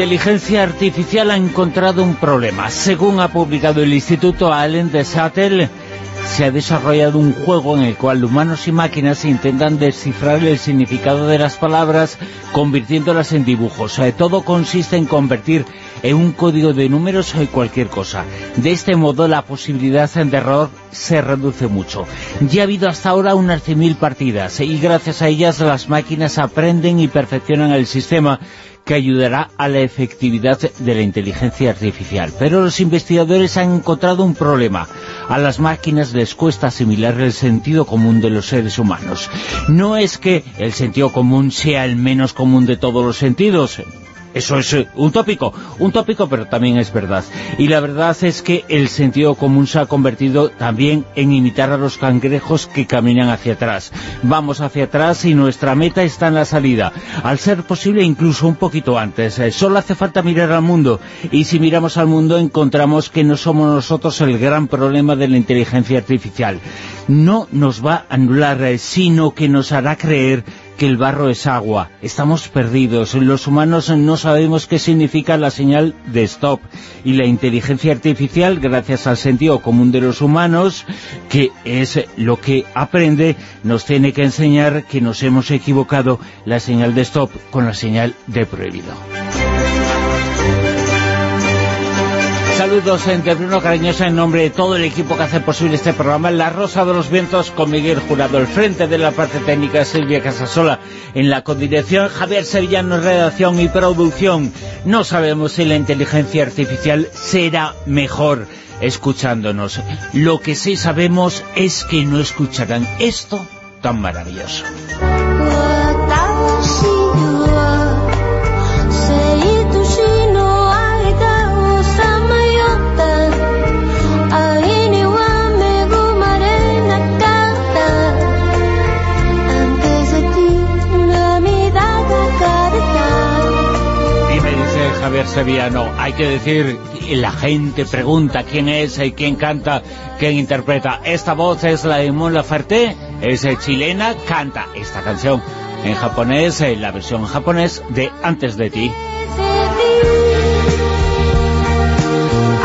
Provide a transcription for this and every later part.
Inteligencia artificial ha encontrado un problema. Según ha publicado el Instituto Allen de Sattel, se ha desarrollado un juego en el cual humanos y máquinas intentan descifrar el significado de las palabras convirtiéndolas en dibujos. Eh, todo consiste en convertir en un código de números o cualquier cosa. De este modo la posibilidad de error se reduce mucho. Ya ha habido hasta ahora unas 100.000 partidas y gracias a ellas las máquinas aprenden y perfeccionan el sistema que ayudará a la efectividad de la inteligencia artificial. Pero los investigadores han encontrado un problema. A las máquinas les cuesta asimilar el sentido común de los seres humanos. No es que el sentido común sea el menos común de todos los sentidos, eso es eh, un tópico, un tópico pero también es verdad. Y la verdad es que el sentido común se ha convertido también en imitar a los cangrejos que caminan hacia atrás. Vamos hacia atrás y nuestra meta está en la salida. Al ser posible incluso un poquito antes. Eh, solo hace falta mirar al mundo. Y si miramos al mundo encontramos que no somos nosotros el gran problema de la inteligencia artificial. No nos va a anular, eh, sino que nos hará creer que el barro es agua. Estamos perdidos. Los humanos no sabemos qué significa la señal de stop. Y la inteligencia artificial, gracias al sentido común de los humanos, que es lo que aprende, nos tiene que enseñar que nos hemos equivocado la señal de stop con la señal de prohibido. Saludos entre Bruno Cariñosa en nombre de todo el equipo que hace posible este programa La Rosa de los Vientos con Miguel Jurado el frente de la parte técnica Silvia Casasola en la codirección Javier Sevillano en redacción y producción. No sabemos si la inteligencia artificial será mejor escuchándonos. Lo que sí sabemos es que no escucharán esto tan maravilloso Javier Sevillano. Hay que decir, la gente pregunta quién es, y quién canta, quién interpreta. Esta voz es la de Mon Laferte, es chilena, canta esta canción en japonés, en la versión japonés de Antes de ti.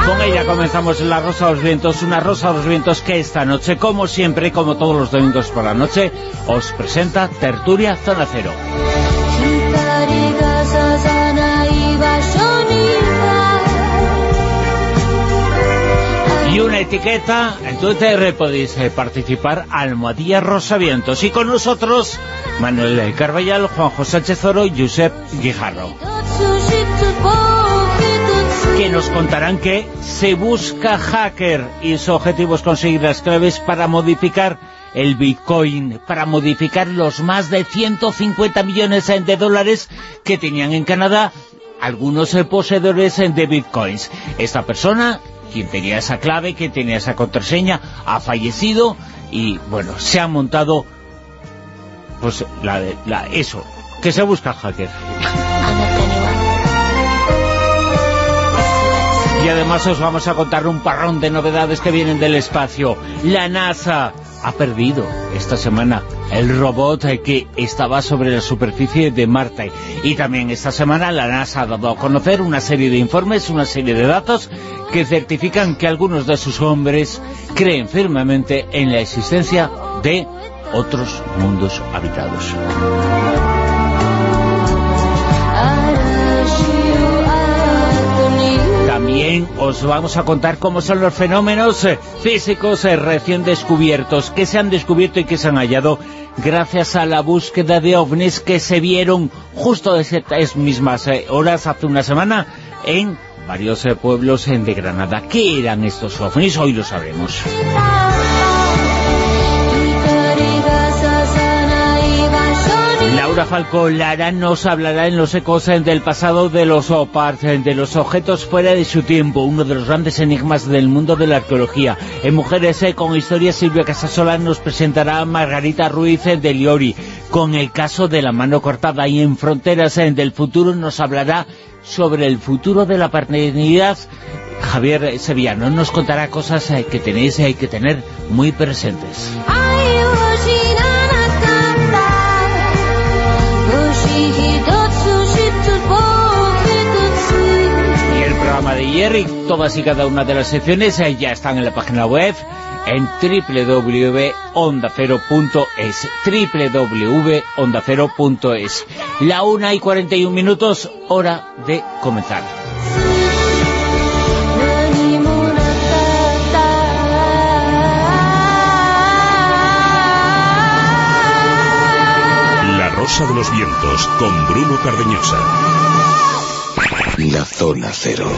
Con ella comenzamos La Rosa de los Vientos, una Rosa de los Vientos que esta noche, como siempre, como todos los domingos por la noche, os presenta Tertulia Zona Cero. Etiqueta en Twitter podéis eh, participar. Almohadilla Rosavientos. Y con nosotros Manuel Carballal, Juan José Sánchez Oro y Josep Guijarro. Que nos contarán que se busca hacker y su objetivo es conseguir las claves para modificar el Bitcoin, para modificar los más de 150 millones de dólares que tenían en Canadá algunos eh, poseedores eh, de Bitcoins. Esta persona quien tenía esa clave, quien tenía esa contraseña, ha fallecido y, bueno, se ha montado, pues, la, la, eso, que se busca el hacker. Y además os vamos a contar un parrón de novedades que vienen del espacio. La NASA ha perdido esta semana el robot que estaba sobre la superficie de Marte. Y también esta semana la NASA ha dado a conocer una serie de informes, una serie de datos que certifican que algunos de sus hombres creen firmemente en la existencia de otros mundos habitados. Os vamos a contar cómo son los fenómenos eh, físicos eh, recién descubiertos, que se han descubierto y que se han hallado gracias a la búsqueda de ovnis que se vieron justo de estas mismas eh, horas hace una semana en varios pueblos de Granada. ¿Qué eran estos ovnis? Hoy lo sabremos. Laura Falcó Lara nos hablará en los ecos del pasado de los OPART, de los objetos fuera de su tiempo, uno de los grandes enigmas del mundo de la arqueología. En Mujeres eh, con Historia, Silvia Casasola nos presentará a Margarita Ruiz eh, de Liori, con el caso de la mano cortada, y en Fronteras eh, del Futuro nos hablará sobre el futuro de la paternidad. Javier Sevillano nos contará cosas que tenéis que tener muy presentes. De Jerry, todas y cada una de las secciones eh, ya están en la página web en www.ondacero.es www.ondacero.es La una y 41 minutos, hora de comenzar. La Rosa de los Vientos, con Bruno Cardeñosa. La Zona Cero.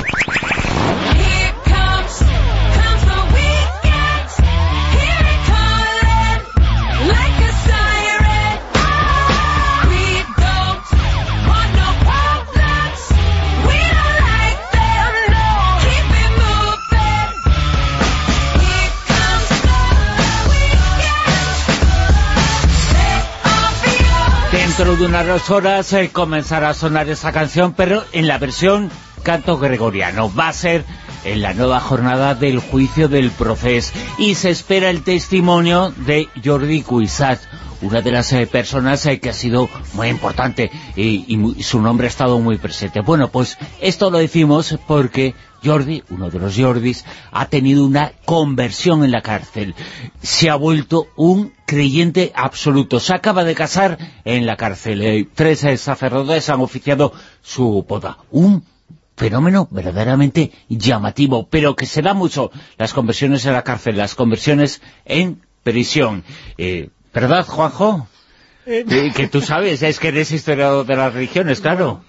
Dentro de unas horas eh, comenzará a sonar esa canción, pero en la versión canto gregoriano. Va a ser en la nueva jornada del juicio del proceso y se espera el testimonio de Jordi Cuisat, una de las eh, personas eh, que ha sido muy importante y, su nombre ha estado muy presente. Bueno, pues esto lo decimos porque Jordi, uno de los Jordis, ha tenido una conversión en la cárcel. Se ha vuelto un creyente absoluto. Se acaba de casar en la cárcel. Eh, tres sacerdotes han oficiado su boda. Un fenómeno verdaderamente llamativo, pero que se da mucho las conversiones en la cárcel, las conversiones en prisión. ¿Verdad, Juanjo? Eh, que tú sabes, es que eres historiador de las religiones, claro.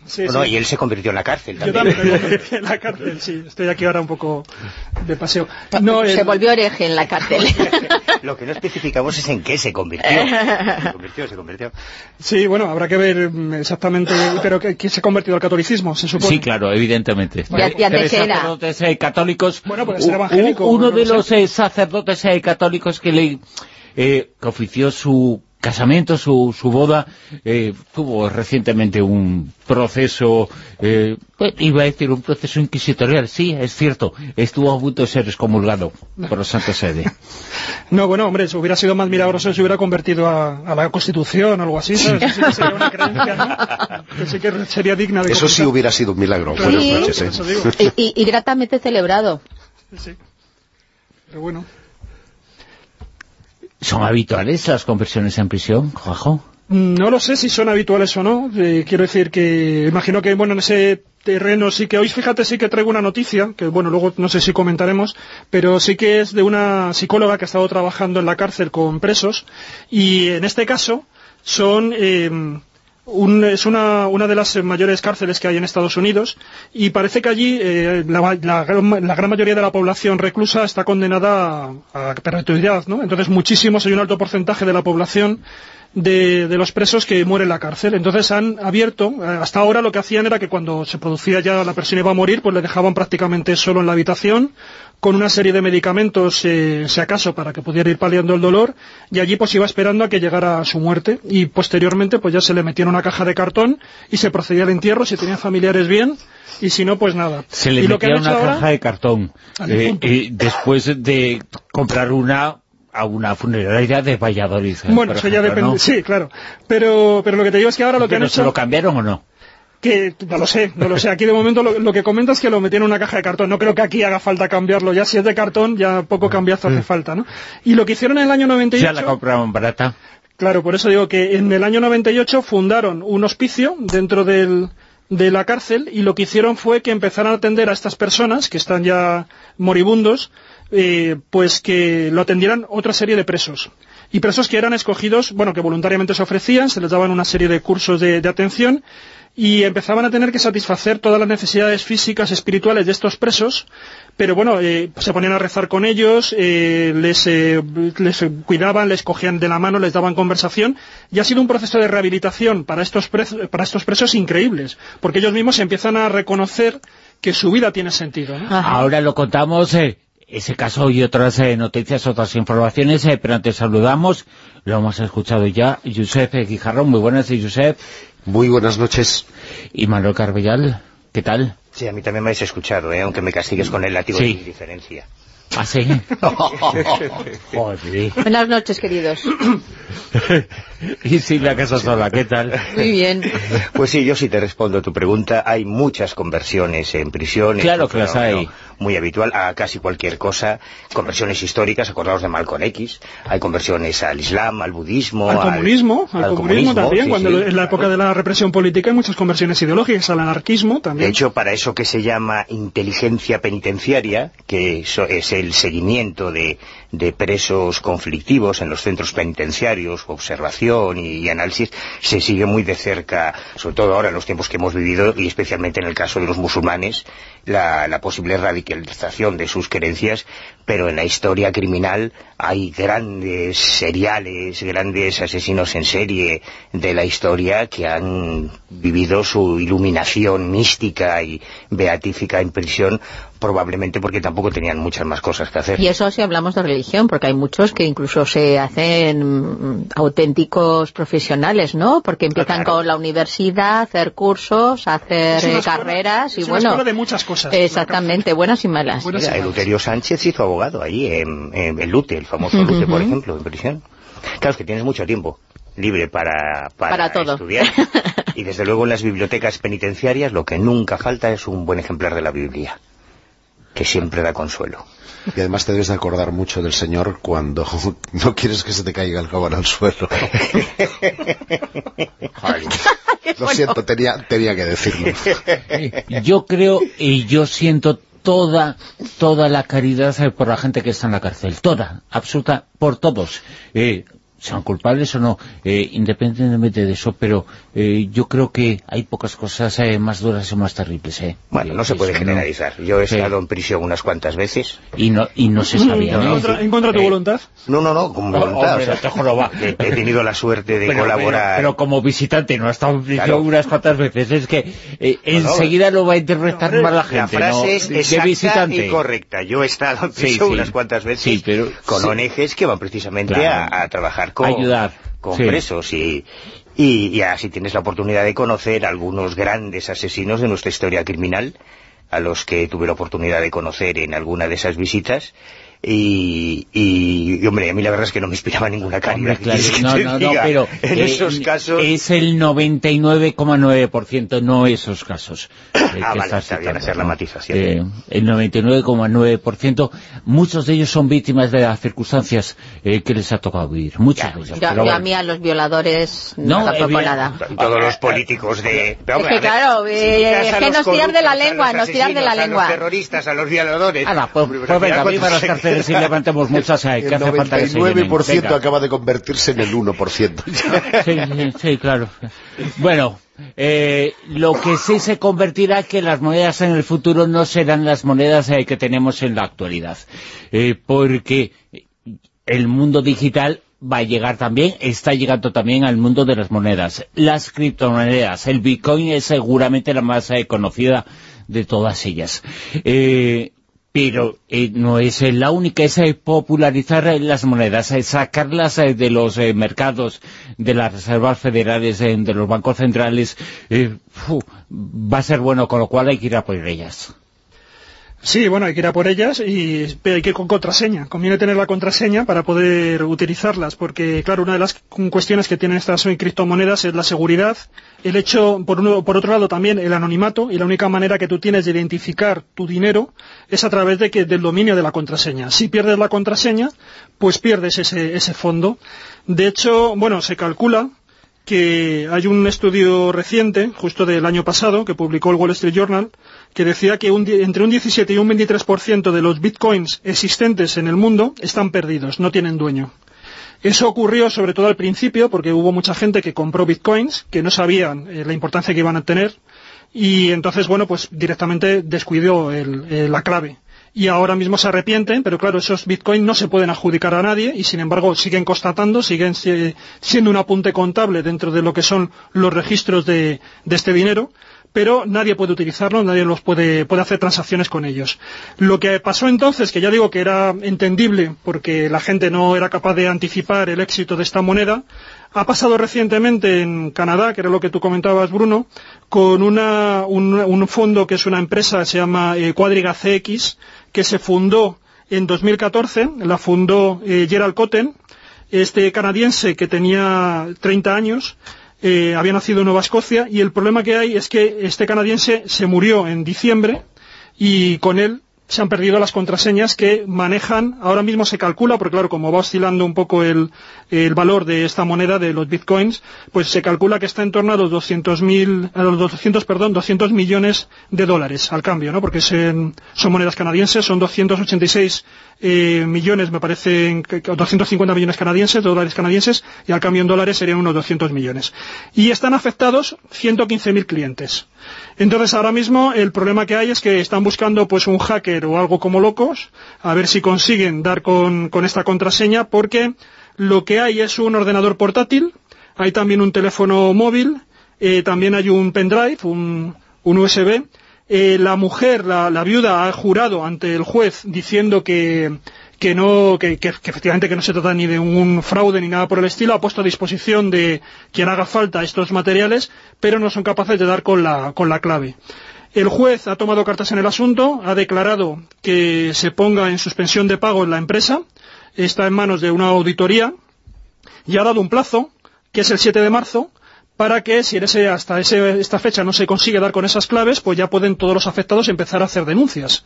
y él se convirtió en la cárcel también. Yo también me convertí en la cárcel, sí. Estoy aquí ahora un poco de paseo. se volvió hereje en la cárcel. Lo que no especificamos es en qué se convirtió. Se convirtió, se convirtió. Sí, bueno, habrá que ver mm, exactamente, pero ¿quién se ha convertido al catolicismo, se supone? Sí, claro, evidentemente. Tres sacerdotes eh, católicos. Bueno, puede ser evangélico. Uno de los eh, sacerdotes católicos que le... que ofició su casamiento, su, su boda, eh, tuvo recientemente un proceso, eh, pues, iba a decir un proceso inquisitorial, sí, es cierto, estuvo a punto de ser excomulgado por la Santa Sede. No, bueno, hombre, eso hubiera sido más milagroso si se hubiera convertido a, la Constitución o algo así, ¿sabes? Eso sí que sería una creencia, ¿no? Que sí que sería digna de Eso sí hubiera sido un milagro. Buenas noches, ¿eh? y, y, gratamente celebrado. Sí, pero bueno... ¿Son habituales las conversiones en prisión, Juanjo? No lo sé si son habituales o no. Eh, quiero decir que imagino que bueno en ese terreno sí que hoy fíjate sí que traigo una noticia que bueno luego no sé si comentaremos pero sí que es de una psicóloga que ha estado trabajando en la cárcel con presos y en este caso son eh, es una, una, de las mayores cárceles que hay en Estados Unidos y parece que allí eh, la, gran mayoría de la población reclusa está condenada a, a perpetuidad, ¿no? Entonces muchísimos, hay un alto porcentaje de la población de, los presos que mueren en la cárcel. Entonces han abierto, eh, hasta ahora lo que hacían era que cuando se producía ya la persona iba a morir, pues le dejaban prácticamente solo en la habitación, con una serie de medicamentos, eh, si acaso, para que pudiera ir paliando el dolor, y allí pues iba esperando a que llegara su muerte, y posteriormente pues ya se le metía en una caja de cartón y se procedía al entierro, si tenía familiares bien, y si no, pues nada. Se le metía una caja de cartón, eh, y después de comprar una a una funeraria de Valladolid. Bueno, eso ya depende, sí, claro. Pero, pero lo que te digo es que ahora lo que han hecho... ¿Se lo cambiaron o no? Que no lo sé, no lo sé. Aquí de momento lo, que comentas es que lo metieron en una caja de cartón. No creo que aquí haga falta cambiarlo. Ya si es de cartón, ya poco mm. cambiazo hace mm. falta, ¿no? Y lo que hicieron en el año 98... Ya la compraron barata. Claro, por eso digo que en el año 98 fundaron un hospicio dentro del, de la cárcel y lo que hicieron fue que empezaron a atender a estas personas que están ya moribundos eh, pues que lo atendieran otra serie de presos. Y presos que eran escogidos, bueno, que voluntariamente se ofrecían, se les daban una serie de cursos de, atención, y empezaban a tener que satisfacer todas las necesidades físicas, espirituales de estos presos, pero bueno, eh, se ponían a rezar con ellos, eh, les, cuidaban, les cogían de la mano, les daban conversación, y ha sido un proceso de rehabilitación para estos, pres- para estos presos increíbles, porque ellos mismos empiezan a reconocer que su vida tiene sentido. Ahora lo contamos, ese caso y otras eh, noticias, otras informaciones, eh, pero antes saludamos, lo hemos escuchado ya, Josep eh, Guijarro, muy buenas, eh, Josep, Muy buenas noches. y Manuel Carbellal, ¿qué tal? Sí, a mí también me habéis escuchado, ¿eh? aunque me castigues con el látigo Sí. de indiferencia. ¿Ah, sí? Joder. Buenas noches, queridos. y sí, la casa sola, ¿qué tal? Muy bien. Pues sí, yo sí te respondo a tu pregunta. Hay muchas conversiones en prisión. es Claro que las hay. Muy habitual a casi cualquier cosa. Conversiones históricas, acordaos de Malcolm X. Hay conversiones al Islam, al budismo. Al comunismo, al, comunismo, también, sí, cuando sí. en la época de la represión política hay muchas conversiones ideológicas, al anarquismo también. De hecho, para eso que se llama inteligencia penitenciaria, que eso es el seguimiento de, de presos conflictivos en los centros penitenciarios, observación y, análisis, se sigue muy de cerca, sobre todo ahora en los tiempos que hemos vivido y especialmente en el caso de los musulmanes, la, la posible radicalización de sus creencias, pero en la historia criminal hay grandes seriales, grandes asesinos en serie de la historia que han vivido su iluminación mística y beatífica en prisión, probablemente porque tampoco tenían muchas más cosas que hacer. Y eso si hablamos de religión, porque hay muchos que incluso se hacen mm, auténticos profesionales, ¿no? Porque empiezan claro. con la universidad, a hacer cursos, a hacer Es una eh, escuela- carreras y es una bueno... de muchas cosas. Exactamente, buenas y malas. Buenas Mira, y Eleuterio Sánchez hizo abogado allí, en, en- en Lute, el famoso Lute, por ejemplo, en prisión. Claro, es que tienes mucho tiempo libre para, para, Para todo. estudiar. Y desde luego en las bibliotecas penitenciarias lo que nunca falta es un buen ejemplar de la Biblia, que siempre da consuelo. Y además te debes de acordar mucho del Señor cuando no quieres que se te caiga el jabón al suelo. Lo siento, tenía, tenía que decirlo. Yo creo y yo siento toda toda la caridad por la gente que está en la cárcel, toda, absoluta, por todos. Eh, sean culpables o no, eh, independientemente de eso, pero eh, yo creo que hay pocas cosas eh, más duras y más terribles. Eh, Bueno, Eh, no se puede eso, generalizar. Yo he Sí. estado en prisión unas cuantas veces. Y no, y no se sabía, en, ¿no? contra, en contra de tu Eh, voluntad. No, no, no, con Oh, voluntad. hombre, o sea, no te joroba. he, he tenido la suerte de Pero- colaborar. Pero, pero como visitante no ha estado en prisión Claro. unas cuantas veces, es que eh, No, no. enseguida lo va a interpretar mal la La gente, frase ¿no? es de exacta visitante. y correcta. Yo he estado en Sí, prisión sí. unas cuantas veces Sí, pero- con sí. ONGs que van precisamente Claro. a, a trabajar con, Ayudar. con Sí. presos y, y, y así tienes la oportunidad de conocer a algunos grandes asesinos de nuestra historia criminal a los que tuve la oportunidad de conocer en alguna de esas visitas y, y, y, hombre, a mí la verdad es que no me inspiraba ninguna caridad. Claro, ¿Quieres que no, no, no, pero en eh, esos casos... es el 99,9%, no esos casos. eh, que Ah, vale, estás está bien hacer la matización. Eh, el 99,9%, muchos de ellos son víctimas de las circunstancias eh, que les ha tocado vivir, muchos Ya, de ellos. Yo, pero yo a mí a los violadores No, no, tampoco nada. Todos los políticos de... Pero, Es hombre, que a ver, claro, si eh, es que nos tiran de la lengua, nos tiran de la lengua. A los terroristas, a los violadores... Pues, pues venga, final, viva ¿cuántos las hay? y levantemos muchas eh, que El hace falta que se llenen. 99% Venga. acaba de convertirse en el 1%. Sí, sí, sí, claro. Bueno, eh, lo que sí se convertirá es que las monedas en el futuro no serán las monedas eh, que tenemos en la actualidad. Eh, porque el mundo digital va a llegar también, está llegando también al mundo de las monedas. Las criptomonedas, el Bitcoin es seguramente la más eh, conocida de todas ellas. Eh, pero eh, no es eh, la única, es eh, popularizar las monedas, eh, sacarlas de los mercados, de las reservas federales, de los bancos centrales, eh, va a ser bueno, con lo cual hay que ir a por ellas. Sí, bueno, hay que ir a por ellas y hay que ir con contraseña. Conviene tener la contraseña para poder utilizarlas, porque, claro, una de las cu- cuestiones que tienen estas criptomonedas es la seguridad, el hecho, por, uno, por otro lado, también el anonimato, y la única manera que tú tienes de identificar tu dinero es a través de que, del dominio de la contraseña. Si pierdes la contraseña, pues pierdes ese, ese fondo. De hecho, bueno, se calcula que hay un estudio reciente, justo del año pasado, que publicó el Wall Street Journal, que decía que entre un 17 y un 23% de los bitcoins existentes en el mundo están perdidos, no tienen dueño. Eso ocurrió sobre todo al principio porque hubo mucha gente que compró bitcoins que no sabían eh, la importancia que iban a tener y entonces, bueno, pues directamente descuidó el, la clave y ahora mismo se arrepienten, pero claro, esos bitcoins no se pueden adjudicar a nadie y sin embargo siguen constatando, siguen siendo un apunte contable dentro de lo que son los registros de este dinero pero nadie puede utilizarlo, nadie los puede, puede hacer transacciones con ellos. Lo que pasó entonces, que ya digo que era entendible porque la gente no era capaz de anticipar el éxito de esta moneda, ha pasado recientemente en Canadá, que era lo que tú comentabas, Bruno, con una, un, fondo que es una empresa, se llama eh, Quadriga CX, que se fundó en 2014, la fundó eh, Gerald Cotten, este canadiense que tenía 30 años, eh, había nacido en Nueva Escocia, y el problema que hay es que este canadiense se murió en diciembre, y con él se han perdido las contraseñas que manejan, ahora mismo se calcula, porque claro, como va oscilando un poco el, valor de esta moneda, de los bitcoins, pues se calcula que está en torno a los 200 mil, a los 200, perdón, 200 millones de dólares al cambio, ¿no? Porque son monedas canadienses, son 286 eh, millones, me parece, 250 millones canadienses, dólares canadienses, y al cambio en dólares serían unos 200 millones. Y están afectados 115.000 clientes. Entonces ahora mismo el problema que hay es que están buscando pues un hacker o algo como locos, a ver si consiguen dar con, esta contraseña, porque lo que hay es un ordenador portátil, hay también un teléfono móvil, eh, también hay un pendrive, un, un USB, eh, la mujer, la, viuda, ha jurado ante el juez diciendo que, no, que, efectivamente que no se trata ni de un fraude ni nada por el estilo, ha puesto a disposición de quien haga falta estos materiales, pero no son capaces de dar con la, con la clave. El juez ha tomado cartas en el asunto, ha declarado que se ponga en suspensión de pago en la empresa, está en manos de una auditoría, y ha dado un plazo, que es el 7 de marzo, para que si ese, hasta esta fecha no se consigue dar con esas claves, pues ya pueden todos los afectados empezar a hacer denuncias.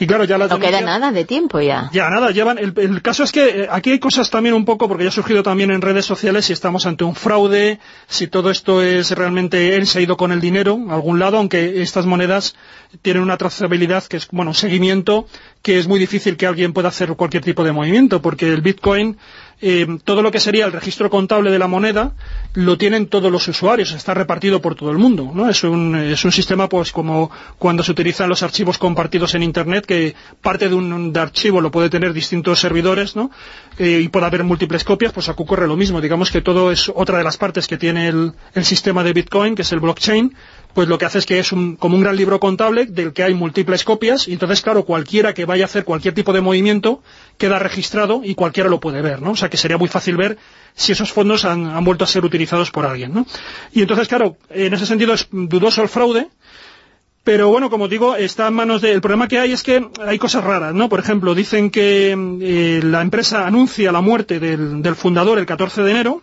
Y claro, ya No queda nada de tiempo ya. Ya, nada, llevan... El, caso es que eh, aquí hay cosas también un poco, porque ya ha surgido también en redes sociales, si estamos ante un fraude, si todo esto es realmente él se ha ido con el dinero a algún lado, aunque estas monedas tienen una trazabilidad que es, bueno, un seguimiento que es muy difícil que alguien pueda hacer cualquier tipo de movimiento, porque el Bitcoin eh, todo lo que sería el registro contable de la moneda lo tienen todos los usuarios, está repartido por todo el mundo. ¿no? Es, un, es un sistema pues como cuando se utilizan los archivos compartidos en Internet, que parte de un archivo lo puede tener distintos servidores ¿no? Eh, y puede haber múltiples copias, pues ocurre lo mismo. Digamos que todo es otra de las partes que tiene el, el sistema de Bitcoin, que es el blockchain, pues lo que hace es que es como un gran libro contable del que hay múltiples copias y entonces, claro, cualquiera que vaya a hacer cualquier tipo de movimiento queda registrado y cualquiera lo puede ver, ¿no? O sea que sería muy fácil ver si esos fondos han, vuelto a ser utilizados por alguien, ¿no? Y entonces, claro, en ese sentido es dudoso el fraude, pero bueno, como digo, está en manos de... El problema que hay es que hay cosas raras, ¿no? Por ejemplo, dicen que eh, la empresa anuncia la muerte del, del fundador el 14 de enero,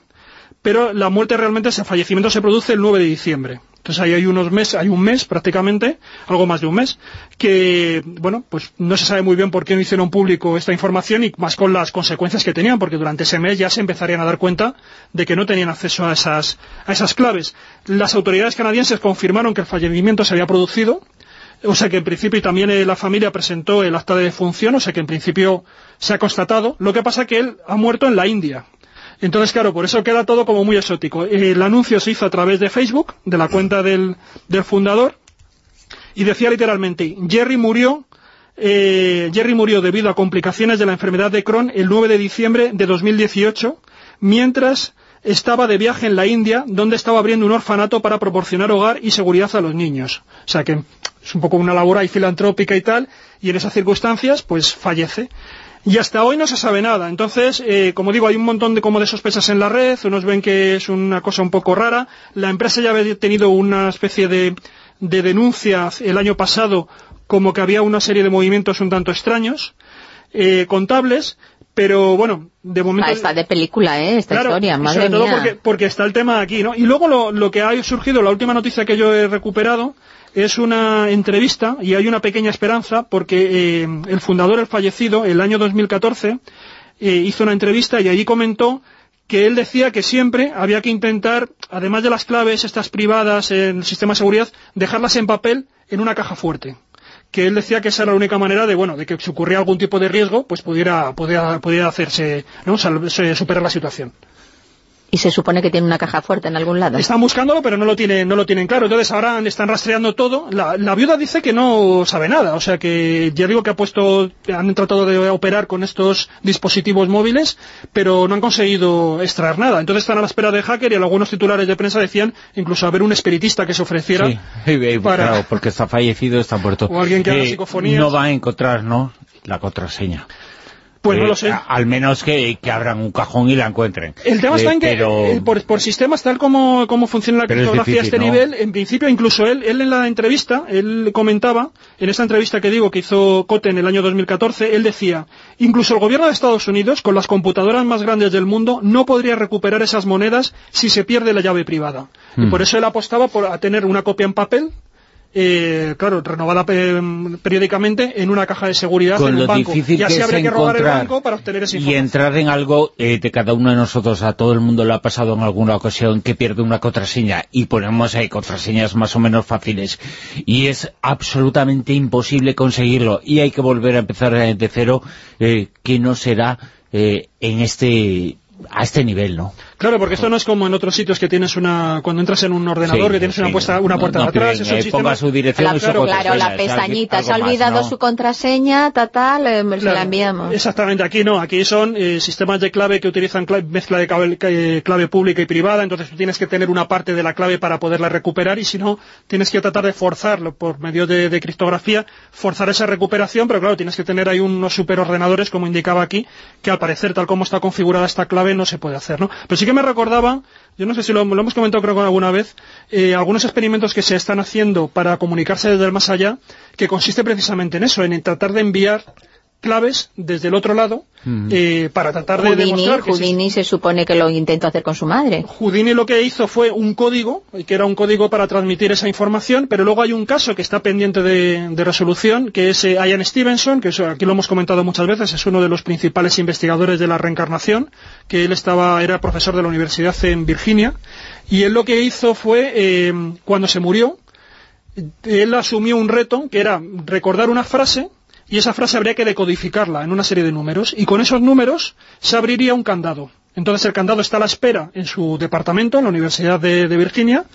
pero la muerte realmente, ese fallecimiento se produce el 9 de diciembre. Entonces ahí hay unos meses, hay un mes prácticamente, algo más de un mes, que, bueno, pues no se sabe muy bien por qué no hicieron público esta información y más con las consecuencias que tenían, porque durante ese mes ya se empezarían a dar cuenta de que no tenían acceso a esas, a esas claves. Las autoridades canadienses confirmaron que el fallecimiento se había producido, o sea que en principio también eh, la familia presentó el acta de defunción, o sea que en principio se ha constatado. Lo que pasa que él ha muerto en la India, entonces, claro, por eso queda todo como muy exótico. El anuncio se hizo a través de Facebook, de la cuenta del, fundador, y decía literalmente, Jerry murió, eh, Jerry murió debido a complicaciones de la enfermedad de Crohn el 9 de diciembre de 2018, mientras estaba de viaje en la India, donde estaba abriendo un orfanato para proporcionar hogar y seguridad a los niños. O sea que es un poco una labor ahí filantrópica y tal, y en esas circunstancias, pues fallece. Y hasta hoy no se sabe nada. Entonces, eh, como digo, hay un montón de, como de sospechas en la red, unos ven que es una cosa un poco rara. La empresa ya había tenido una especie de, de denuncia el año pasado, como que había una serie de movimientos un tanto extraños, eh, contables, pero bueno, de momento... Ah, está de película, ¿eh? Esta historia, madre sobre todo Porque, porque está el tema aquí, ¿no? Y luego lo, lo que ha surgido, la última noticia que yo he recuperado, es una entrevista y hay una pequeña esperanza porque eh, el fundador, el fallecido, el año 2014, eh, hizo una entrevista y allí comentó que él decía que siempre había que intentar, además de las claves estas privadas en el sistema de seguridad, dejarlas en papel en una caja fuerte que él decía que esa era la única manera de, bueno, de que si ocurría algún tipo de riesgo, pues pudiera, pudiera, pudiera hacerse, ¿no? superar la situación. Y se supone que tiene una caja fuerte en algún lado. Están buscándolo, pero no lo tienen, no lo tienen claro. Entonces ahora están rastreando todo. La, viuda dice que no sabe nada. O sea que ya digo que ha puesto, han tratado de operar con estos dispositivos móviles, pero no han conseguido extraer nada. Entonces están a la espera de hacker y algunos titulares de prensa decían incluso haber un espiritista que se ofreciera. Sí, claro, porque está fallecido, está muerto. O alguien que haga psicofonías. No va a encontrar, ¿no?, la contraseña. Pues no lo sé. Al menos que, abran un cajón y la encuentren. El tema está en que, eh, por, sistemas, tal como, como funciona la criptografía a este nivel, en principio, incluso él, él en la entrevista, él comentaba, en esa entrevista que digo que hizo Cote en el año 2014, él decía, incluso el gobierno de Estados Unidos, con las computadoras más grandes del mundo, no podría recuperar esas monedas si se pierde la llave privada. Y hmm. por eso él apostaba por a tener una copia en papel, eh, claro, renovada periódicamente en una caja de seguridad en un banco. y así que robar el banco para obtener esa información. Y entrar en algo eh, de cada uno de nosotros, a todo el mundo le ha pasado en alguna ocasión que pierde una contraseña y ponemos ahí contraseñas más o menos fáciles y es absolutamente imposible conseguirlo y hay que volver a empezar eh, de cero, que no será en este a este nivel, ¿no? Claro, porque esto no es como en otros sitios que tienes una... Cuando entras en un ordenador que tienes una, puesta, una puerta de atrás, es un sistema... su dirección claro, claro, la pestañita, se ha olvidado su contraseña, tal, tal, eh, la enviamos. Exactamente, aquí no, aquí son eh, sistemas de clave que utilizan mezcla de clave, pública y privada, entonces tú tienes que tener una parte de la clave para poderla recuperar y si no, tienes que tratar de forzarlo por medio de, de criptografía, forzar esa recuperación, pero claro, tienes que tener ahí unos superordenadores, como indicaba aquí, que al parecer, tal como está configurada esta clave, no se puede hacer, ¿no? Pero sí que me recordaba, yo no sé si lo, hemos comentado creo que alguna vez, eh, algunos experimentos que se están haciendo para comunicarse desde el más allá, que consiste precisamente en eso, en tratar de enviar claves desde el otro lado eh, para tratar de demostrar que Houdini se supone que lo intentó hacer con su madre. Houdini lo que hizo fue un código, que era un código para transmitir esa información, pero luego hay un caso que está pendiente de, resolución, que es eh, Ian Stevenson, que aquí lo hemos comentado muchas veces, es uno de los principales investigadores de la reencarnación, que él estaba era profesor de la universidad en Virginia, y él lo que hizo fue, eh, cuando se murió, él asumió un reto, que era recordar una frase y esa frase habría que decodificarla en una serie de números, y con esos números se abriría un candado. Entonces el candado está a la espera en su departamento, en la Universidad de, Virginia,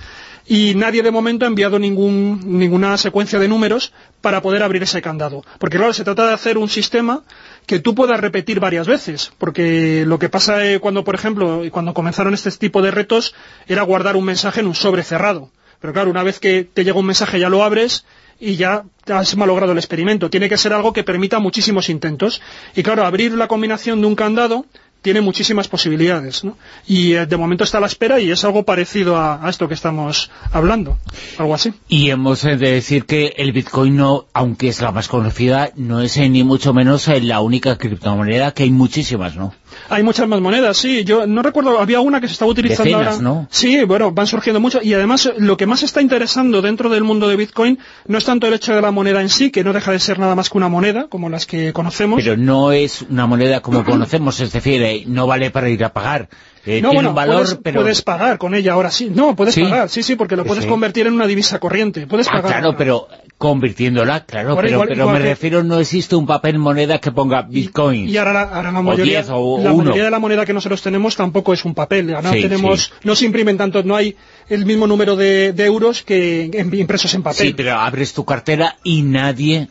y nadie de momento ha enviado ninguna secuencia de números para poder abrir ese candado. Porque claro, se trata de hacer un sistema que tú puedas repetir varias veces, porque lo que pasa cuando, por ejemplo, cuando comenzaron este tipo de retos, era guardar un mensaje en un sobre cerrado. Pero claro, una vez que te llega un mensaje ya lo abres y ya has malogrado el experimento. Tiene que ser algo que permita muchísimos intentos. Y claro, abrir la combinación de un candado tiene muchísimas posibilidades, ¿no? Y eh, de momento está a la espera y es algo parecido a, esto que estamos hablando, algo así. Y hemos de decir que el Bitcoin, no, aunque es la más conocida, no es eh, ni mucho menos eh, la única criptomoneda, que hay muchísimas, ¿no? Hay muchas más monedas, sí. Yo no recuerdo, había una que se estaba utilizando ahora. ¿no? Sí, bueno, van surgiendo mucho. Y además, lo que más está interesando dentro del mundo de Bitcoin no es tanto el hecho de la moneda en sí, que no deja de ser nada más que una moneda, como las que conocemos. Pero no es una moneda como conocemos, es decir, eh, no vale para ir a pagar. Eh, no, bueno, valor, puedes, pero... puedes pagar con ella ahora sí. No, puedes pagar, sí, sí, porque lo puedes convertir en una divisa corriente. Puedes ah, pagar. claro, pero convirtiéndola, claro, pero, me refiero, no existe un papel moneda que ponga Bitcoin. Y, ahora, la, mayoría, la mayoría de la moneda que nosotros tenemos tampoco es un papel. no tenemos, no se imprimen tanto, no hay el mismo número de, de euros que impresos en papel. Sí, pero abres tu cartera y nadie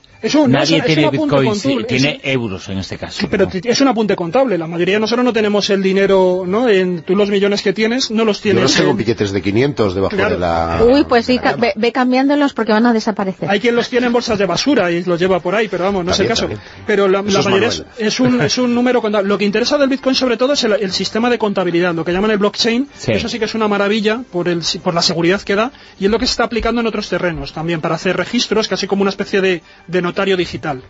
Nadie tiene bitcoins, tiene euros en este caso. pero es un apunte contable. La mayoría de nosotros no tenemos el dinero, ¿no? En, tú los millones que tienes no los tienes. Yo no tengo billetes de 500 debajo de la... Uy, pues sí, ve, cambiándolos porque van a desaparecer. Hay quien los tiene en bolsas de basura y los lleva por ahí, pero vamos, no es el caso. Pero la, mayoría es, un, es un número contable. Lo que interesa del bitcoin sobre todo es el, sistema de contabilidad, lo que llaman el blockchain. Eso sí que es una maravilla por, el, por la seguridad que da y es lo que se está aplicando en otros terrenos también para hacer registros, casi como una especie de, de notario digital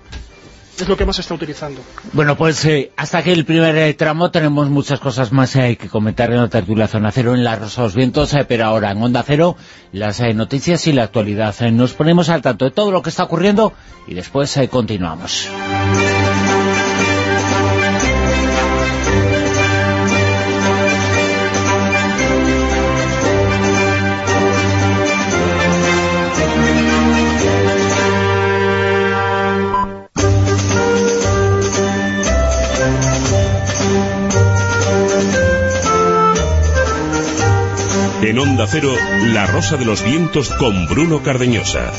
es lo que más está utilizando. Bueno, pues eh, hasta aquí el primer eh, tramo tenemos muchas cosas más eh, que comentar en la tertulia Zona Cero en la Rosa los Vientos, pero ahora en Onda Cero las noticias y la actualidad. nos ponemos al tanto de todo lo que está ocurriendo y después continuamos. En Onda Cero, La Rosa de los Vientos con Bruno Cardeñosa.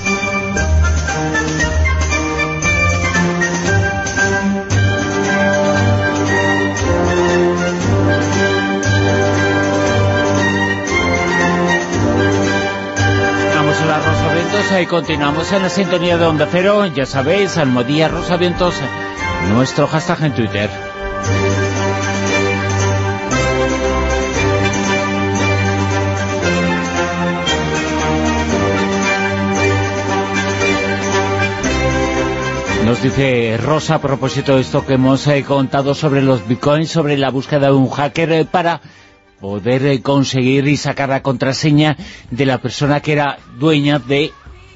Y continuamos en la sintonía de Onda Cero. Ya sabéis, Almodía Rosa Vientos, nuestro hashtag en Twitter. Nos dice Rosa a propósito de esto que hemos eh, contado sobre los bitcoins, sobre la búsqueda de un hacker eh, para poder eh, conseguir y sacar la contraseña de la persona que era dueña de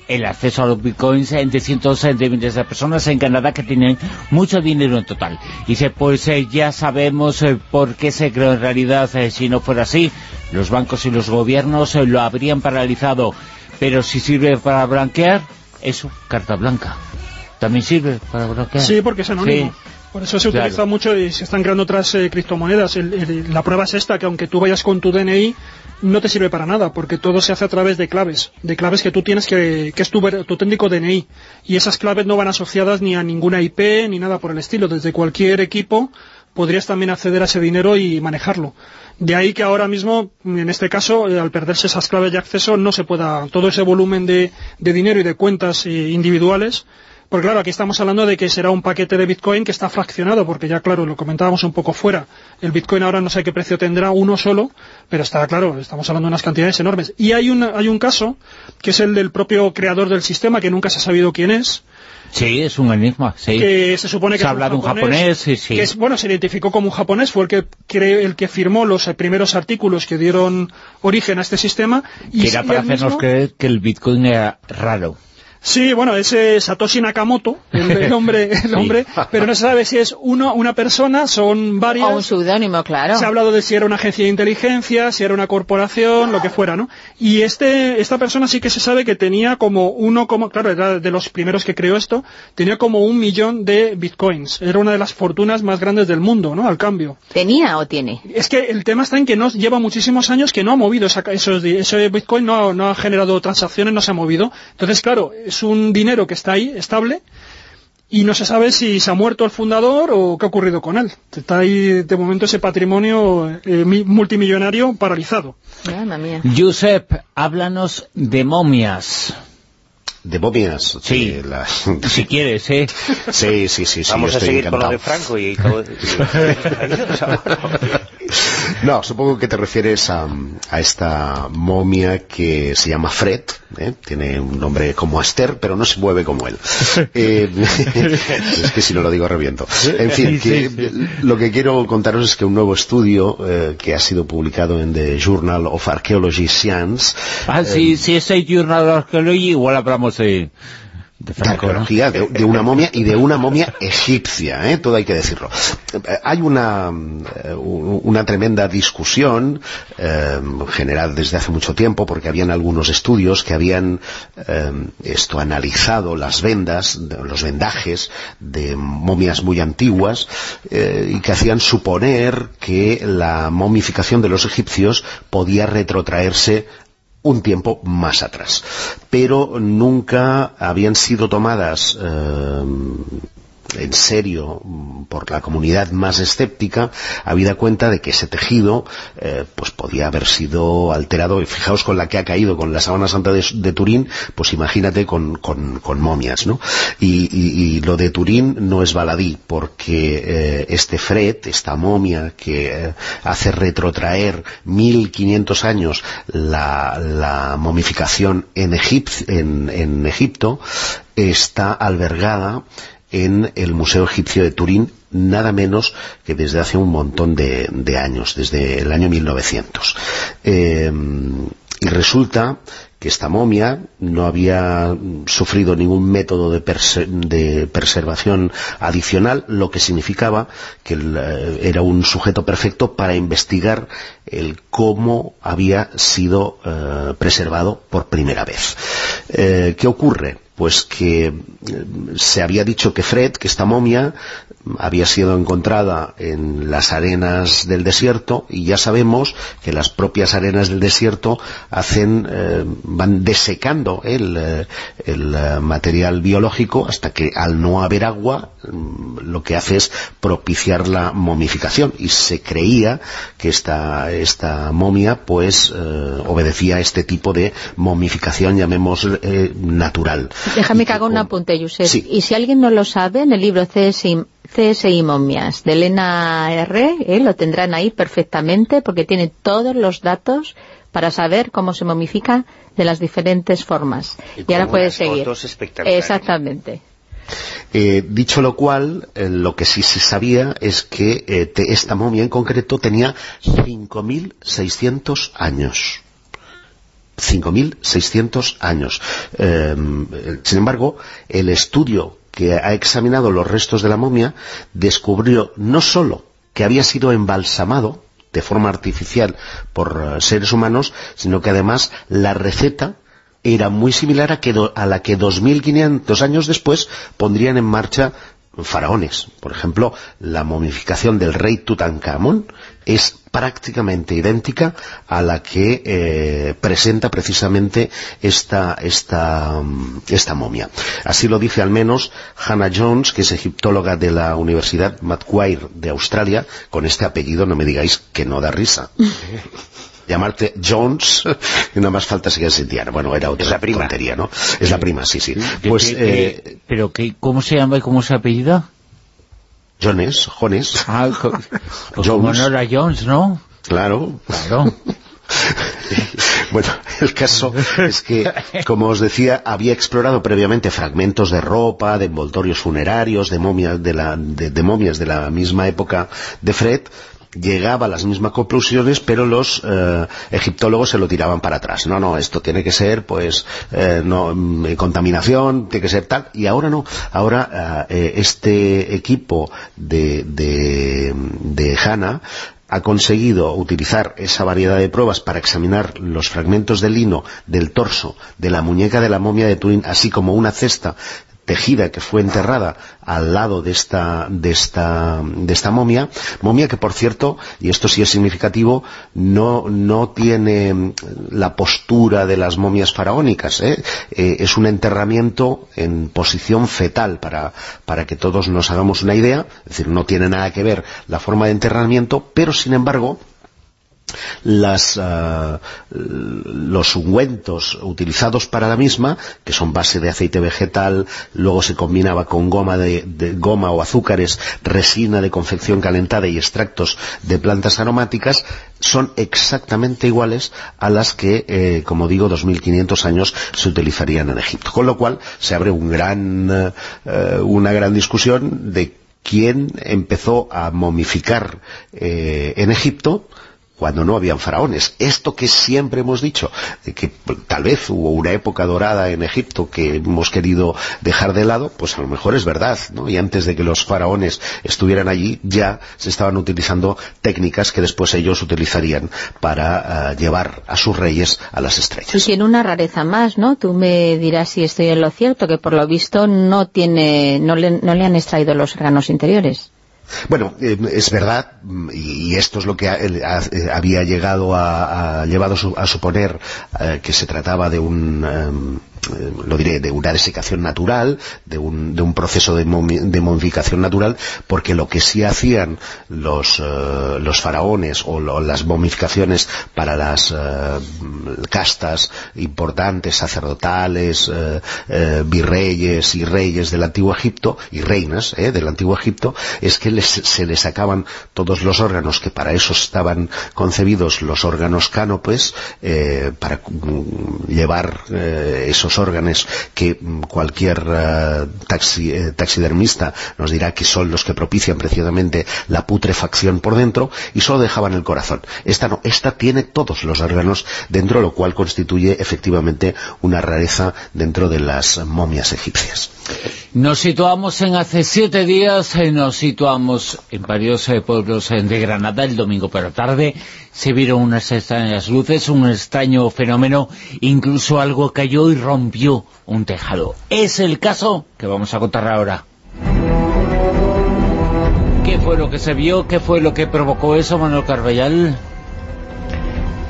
el acceso a los bitcoins de cientos de de personas en Canadá que tienen mucho dinero en total. Dice, pues ya sabemos por qué se creó en realidad, si no fuera así, los bancos y los gobiernos lo habrían paralizado, pero si sirve para blanquear, eso, carta blanca también sirve para bloquear. Sí, porque es anónimo. Por eso se utiliza mucho y se están creando otras eh, criptomonedas. la prueba es esta, que aunque tú vayas con tu DNI, no te sirve para nada, porque todo se hace a través de claves, de claves que tú tienes que, que es tu, tu técnico DNI. Y esas claves no van asociadas ni a ninguna IP ni nada por el estilo. Desde cualquier equipo podrías también acceder a ese dinero y manejarlo. De ahí que ahora mismo, en este caso, eh, al perderse esas claves de acceso, no se pueda, todo ese volumen de, de dinero y de cuentas eh, individuales porque claro, aquí estamos hablando de que será un paquete de Bitcoin que está fraccionado, porque ya claro, lo comentábamos un poco fuera. El Bitcoin ahora no sé qué precio tendrá, uno solo, pero está claro, estamos hablando de unas cantidades enormes. Y hay un, hay un caso, que es el del propio creador del sistema, que nunca se ha sabido quién es, Sí, es un enigma, sí. Que se supone que se habla de un japonés, sí, sí. Que es, bueno, se identificó como un japonés, fue el que el que firmó los primeros artículos que dieron origen a este sistema. Y que era para hacernos creer que el Bitcoin era raro. Sí, bueno, ese Satoshi Nakamoto, el, hombre, el hombre pero no se sabe si es uno, una persona, son varias. O un seudónimo, claro. Se ha hablado de si era una agencia de inteligencia, si era una corporación, lo que fuera, ¿no? Y este, esta persona sí que se sabe que tenía como uno, como, claro, era de los primeros que creó esto, tenía como un millón de bitcoins. Era una de las fortunas más grandes del mundo, ¿no? Al cambio. ¿Tenía o tiene? Es que el tema está en que no, lleva muchísimos años que no ha movido esa, esos, ese bitcoin, no, no ha generado transacciones, no se ha movido. Entonces, claro, es un dinero que está ahí, estable, y no se sabe si se ha muerto el fundador o qué ha ocurrido con él. Está ahí de momento ese patrimonio eh, multimillonario paralizado. Josep, háblanos de momias. ¿De momias? Sí, si quieres, ¿eh? Sí, sí, sí. Vamos a seguir con lo de Franco y todo. No, supongo que te refieres a, esta momia que se llama Fred, ¿eh? tiene un nombre como Aster, pero no se mueve como él. Eh, es que si no lo digo reviento. En fin, lo que quiero contaros es que un nuevo estudio eh, que ha sido publicado en The Journal of Archaeology Science... Ah, sí, sí, ese Journal of Archaeology igual hablamos de de, arqueología, de, una momia y de una momia egipcia, ¿eh? todo hay que decirlo. Hay una, eh, una tremenda discusión eh, generada desde hace mucho tiempo porque habían algunos estudios que habían eh, esto analizado las vendas, los vendajes de momias muy antiguas y que hacían suponer que la momificación de los egipcios podía retrotraerse un tiempo más atrás. Pero nunca habían sido tomadas eh, en serio por la comunidad más escéptica, habida cuenta de que ese tejido eh, pues podía haber sido alterado, y fijaos con la que ha caído con la sábana santa de, Turín, pues imagínate con, momias, ¿no? Y, lo de Turín no es baladí, porque eh, este Fred, esta momia que eh, hace retrotraer 1500 años la, momificación en Egipto, está albergada en el Museo Egipcio de Turín, nada menos que desde hace un montón de, años, desde el año 1900. Eh, y resulta que esta momia no había sufrido ningún método de, preservación adicional, lo que significaba que eh, era un sujeto perfecto para investigar el cómo había sido eh, preservado por primera vez. ¿Qué ocurre? pues que eh, se había dicho que Fred, que esta momia, había sido encontrada en las arenas del desierto y ya sabemos que las propias arenas del desierto hacen eh, van desecando el, eh, el, material biológico hasta que al no haber agua mm, lo que hace es propiciar la momificación y se creía que esta, esta momia pues obedecía a este tipo de momificación llamemos natural. Déjame que haga un apunte, Josep. Y si alguien no lo sabe, en el libro CSI CSI Momias de Elena R, ¿eh? lo tendrán ahí perfectamente porque tiene todos los datos para saber cómo se momifica de las diferentes formas. Y, ahora puedes seguir. Exactamente. Eh, dicho lo cual, eh, lo que sí se sabía es que esta momia en concreto tenía 5.600 años. 5.600 años. sin embargo, el estudio que ha examinado los restos de la momia, descubrió no sólo que había sido embalsamado de forma artificial por eh, seres humanos, sino que además la receta era muy similar a, que a la que 2.500 años después pondrían en marcha faraones. Por ejemplo, la momificación del rey Tutankamón es prácticamente idéntica a la que eh, presenta precisamente esta, esta, mm, esta momia. Así lo dice al menos Hannah Jones, que es egiptóloga de la Universidad Macquarie de Australia, con este apellido no me digáis que no da risa. llamarte Jones, y nada más falta seguir Indiana. Bueno, era otra la prima. tontería, ¿no? Es la prima, sí, sí. Pues, eh, ¿Pero qué, cómo se llama y cómo se apellida? Jones, Jones. Ah, pues como no era Jones, ¿no? Claro. Claro. bueno, el caso es que, como os decía, había explorado previamente fragmentos de ropa, de envoltorios funerarios, de momias de la, de momias de la misma época de Fred, llegaba a las mismas conclusiones, pero los eh, egiptólogos se lo tiraban para atrás. No, no, esto tiene que ser, pues, eh, no, mm, contaminación, tiene que ser tal, y ahora no. Ahora eh, este equipo de, de, Hanna ha conseguido utilizar esa variedad de pruebas para examinar los fragmentos de lino del torso de la muñeca de la momia de Turín, así como una cesta tejida que fue enterrada al lado de esta, de esta, de esta momia, momia que por cierto, y esto sí es significativo, no, no tiene la postura de las momias faraónicas, ¿eh? Eh, es un enterramiento en posición fetal para, para que todos nos hagamos una idea, es decir, no tiene nada que ver la forma de enterramiento, pero sin embargo, las, ah, los ungüentos utilizados para la misma, que son base de aceite vegetal, luego se combinaba con goma, de, goma o azúcares, resina de confección calentada y extractos de plantas aromáticas, son exactamente iguales a las que, eh, como digo, 2.500 años se utilizarían en Egipto. Con lo cual se abre un gran, eh, una gran discusión de quién empezó a momificar eh, en Egipto, cuando no habían faraones. Esto que siempre hemos dicho, que tal vez hubo una época dorada en Egipto que hemos querido dejar de lado, pues a lo mejor es verdad, ¿no? Y antes de que los faraones estuvieran allí, ya se estaban utilizando técnicas que después ellos utilizarían para eh, llevar a sus reyes a las estrellas. Y tiene una rareza más, ¿no? Tú me dirás si estoy en lo cierto, que por lo visto no tiene, no le, no le han extraído los órganos interiores. Bueno, eh, es verdad, y, esto es lo que eh, había llegado a, llevado a suponer eh, que se trataba de un em, lo diré, de una desecación natural, de un, de un proceso de, momificación natural, porque lo que sí hacían los, eh, los faraones o las momificaciones para las eh, castas importantes, sacerdotales, virreyes y reyes del Antiguo Egipto, y reinas del Antiguo Egipto, es que se les sacaban todos los órganos que para eso estaban concebidos los órganos cánopes, para mm, llevar esos órganos que mm, cualquier eh, eh, taxidermista nos dirá que son los que propician precisamente la putrefacción por dentro y solo dejaban el corazón. Esta no, esta tiene todos los órganos dentro, lo cual constituye efectivamente una rareza dentro de las momias egipcias. Nos situamos en hace siete días, eh, nos situamos en varios pueblos de Granada el domingo por la tarde, se vieron unas extrañas luces, un extraño fenómeno, incluso algo cayó y rompió un tejado. Es el caso que vamos a contar ahora. fue lo que se vio? ¿Qué fue lo que provocó eso, Manuel Carballal?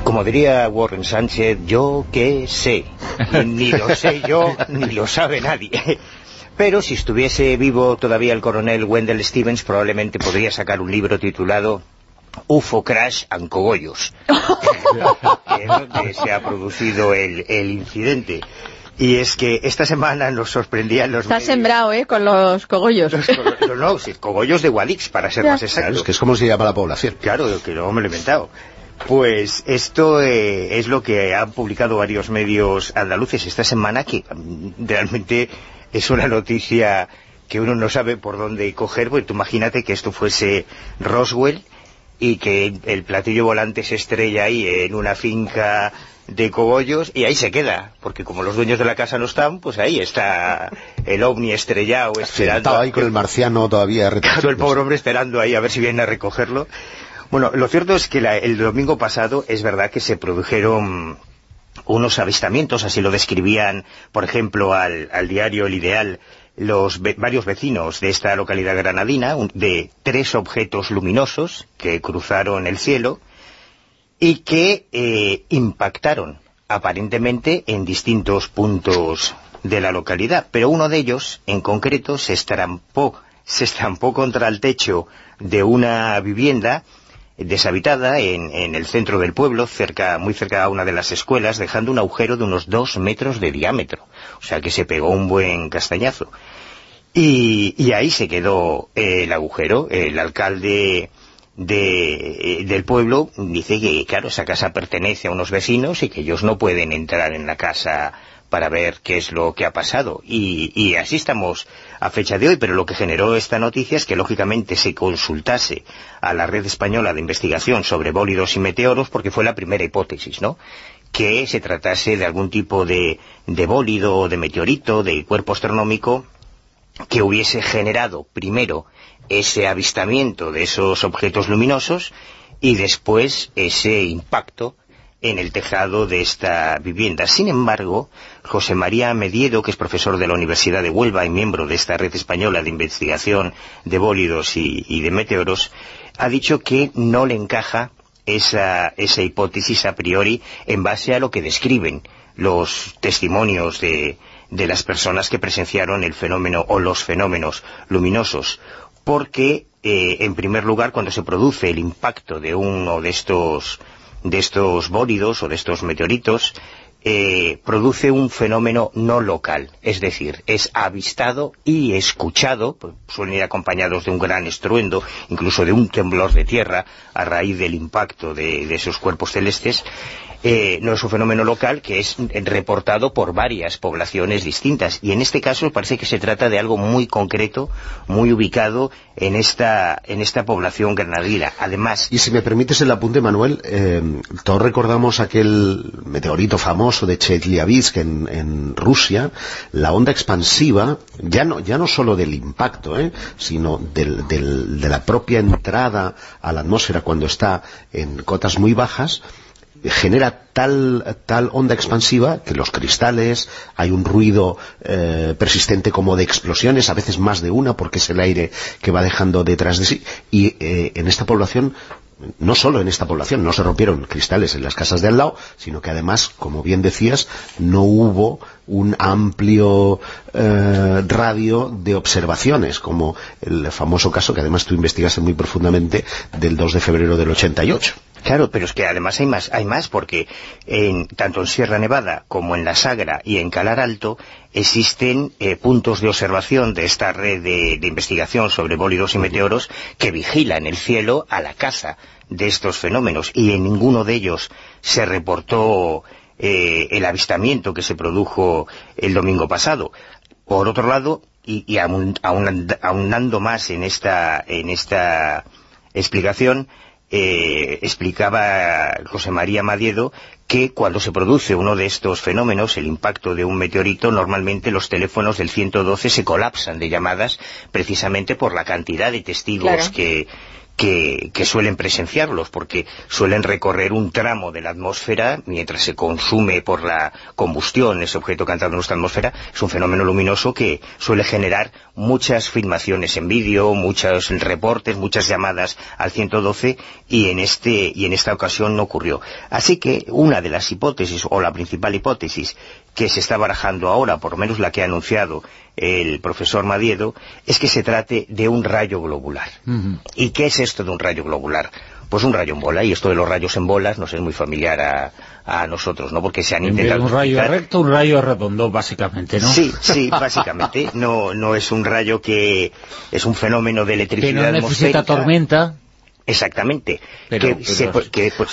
Como diría Warren Sánchez, yo qué sé. Ni lo sé yo, ni lo sabe nadie. Pero si estuviese vivo todavía el coronel Wendell Stevens, probablemente podría sacar un libro titulado UFO Crash and Cogollos, en donde se ha producido el, incidente. Y es que esta semana nos sorprendían los... Está sembrado, ¿eh? Con los cogollos. no, cogollos de Guadix, para ser más exactos. es que es como se llama la población. Claro, que no me lo he inventado. Pues esto eh, es lo que han publicado varios medios andaluces esta semana, que mm, realmente es una noticia que uno no sabe por dónde coger, porque tú imagínate que esto fuese Roswell y que el platillo volante se estrella ahí en una finca de cogollos y ahí se queda, porque como los dueños de la casa no están, pues ahí está el ovni estrellado esperando. Estaba ahí con el marciano todavía Claro, el pobre hombre esperando ahí a ver si viene a recogerlo. Bueno, lo cierto es que el domingo pasado es verdad que se produjeron unos avistamientos, así lo describían, por ejemplo, al, diario El Ideal, los varios vecinos de esta localidad granadina, de tres objetos luminosos que cruzaron el cielo y que eh, impactaron aparentemente en distintos puntos de la localidad, pero uno de ellos, en concreto, se estampó, se estampó contra el techo de una vivienda deshabitada en, el centro del pueblo, cerca, muy cerca a una de las escuelas, dejando un agujero de unos dos metros de diámetro. O sea que se pegó un buen castañazo. Y, ahí se quedó el agujero. El alcalde de, del pueblo dice que, claro, esa casa pertenece a unos vecinos y que ellos no pueden entrar en la casa para ver qué es lo que ha pasado. Y, así estamos a fecha de hoy, pero lo que generó esta noticia es que lógicamente se consultase a la red española de investigación sobre bólidos y meteoros porque fue la primera hipótesis, ¿no? que se tratase de algún tipo de, de bólido, de meteorito, de cuerpo astronómico que hubiese generado primero ese avistamiento de esos objetos luminosos y después ese impacto en el tejado de esta vivienda. Sin embargo, José María Mediedo, que es profesor de la Universidad de Huelva y miembro de esta red española de investigación de bólidos y, de meteoros, ha dicho que no le encaja esa, hipótesis a priori en base a lo que describen los testimonios de, las personas que presenciaron el fenómeno o los fenómenos luminosos, porque, eh, en primer lugar, cuando se produce el impacto de uno de estos bólidos o de estos meteoritos eh, produce un fenómeno no local, es decir, es avistado y escuchado, pues, suelen ir acompañados de un gran estruendo, incluso de un temblor de tierra a raíz del impacto de esos cuerpos celestes, eh, no es un fenómeno local que es reportado por varias poblaciones distintas. Y en este caso parece que se trata de algo muy concreto, muy ubicado en esta, en esta población granadina. Además... Y si me permites el apunte, Manuel, eh, todos recordamos aquel meteorito famoso de Chelyabinsk en, en Rusia, la onda expansiva, ya no, ya no solo del impacto, eh, sino del, del, de la propia entrada a la atmósfera cuando está en cotas muy bajas, genera tal, tal onda expansiva que los cristales, hay un ruido eh, persistente como de explosiones, a veces más de una porque es el aire que va dejando detrás de sí, y eh, en esta población no solo en esta población, no se rompieron cristales en las casas de al lado, sino que además, como bien decías, no hubo un amplio eh, radio de observaciones, como el famoso caso que además tú investigaste muy profundamente del 2 de febrero del 88. Claro, pero es que además hay más, hay más porque en, tanto en Sierra Nevada como en La Sagra y en Calar Alto existen eh, puntos de observación de esta red de, investigación sobre bólidos y meteoros que vigilan el cielo a la caza de estos fenómenos y en ninguno de ellos se reportó eh, el avistamiento que se produjo el domingo pasado. Por otro lado, y, aunando más en esta, en esta explicación, eh, explicaba José María Madiedo que cuando se produce uno de estos fenómenos, el impacto de un meteorito, normalmente los teléfonos del 112 se colapsan de llamadas precisamente por la cantidad de testigos que que, suelen presenciarlos, porque suelen recorrer un tramo de la atmósfera mientras se consume por la combustión ese objeto cantado en nuestra atmósfera, es un fenómeno luminoso que suele generar muchas filmaciones en vídeo, muchos reportes, muchas llamadas al 112 y en, este, y en esta ocasión no ocurrió. Así que una de las hipótesis, o la principal hipótesis, que se está barajando ahora, por lo menos la que ha anunciado el profesor Madiedo, es que se trate de un rayo globular. ¿Y qué es esto de un rayo globular? Pues un rayo en bola, y esto de los rayos en bolas nos es muy familiar a, nosotros, ¿no? Porque se han intentado... Un rayo recto, un rayo redondo, básicamente, ¿no? Sí, sí, básicamente. No, no es un rayo que es un fenómeno de electricidad Que no necesita tormenta. Exactamente.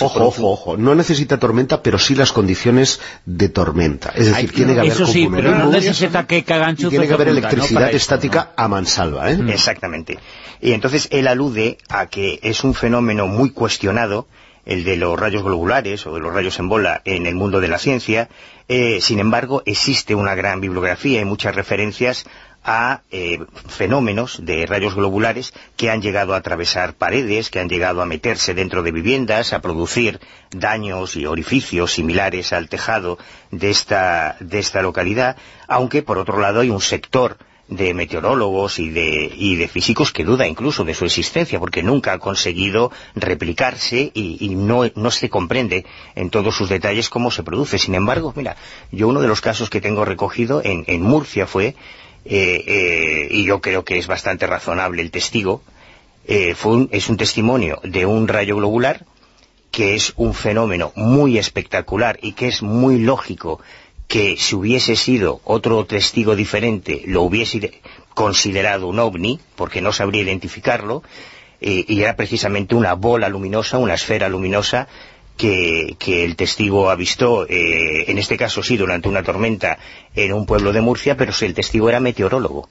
ojo, ojo, ojo. No necesita tormenta, pero sí las condiciones de tormenta. Es decir, tiene que haber Eso sí, pero no necesita que cagan Tiene que haber electricidad estática a mansalva, ¿eh? Exactamente. Y entonces él alude a que es un fenómeno muy cuestionado, el de los rayos globulares o de los rayos en bola en el mundo de la ciencia. Eh, sin embargo, existe una gran bibliografía y muchas referencias a eh, fenómenos de rayos globulares que han llegado a atravesar paredes, que han llegado a meterse dentro de viviendas, a producir daños y orificios similares al tejado de esta, de esta localidad, aunque por otro lado hay un sector de meteorólogos y de, y de físicos que duda incluso de su existencia, porque nunca ha conseguido replicarse y, no, no, se comprende en todos sus detalles cómo se produce. Sin embargo, mira, yo uno de los casos que tengo recogido en, en Murcia fue eh, eh, y yo creo que es bastante razonable el testigo, eh, es un testimonio de un rayo globular que es un fenómeno muy espectacular y que es muy lógico que si hubiese sido otro testigo diferente lo hubiese considerado un ovni, porque no sabría identificarlo, y era precisamente una bola luminosa, una esfera luminosa que, el testigo avistó, eh, en este caso sí, durante una tormenta en un pueblo de Murcia, pero si el testigo era meteorólogo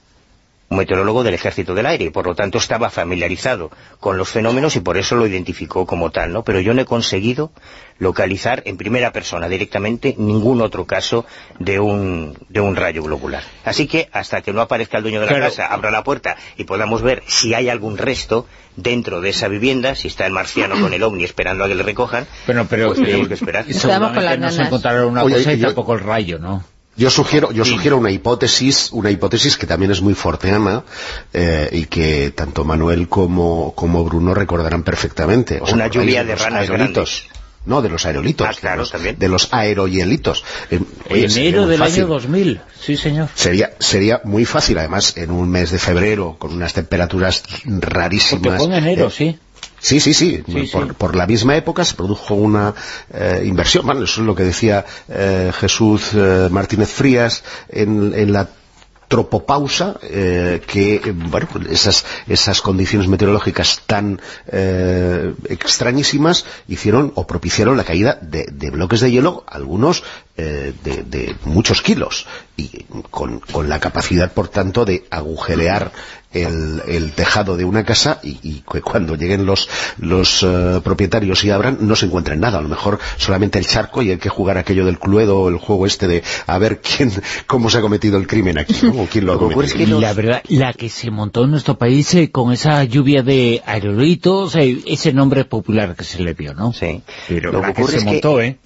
un meteorólogo del Ejército del Aire, y por lo tanto estaba familiarizado con los fenómenos y por eso lo identificó como tal, ¿no? Pero yo no he conseguido localizar en primera persona directamente ningún otro caso de un, de un rayo globular. Así que hasta que no aparezca el dueño de la casa, abra la puerta y podamos ver si hay algún resto dentro de esa vivienda, si está el marciano con el ovni esperando a que le recojan, pero, pero, pues tenemos que esperar. Seguramente no se encontrará una cosa y tampoco el rayo, ¿no? Yo sugiero, yo sugiero una hipótesis, una hipótesis que también es muy forteana eh, y que tanto Manuel como, como Bruno recordarán perfectamente. una lluvia de, ranas aerolitos. No, de los aerolitos. Ah, claro, de, los, de los aerohielitos. Eh, Enero del año 2000, sí señor. Sería, sería muy fácil, además, en un mes de febrero, con unas temperaturas rarísimas. Porque enero, eh, sí. Sí, sí, sí. por, la misma época se produjo una eh, inversión. Bueno, eso es lo que decía eh, Jesús eh, Martínez Frías en, en la tropopausa eh, que, bueno, esas, esas condiciones meteorológicas tan eh, extrañísimas hicieron o propiciaron la caída de, bloques de hielo, algunos eh, de, muchos kilos, y con, con, la capacidad, por tanto, de agujerear el, tejado de una casa y, cuando lleguen los, los eh, propietarios y abran no se encuentren nada, a lo mejor solamente el charco y hay que jugar aquello del cluedo o el juego este de a ver quién cómo se ha cometido el crimen aquí, o quién lo ha cometido. La verdad, la que se montó en nuestro país eh, con esa lluvia de aerolitos, eh, ese nombre popular que se le dio, ¿no? Sí. Pero lo que, se montó, ¿eh?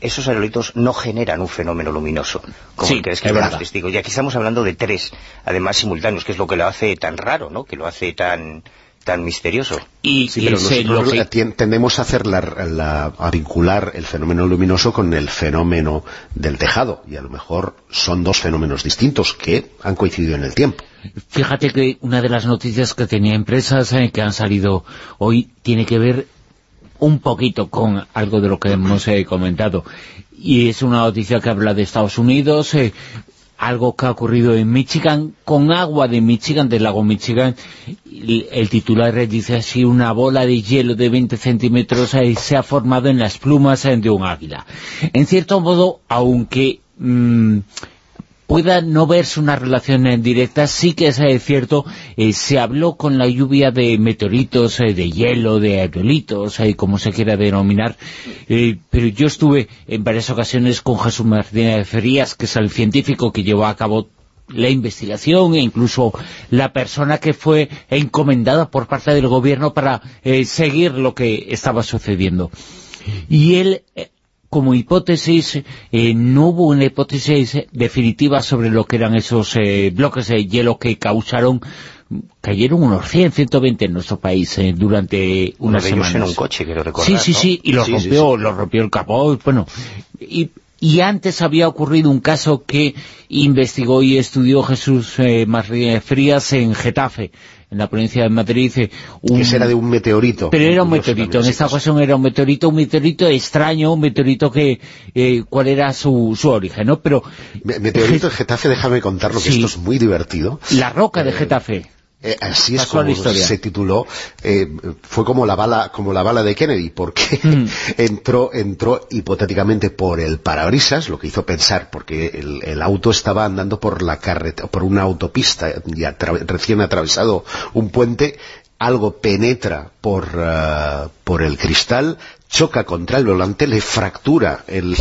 esos aerolitos no generan un fenómeno luminoso, como el que es que los testigos. Y aquí estamos hablando de tres, además simultáneos, que es lo que lo hace tan raro, ¿no? Que lo hace tan tan misterioso. Y, pero nosotros tendemos a hacer a vincular el fenómeno luminoso con el fenómeno del tejado, y a lo mejor son dos fenómenos distintos que han coincidido en el tiempo. Fíjate que una de las noticias que tenía empresas eh, que han salido hoy tiene que ver un poquito con algo de lo que hemos eh, comentado, y es una noticia que habla de Estados Unidos, eh, algo que ha ocurrido en Michigan, con agua de Michigan, del lago Michigan, el titular dice así, una bola de hielo de 20 centímetros eh, se ha formado en las plumas eh, de un águila. En cierto modo, aunque mm, pueda no verse una relación en directa, sí que es eh, cierto, eh, se habló con la lluvia de meteoritos, eh, de hielo, de aerolitos, como se quiera denominar, pero yo estuve en varias ocasiones con Jesús Martínez Ferías, que es el científico que llevó a cabo la investigación e incluso la persona que fue encomendada por parte del gobierno para seguir lo que estaba sucediendo. Y él como hipótesis, eh, no hubo una hipótesis definitiva sobre lo que eran esos eh, bloques de hielo que causaron cayeron unos 100, 120 en nuestro país eh, durante unas Uno semanas. en un coche, quiero recordar, Sí, sí, sí, y lo rompió, lo rompió el capó, bueno, y, y, antes había ocurrido un caso que investigó y estudió Jesús eh, Frías en Getafe, en la provincia de Madrid. Eh, un... Que era de un meteorito. Pero era un meteorito, en esta ocasión era un meteorito, un meteorito extraño, un meteorito que... Eh, ¿Cuál era su, su origen, no? Pero... meteorito de Getafe, déjame contarlo, que esto es muy divertido. La roca de eh, Getafe. Eh, así es como se tituló, eh, fue como la bala como la bala de Kennedy, porque mm. entró entró hipotéticamente por el parabrisas, lo que hizo pensar, porque el, auto estaba andando por la carretera, por una autopista y recién atravesado un puente, algo penetra por, uh, por el cristal, choca contra el volante, le fractura el,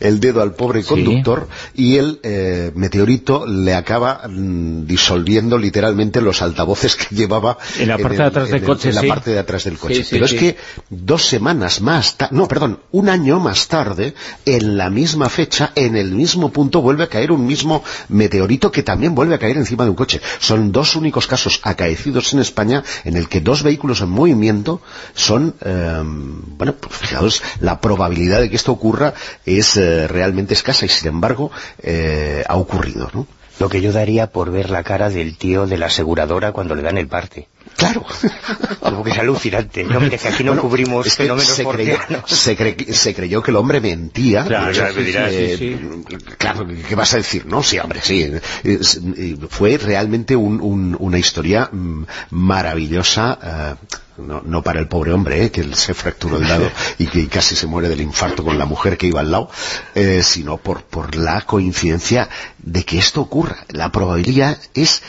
dedo al pobre conductor y el eh, meteorito le acaba mm, disolviendo literalmente los altavoces que llevaba en la parte de atrás del coche. En la parte de atrás del coche. Pero es que dos semanas más, no, perdón, un año más tarde, en la misma fecha, en el mismo punto, vuelve a caer un mismo meteorito que también vuelve a caer encima de un coche. Son dos únicos casos acaecidos en España en el que dos vehículos en movimiento son, eh, bueno, pues fijaos, la probabilidad de que esto ocurra es eh, realmente escasa y sin embargo eh, ha ocurrido, ¿no? Lo que yo daría por ver la cara del tío de la aseguradora cuando le dan el parte. Claro. Algo que es alucinante. No, mire, que aquí no cubrimos fenómenos se creyó, se, creyó que el hombre mentía. Claro, claro, ¿qué vas a decir? No, sí, hombre, sí. Fue realmente una historia mm, maravillosa eh, no, para el pobre hombre, ¿eh? que él se fracturó el lado y que casi se muere del infarto con la mujer que iba al lado, eh, sino por, por la coincidencia de que esto ocurra. La probabilidad es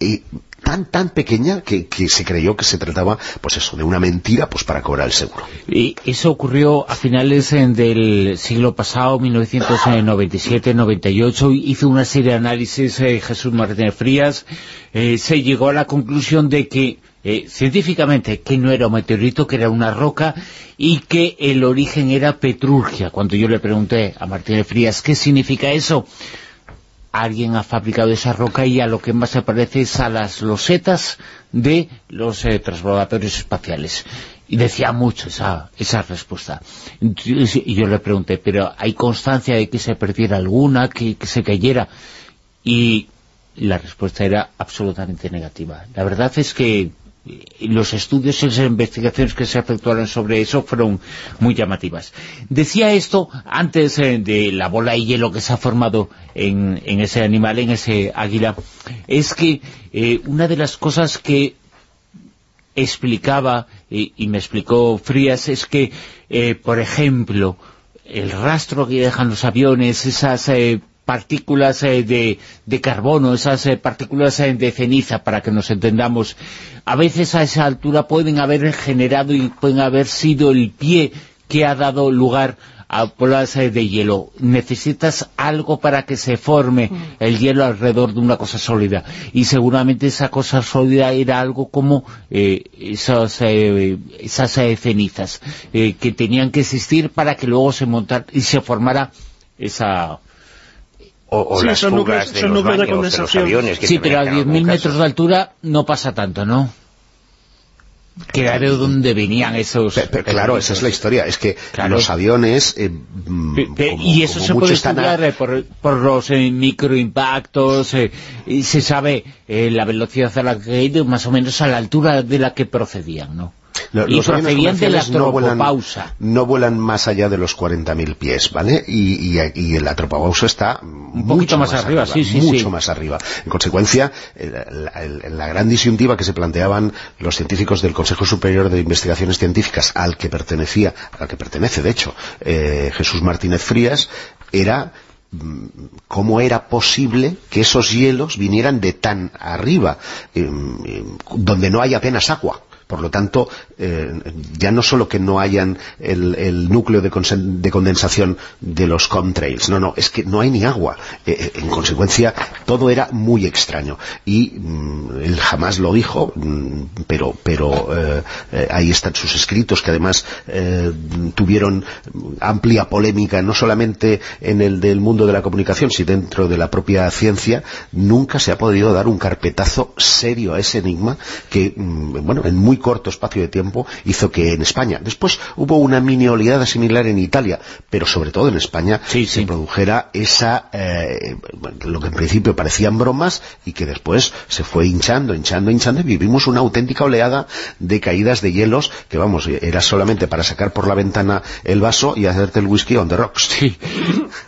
eh, tan tan pequeña que, se creyó que se trataba pues eso de una mentira pues para cobrar el seguro. Y eso ocurrió a finales del siglo pasado 1997-98 hizo una serie de análisis Jesús Martínez Frías. Se llegó a la conclusión de que eh, científicamente que no era un meteorito, que era una roca y que el origen era Petrurgia. Cuando yo le pregunté a Martínez Frías qué significa eso, alguien ha fabricado esa roca y a lo que más se parece es a las losetas de los eh, transbordadores espaciales. Y decía mucho esa, esa respuesta. Y yo le pregunté, pero ¿hay constancia de que se perdiera alguna, que, que se cayera? Y la respuesta era absolutamente negativa. La verdad es que los estudios y las investigaciones que se efectuaron sobre eso fueron muy llamativas. Decía esto antes eh, de la bola de hielo que se ha formado en, ese animal, en ese águila, es que eh, una de las cosas que explicaba, y, me explicó Frías, es que, eh, por ejemplo, el rastro que dejan los aviones, esas partículas eh, de, carbono, esas eh, partículas eh, de ceniza, para que nos entendamos, a veces a esa altura pueden haber generado y pueden haber sido el pie que ha dado lugar a bolas de hielo. Necesitas algo para que se forme mm. el hielo alrededor de una cosa sólida. Y seguramente esa cosa sólida era algo como esas, esas cenizas que tenían que existir para que luego se montara y se formara esa o, las fugas de los baños, de, los aviones. sí, pero a 10.000 metros de altura no pasa tanto, ¿no? que era de dónde venían esos... claro, esa es la historia, es que los aviones... Eh, mm, y eso se puede estudiar eh, por, por, los eh, microimpactos, y se sabe la velocidad a la que ido más o menos a la altura de la que procedían, ¿no? Y procedían de la tropopausa. No vuelan, más allá de los 40.000 pies, ¿vale? Y, y, la tropopausa está un poquito más, arriba, sí, mucho más arriba. En consecuencia, la, gran disyuntiva que se planteaban los científicos del Consejo Superior de Investigaciones Científicas, al que pertenecía, al que pertenece, de hecho, eh, Jesús Martínez Frías, era mm, cómo era posible que esos hielos vinieran de tan arriba, em, em, donde no hay apenas agua. Por lo tanto, eh, ya no solo que no hayan el, núcleo de, condensación de los contrails, no, no, es que no hay ni agua. Eh, eh, en consecuencia, todo era muy extraño. Y mm, él jamás lo dijo, mm, pero, pero ahí están sus escritos, que además tuvieron amplia polémica, no solamente en el del mundo de la comunicación, sino dentro de la propia ciencia, nunca se ha podido dar un carpetazo serio a ese enigma que, mm, bueno, en muy corto espacio de tiempo hizo que en España, después hubo una mini oleada similar en Italia, pero sobre todo en España se produjera esa, eh, lo que en principio parecían bromas y que después se fue hinchando, hinchando, hinchando y vivimos una auténtica oleada de caídas de hielos que vamos, era solamente para sacar por la ventana el vaso y hacerte el whisky on the rocks. Sí.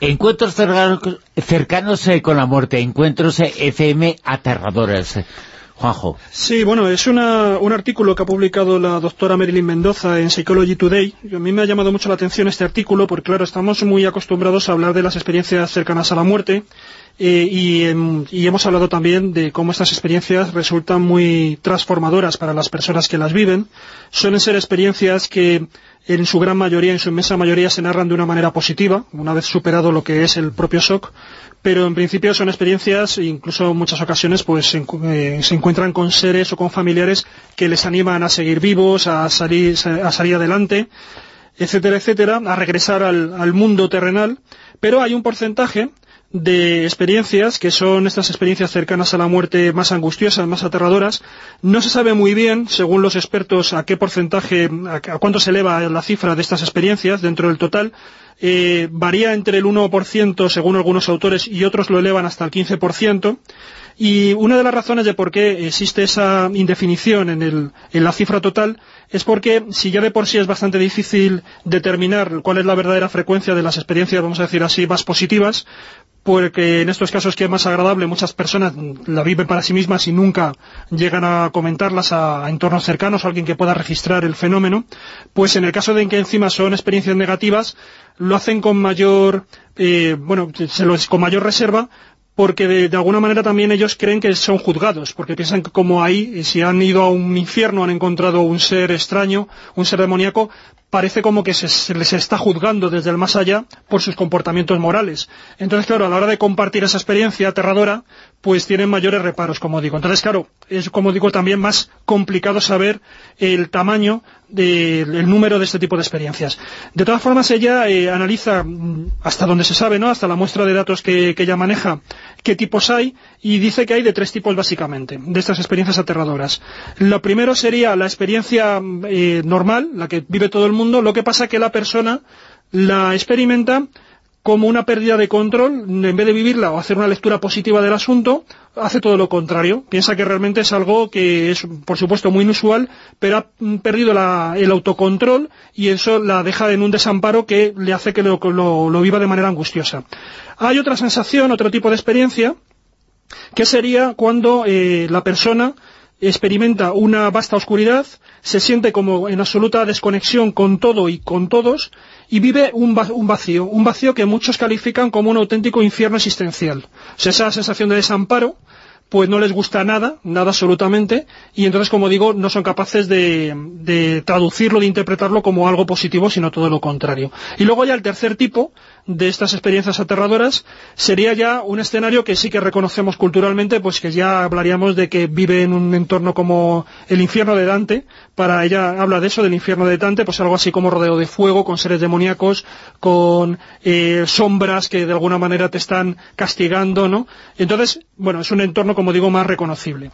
Encuentros cercanos eh, con la muerte, encuentros eh, FM aterradores. Sí, bueno, es un artículo que ha publicado la doctora Marilyn Mendoza en Psychology Today. a mí me ha llamado mucho la atención este artículo porque, claro, estamos muy acostumbrados a hablar de las experiencias cercanas a la muerte eh, y, hemos hablado también de cómo estas experiencias resultan muy transformadoras para las personas que las viven. Suelen ser experiencias que en su gran mayoría, en su inmensa mayoría, se narran de una manera positiva, una vez superado lo que es el propio shock, pero en principio son experiencias, incluso en muchas ocasiones pues se, eh, encuentran con seres o con familiares que les animan a seguir vivos, a salir, a salir adelante, etcétera, etcétera, a regresar al mundo terrenal, pero hay un porcentaje de experiencias, que son estas experiencias cercanas a la muerte más angustiosas, más aterradoras. No se sabe muy bien, según los expertos, a qué porcentaje, a cuánto se eleva la cifra de estas experiencias dentro del total. Eh, varía entre el 1% según algunos autores y otros lo elevan hasta el 15%. Y una de las razones de por qué existe esa indefinición en, la cifra total es porque si ya de por sí es bastante difícil determinar cuál es la verdadera frecuencia de las experiencias, vamos a decir así, más positivas, porque en estos casos que es más agradable, muchas personas la viven para sí mismas y nunca llegan a comentarlas a, entornos cercanos, a alguien que pueda registrar el fenómeno, pues en el caso de que encima son experiencias negativas, lo hacen con mayor, eh, bueno, con mayor reserva, porque de, alguna manera también ellos creen que son juzgados, porque piensan que como ahí, si han ido a un infierno, han encontrado un ser extraño, un ser demoníaco, parece como que se, les está juzgando desde el más allá por sus comportamientos morales. Entonces, claro, a la hora de compartir esa experiencia aterradora, pues tienen mayores reparos, como digo. Entonces, claro, es, como digo, también más complicado saber el tamaño, del número de este tipo de experiencias. De todas formas, ella eh, analiza, mm, hasta donde se sabe, ¿no?, hasta la muestra de datos que, ella maneja, qué tipos hay, y dice que hay de tres tipos básicamente, de estas experiencias aterradoras. Lo primero sería la experiencia eh, normal, la que vive todo el mundo, lo que pasa que la persona la experimenta como una pérdida de control, en vez de vivirla o hacer una lectura positiva del asunto, hace todo lo contrario. Piensa que realmente es algo que es, por supuesto, muy inusual, pero ha perdido el autocontrol y eso la deja en un desamparo que le hace que lo, viva de manera angustiosa. Hay otra sensación, otro tipo de experiencia, que sería cuando eh, la persona experimenta una vasta oscuridad, se siente como en absoluta desconexión con todo y con todos, y vive un, vacío, un vacío que muchos califican como un auténtico infierno existencial. O sea, esa sensación de desamparo, pues no les gusta nada, nada absolutamente, y entonces, como digo, no son capaces de, de, traducirlo, de interpretarlo como algo positivo, sino todo lo contrario. Y luego ya el tercer tipo, de estas experiencias aterradoras sería ya un escenario que sí que reconocemos culturalmente, pues que ya hablaríamos de que vive en un entorno como el infierno de Dante, para ella habla de eso, del infierno de Dante, pues algo así como rodeo de fuego, con seres demoníacos, con eh, sombras que de alguna manera te están castigando, ¿no? Entonces, bueno, es un entorno, como digo, más reconocible.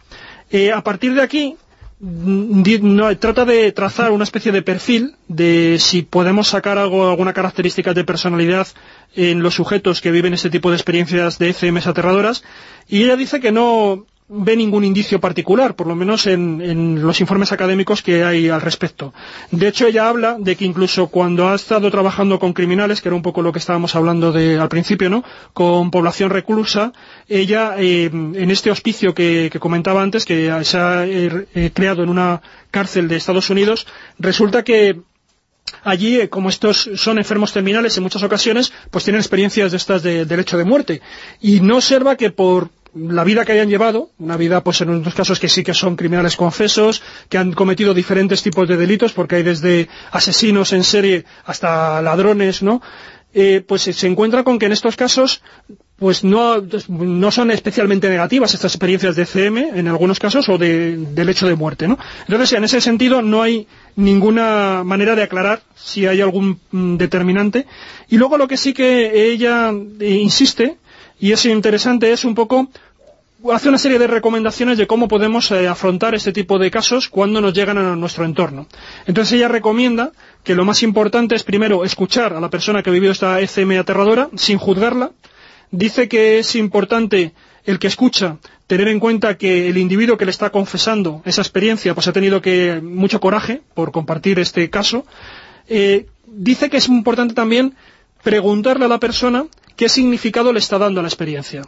Eh, a partir de aquí, no, trata de trazar una especie de perfil de si podemos sacar algo, alguna característica de personalidad en los sujetos que viven este tipo de experiencias de ECMs aterradoras. Y ella dice que no ve ningún indicio particular, por lo menos en, los informes académicos que hay al respecto. De hecho, ella habla de que incluso cuando ha estado trabajando con criminales, que era un poco lo que estábamos hablando de, al principio, ¿no? con población reclusa, ella, eh, en este hospicio que, comentaba antes, que se ha eh, creado en una cárcel de Estados Unidos, resulta que allí, eh, como estos son enfermos terminales en muchas ocasiones, pues tienen experiencias de estas de, del hecho de muerte. Y no observa que por la vida que hayan llevado, una vida pues en unos casos que sí que son criminales confesos, que han cometido diferentes tipos de delitos, porque hay desde asesinos en serie hasta ladrones, ¿no? Eh, pues se encuentra con que en estos casos pues no, no son especialmente negativas estas experiencias de CM en algunos casos o de, del hecho de muerte. ¿no? Entonces, en ese sentido, no hay ninguna manera de aclarar si hay algún mm, determinante. Y luego lo que sí que ella insiste, y es interesante, es un poco hace una serie de recomendaciones de cómo podemos eh, afrontar este tipo de casos cuando nos llegan a nuestro entorno. Entonces ella recomienda que lo más importante es primero escuchar a la persona que ha vivido esta ECM aterradora sin juzgarla. Dice que es importante el que escucha tener en cuenta que el individuo que le está confesando esa experiencia pues ha tenido que mucho coraje por compartir este caso. Eh, dice que es importante también preguntarle a la persona qué significado le está dando a la experiencia.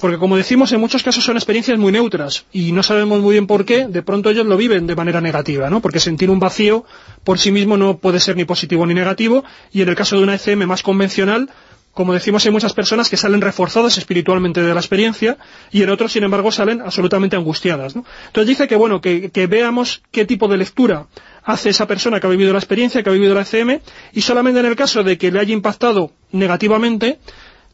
Porque como decimos, en muchos casos son experiencias muy neutras y no sabemos muy bien por qué, de pronto ellos lo viven de manera negativa, ¿no? Porque sentir un vacío por sí mismo no puede ser ni positivo ni negativo y en el caso de una ECM más convencional, como decimos, hay muchas personas que salen reforzadas espiritualmente de la experiencia y en otros, sin embargo, salen absolutamente angustiadas, ¿no? Entonces dice que, bueno, que, que veamos qué tipo de lectura hace esa persona que ha vivido la experiencia, que ha vivido la ECM y solamente en el caso de que le haya impactado negativamente,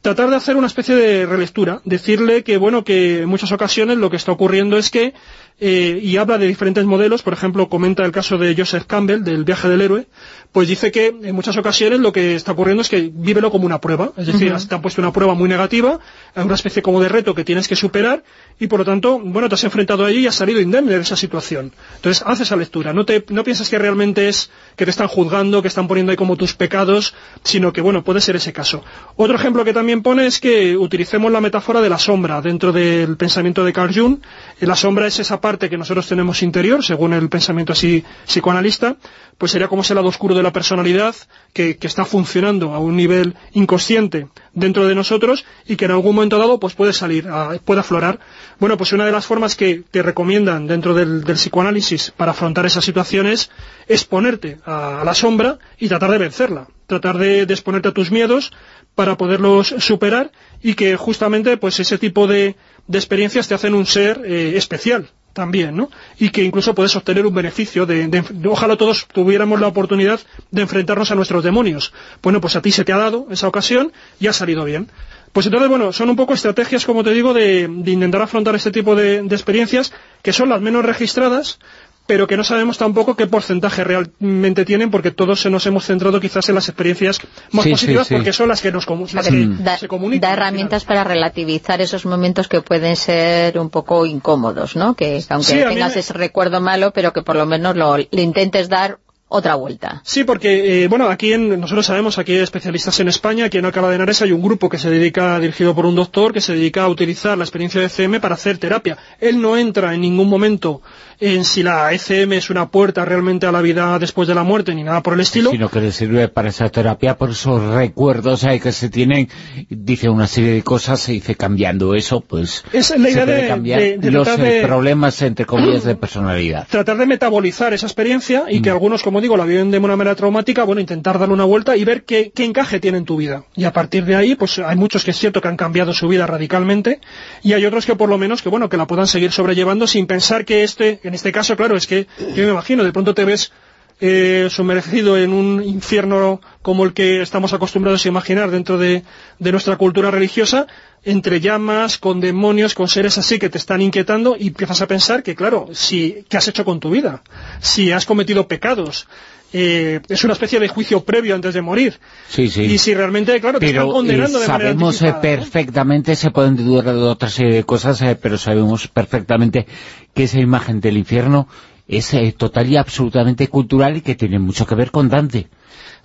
tratar de hacer una especie de relectura, decirle que, bueno, que en muchas ocasiones lo que está ocurriendo es que eh, y habla de diferentes modelos, por ejemplo, comenta el caso de Joseph Campbell, del viaje del héroe, pues dice que en muchas ocasiones lo que está ocurriendo es que vívelo como una prueba, es decir, te han puesto una prueba muy negativa, una especie como de reto que tienes que superar, y por lo tanto, bueno, te has enfrentado allí y has salido indemne de esa situación. Entonces, haz esa lectura, no, te, no piensas que realmente es que te están juzgando, que están poniendo ahí como tus pecados, sino que, bueno, puede ser ese caso. Otro ejemplo que también pone es que utilicemos la metáfora de la sombra dentro del pensamiento de Carl Jung. La sombra es esa parte que nosotros tenemos interior, según el pensamiento así psicoanalista, pues sería como ese lado oscuro de la personalidad que, está funcionando a un nivel inconsciente dentro de nosotros y que en algún momento dado pues puede salir, puede aflorar. Bueno, pues una de las formas que te recomiendan dentro del, psicoanálisis para afrontar esas situaciones es ponerte a, la sombra y tratar de vencerla, tratar de, exponerte a tus miedos para poderlos superar y que justamente pues ese tipo de, experiencias te hacen un ser eh, especial también, ¿no? Y que incluso puedes obtener un beneficio de, ojalá todos tuviéramos la oportunidad de enfrentarnos a nuestros demonios. Bueno, pues a ti se te ha dado esa ocasión y ha salido bien. Pues entonces, bueno, son un poco estrategias, como te digo, de, intentar afrontar este tipo de, experiencias, que son las menos registradas, pero que no sabemos tampoco qué porcentaje realmente tienen, porque todos se nos hemos centrado quizás en las experiencias más positivas, porque son las que nos se comunican. Da herramientas para relativizar esos momentos que pueden ser un poco incómodos, ¿no? Que aunque tengas ese recuerdo malo, pero que por lo menos lo, le intentes dar otra vuelta. Sí, porque, eh, bueno, aquí en, nosotros sabemos, aquí hay especialistas en España, aquí en Alcalá de Henares hay un grupo que se dedica, dirigido por un doctor, que se dedica a utilizar la experiencia de CM para hacer terapia. Él no entra en ningún momento en si la ECM es una puerta realmente a la vida después de la muerte, ni nada por el estilo. Sino que le sirve para esa terapia por esos recuerdos ahí que se tienen, dice una serie de cosas, se dice cambiando eso, pues es la idea de, cambiar los eh, problemas, entre comillas, de personalidad. Tratar de metabolizar esa experiencia y que mm. algunos, como digo, la viven de una manera traumática, bueno, intentar darle una vuelta y ver qué, qué encaje tiene en tu vida. Y a partir de ahí, pues hay muchos que es cierto que han cambiado su vida radicalmente y hay otros que por lo menos que, bueno, que la puedan seguir sobrellevando sin pensar que este en este caso, claro, es que yo me imagino, de pronto te ves eh, sumergido en un infierno como el que estamos acostumbrados a imaginar dentro de, nuestra cultura religiosa, entre llamas, con demonios, con seres así que te están inquietando y empiezas a pensar que, claro, si, ¿qué has hecho con tu vida? Si has cometido pecados, eh, es una especie de juicio previo antes de morir. Sí, sí. Y si realmente, claro, te están condenando de manera sabemos eh, perfectamente, se pueden dudar de otra serie de cosas, pero sabemos perfectamente que esa imagen del infierno es total y absolutamente cultural y que tiene mucho que ver con Dante.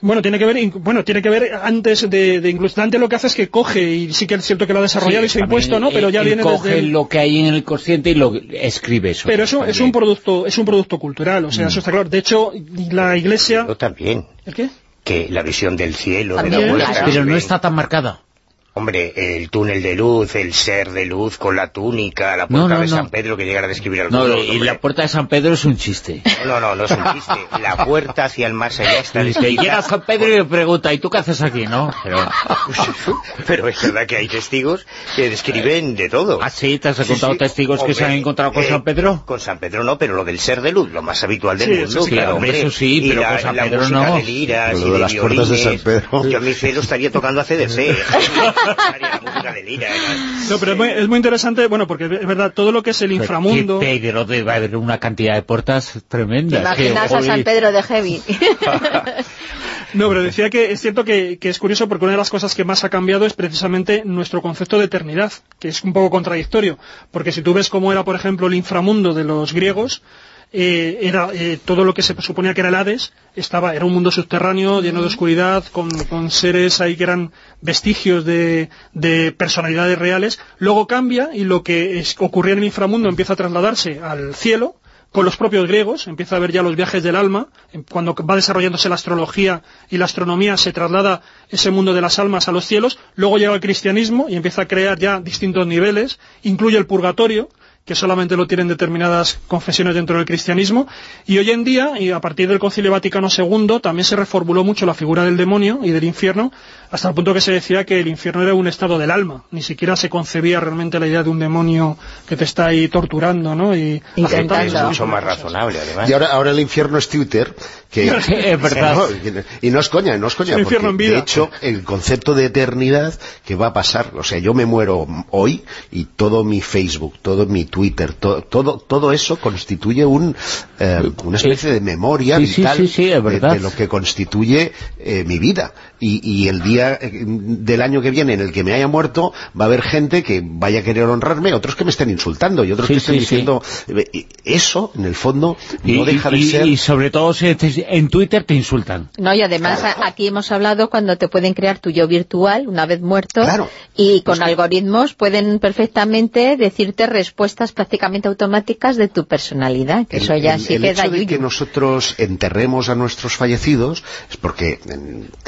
Bueno, tiene que ver, bueno, tiene que ver antes de, de incluso Dante lo que hace es que coge, y sí que es cierto que lo ha desarrollado y se ha impuesto, ¿no? Pero ya viene coge lo que hay en el consciente y lo escribe eso. Pero eso es un producto, es un producto cultural, o sea, eso mm. está claro. De hecho, la iglesia... también. ¿El qué? Que la visión del cielo, de la Pero no está tan marcada. Hombre, el túnel de luz, el ser de luz con la túnica, la puerta de San Pedro que llegara a describir al No, y la puerta de San Pedro es un chiste. No, no, no es un chiste. La puerta hacia el más allá está descrita. Llega San Pedro y le pregunta, ¿y tú qué haces aquí, no? Pero, es verdad que hay testigos que describen de todo. ¿Ah, sí? ¿Te has encontrado testigos que se han encontrado con eh, San Pedro? Con San Pedro no, pero lo del ser de luz, lo más habitual del mundo. Sí, claro, hombre, eso sí, pero con San Pedro no. De liras, y de, las puertas de San Pedro. Yo mi fe lo estaría tocando a CDC. No, pero es muy, interesante, bueno, porque es verdad, todo lo que es el inframundo... Pedro va a haber una cantidad de puertas tremendas. imaginas a San Pedro de Heavy? no, pero decía que es cierto que, que, es curioso porque una de las cosas que más ha cambiado es precisamente nuestro concepto de eternidad, que es un poco contradictorio, porque si tú ves cómo era, por ejemplo, el inframundo de los griegos, eh, era eh, todo lo que se suponía que era el Hades, estaba, era un mundo subterráneo lleno de oscuridad, con, seres ahí que eran vestigios de, personalidades reales. Luego cambia y lo que ocurría en el inframundo empieza a trasladarse al cielo, con los propios griegos, empieza a ver ya los viajes del alma, cuando va desarrollándose la astrología y la astronomía se traslada ese mundo de las almas a los cielos, luego llega el cristianismo y empieza a crear ya distintos niveles, incluye el purgatorio, que solamente lo tienen determinadas confesiones dentro del cristianismo, y hoy en día, y a partir del Concilio Vaticano II, también se reformuló mucho la figura del demonio y del infierno, hasta el punto que se decía que el infierno era un estado del alma, ni siquiera se concebía realmente la idea de un demonio que te está ahí torturando, ¿no? Y es mucho más razonable, además. Y ahora, ahora el infierno es Twitter, que es verdad. y no es coña, no es coña, porque de hecho el concepto de eternidad que va a pasar, o sea, yo me muero hoy y todo mi Facebook, todo mi Twitter, todo, todo, eso constituye un, eh, una especie de memoria vital de, lo que constituye eh, mi vida. Y, el día eh, del año que viene en el que me haya muerto, va a haber gente que vaya a querer honrarme, otros que me estén insultando y otros que estén diciendo... Eso, en el fondo, no deja de ser... Y sobre todo si en Twitter te insultan. No, y además aquí hemos hablado cuando te pueden crear tu yo virtual, una vez muerto, y con algoritmos pueden perfectamente decirte respuestas prácticamente automáticas de tu personalidad, que eso ya sí el hecho de que nosotros enterremos a nuestros fallecidos es porque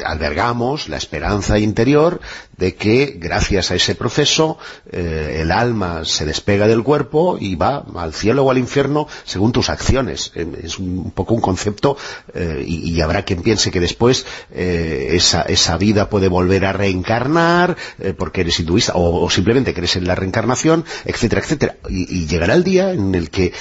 albergamos la esperanza interior de que gracias a ese proceso eh, el alma se despega del cuerpo y va al cielo o al infierno según tus acciones. Eh, es un, poco un concepto eh, y, habrá quien piense que después esa, esa, vida puede volver a reencarnar porque eres hinduista o, simplemente crees en la reencarnación, etcétera, etcétera. Y, llegará el día en el que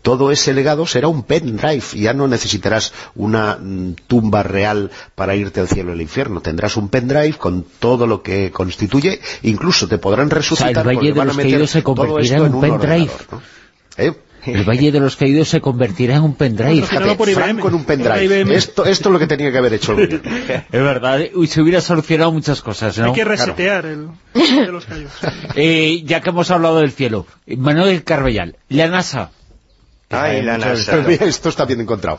todo ese legado será un pendrive y ya no necesitarás una mm, tumba real para irte al cielo o al infierno. Tendrás un pendrive con todo lo que constituye, incluso te podrán resucitar el Valle de los Caídos se convertirá en un pendrive. ¿Eh? El Valle de los Caídos se convertirá en un pendrive. con un pendrive. Esto, esto es lo que tenía que haber hecho el Es verdad, y se hubiera solucionado muchas cosas, ¿no? Hay que resetear el de los Caídos. Eh, ya que hemos hablado del cielo, Manuel Carbellal, la NASA. Ay, la NASA. Esto está bien encontrado.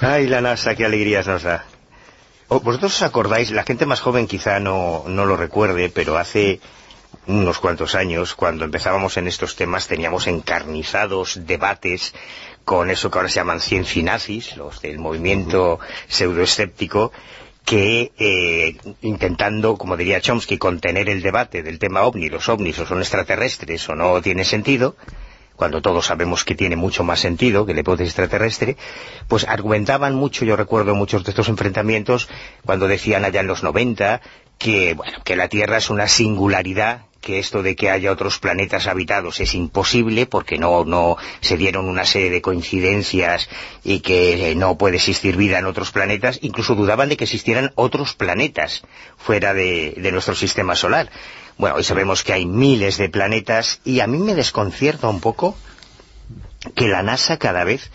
Ay, la NASA, qué alegrías nos da. ¿Vosotros os acordáis? La gente más joven quizá no, no lo recuerde, pero hace unos cuantos años, cuando empezábamos en estos temas, teníamos encarnizados debates con eso que ahora se llaman ciencinazis, los del movimiento pseudoescéptico, que eh, intentando, como diría Chomsky, contener el debate del tema ovni, los ovnis o son extraterrestres o no tiene sentido, cuando todos sabemos que tiene mucho más sentido que la hipótesis extraterrestre, pues argumentaban mucho, yo recuerdo muchos de estos enfrentamientos, cuando decían allá en los 90 que, bueno, que la Tierra es una singularidad que esto de que haya otros planetas habitados es imposible porque no, no se dieron una serie de coincidencias y que eh, no puede existir vida en otros planetas, incluso dudaban de que existieran otros planetas fuera de nuestro sistema solar. Bueno, hoy sabemos que hay miles de planetas y a mí me desconcierta un poco que la NASA cada vez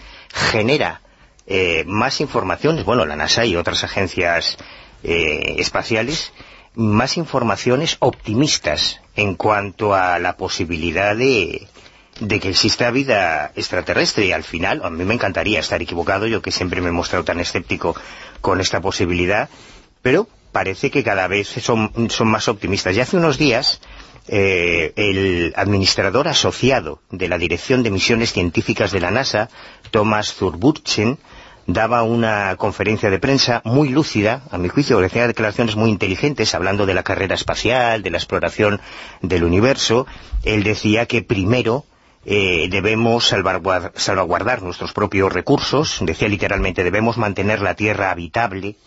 genera eh, más informaciones, bueno, la NASA y otras agencias eh, espaciales, más informaciones optimistas en cuanto a la posibilidad de, de que exista vida extraterrestre. Y al final, a mí me encantaría estar equivocado, yo que siempre me he mostrado tan escéptico con esta posibilidad, pero parece que cada vez son, más optimistas. Y hace unos días, eh, el administrador asociado de la Dirección de Misiones Científicas de la NASA, Thomas Zurbuchen, daba una conferencia de prensa muy lúcida, a mi juicio, decía declaraciones muy inteligentes, hablando de la carrera espacial, de la exploración del universo. Él decía que primero eh, debemos salvaguardar nuestros propios recursos, decía literalmente, debemos mantener la Tierra habitable,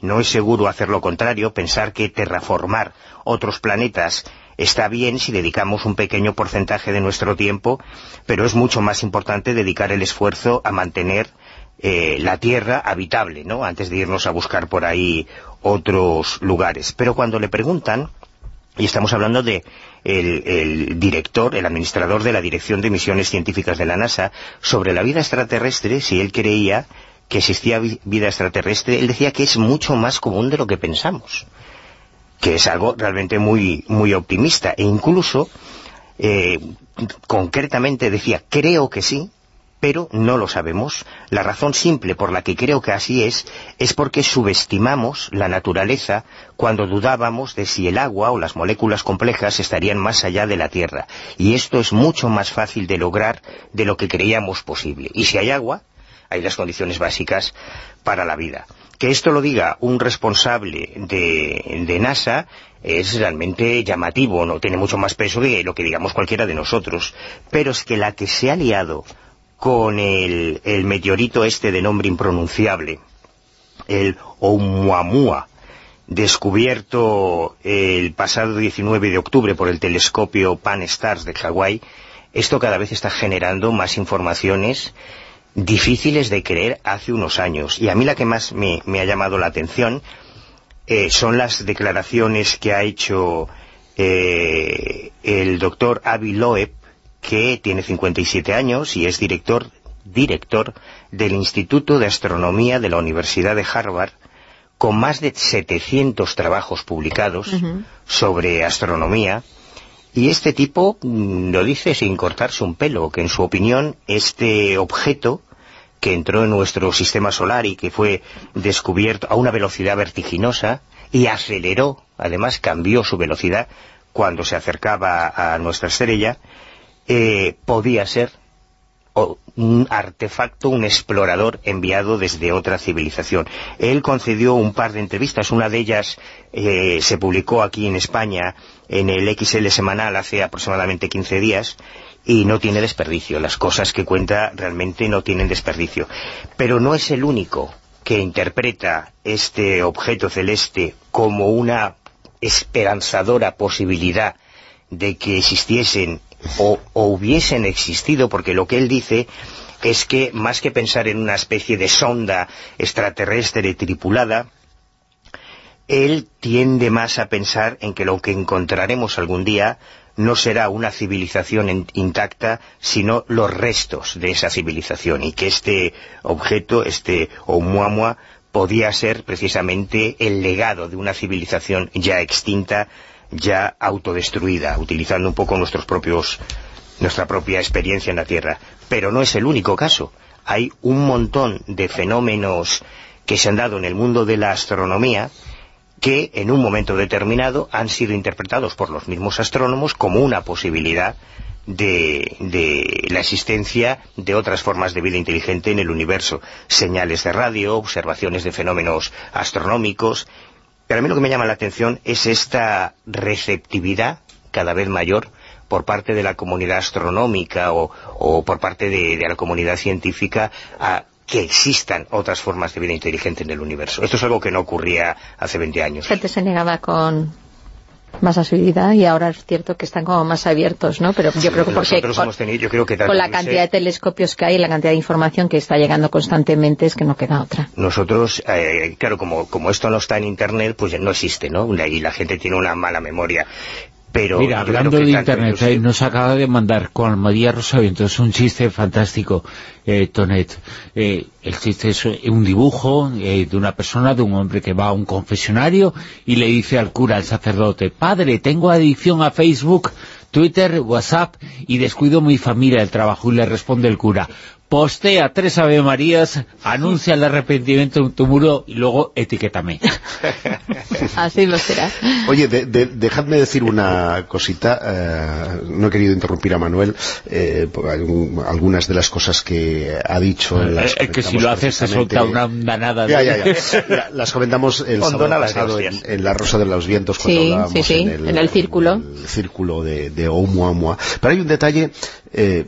no es seguro hacer lo contrario, pensar que terraformar otros planetas está bien si dedicamos un pequeño porcentaje de nuestro tiempo, pero es mucho más importante dedicar el esfuerzo a mantener eh, la Tierra habitable, ¿no? Antes de irnos a buscar por ahí otros lugares. Pero cuando le preguntan, y estamos hablando de el, director, el administrador de la Dirección de Misiones Científicas de la NASA, sobre la vida extraterrestre, si él creía que existía vida extraterrestre, él decía que es mucho más común de lo que pensamos, que es algo realmente muy, muy optimista, e incluso, eh, concretamente decía, creo que sí, pero no lo sabemos. La razón simple por la que creo que así es, es porque subestimamos la naturaleza cuando dudábamos de si el agua o las moléculas complejas estarían más allá de la Tierra. Y esto es mucho más fácil de lograr de lo que creíamos posible. Y si hay agua, hay las condiciones básicas para la vida. Que esto lo diga un responsable de, NASA es realmente llamativo, no tiene mucho más peso que lo que digamos cualquiera de nosotros. Pero es que la que se ha liado con el, meteorito este de nombre impronunciable, el Oumuamua, descubierto el pasado 19 de octubre por el telescopio Pan-STARRS de Hawái, esto cada vez está generando más informaciones difíciles de creer hace unos años. Y a mí la que más me, ha llamado la atención eh, son las declaraciones que ha hecho eh, el doctor Avi Loeb, que tiene 57 años y es director, director del Instituto de Astronomía de la Universidad de Harvard, con más de 700 trabajos publicados sobre astronomía, y este tipo mm, lo dice sin cortarse un pelo, que en su opinión este objeto que entró en nuestro sistema solar y que fue descubierto a una velocidad vertiginosa y aceleró, además cambió su velocidad cuando se acercaba a nuestra estrella, eh, podía ser un artefacto, un explorador enviado desde otra civilización. Él concedió un par de entrevistas, una de ellas eh, se publicó aquí en España en el XL semanal hace aproximadamente 15 días, y no tiene desperdicio. Las cosas que cuenta realmente no tienen desperdicio. Pero no es el único que interpreta este objeto celeste como una esperanzadora posibilidad de que existiesen o, hubiesen existido, porque lo que él dice es que más que pensar en una especie de sonda extraterrestre tripulada, él tiende más a pensar en que lo que encontraremos algún día no será una civilización intacta, sino los restos de esa civilización, y que este objeto, este Oumuamua, podía ser precisamente el legado de una civilización ya extinta ya autodestruida, utilizando un poco nuestros propios, nuestra propia experiencia en la Tierra. Pero no es el único caso. Hay un montón de fenómenos que se han dado en el mundo de la astronomía que en un momento determinado han sido interpretados por los mismos astrónomos como una posibilidad de, de, la existencia de otras formas de vida inteligente en el universo. Señales de radio, observaciones de fenómenos astronómicos, pero a mí lo que me llama la atención es esta receptividad cada vez mayor por parte de la comunidad astronómica o, por parte de, la comunidad científica a que existan otras formas de vida inteligente en el universo. Esto es algo que no ocurría hace 20 años. Gente se negaba con más asiduidad y ahora es cierto que están como más abiertos, ¿no? Pero yo creo que porque con, la cantidad de telescopios que hay y la cantidad de información que está llegando constantemente es que no queda otra. Nosotros, eh, claro, como, como esto no está en Internet, pues no existe, ¿no? Y la gente tiene una mala memoria. Pero Mira, hablando de Internet, eh, nos acaba de mandar con María Rosavientos un chiste fantástico, eh, Tonet. Eh, el chiste es un dibujo de una persona, de un hombre que va a un confesionario y le dice al cura, al sacerdote, padre, tengo adicción a Facebook, Twitter, WhatsApp y descuido mi familia, el trabajo. Y le responde el cura, postea tres Ave Marías, anuncia el arrepentimiento en tu muro y luego etiquétame. Así lo será. Oye, dejadme decir una cosita, eh, no he querido interrumpir a Manuel, eh, por algunas de las cosas que ha dicho. Las es que si lo haces se suelta una danada. Ya, ya, ya. las comentamos el sábado pasado en, La Rosa de los Vientos cuando hablábamos En, el, círculo. el círculo de, de Oumuamua. Pero hay un detalle eh,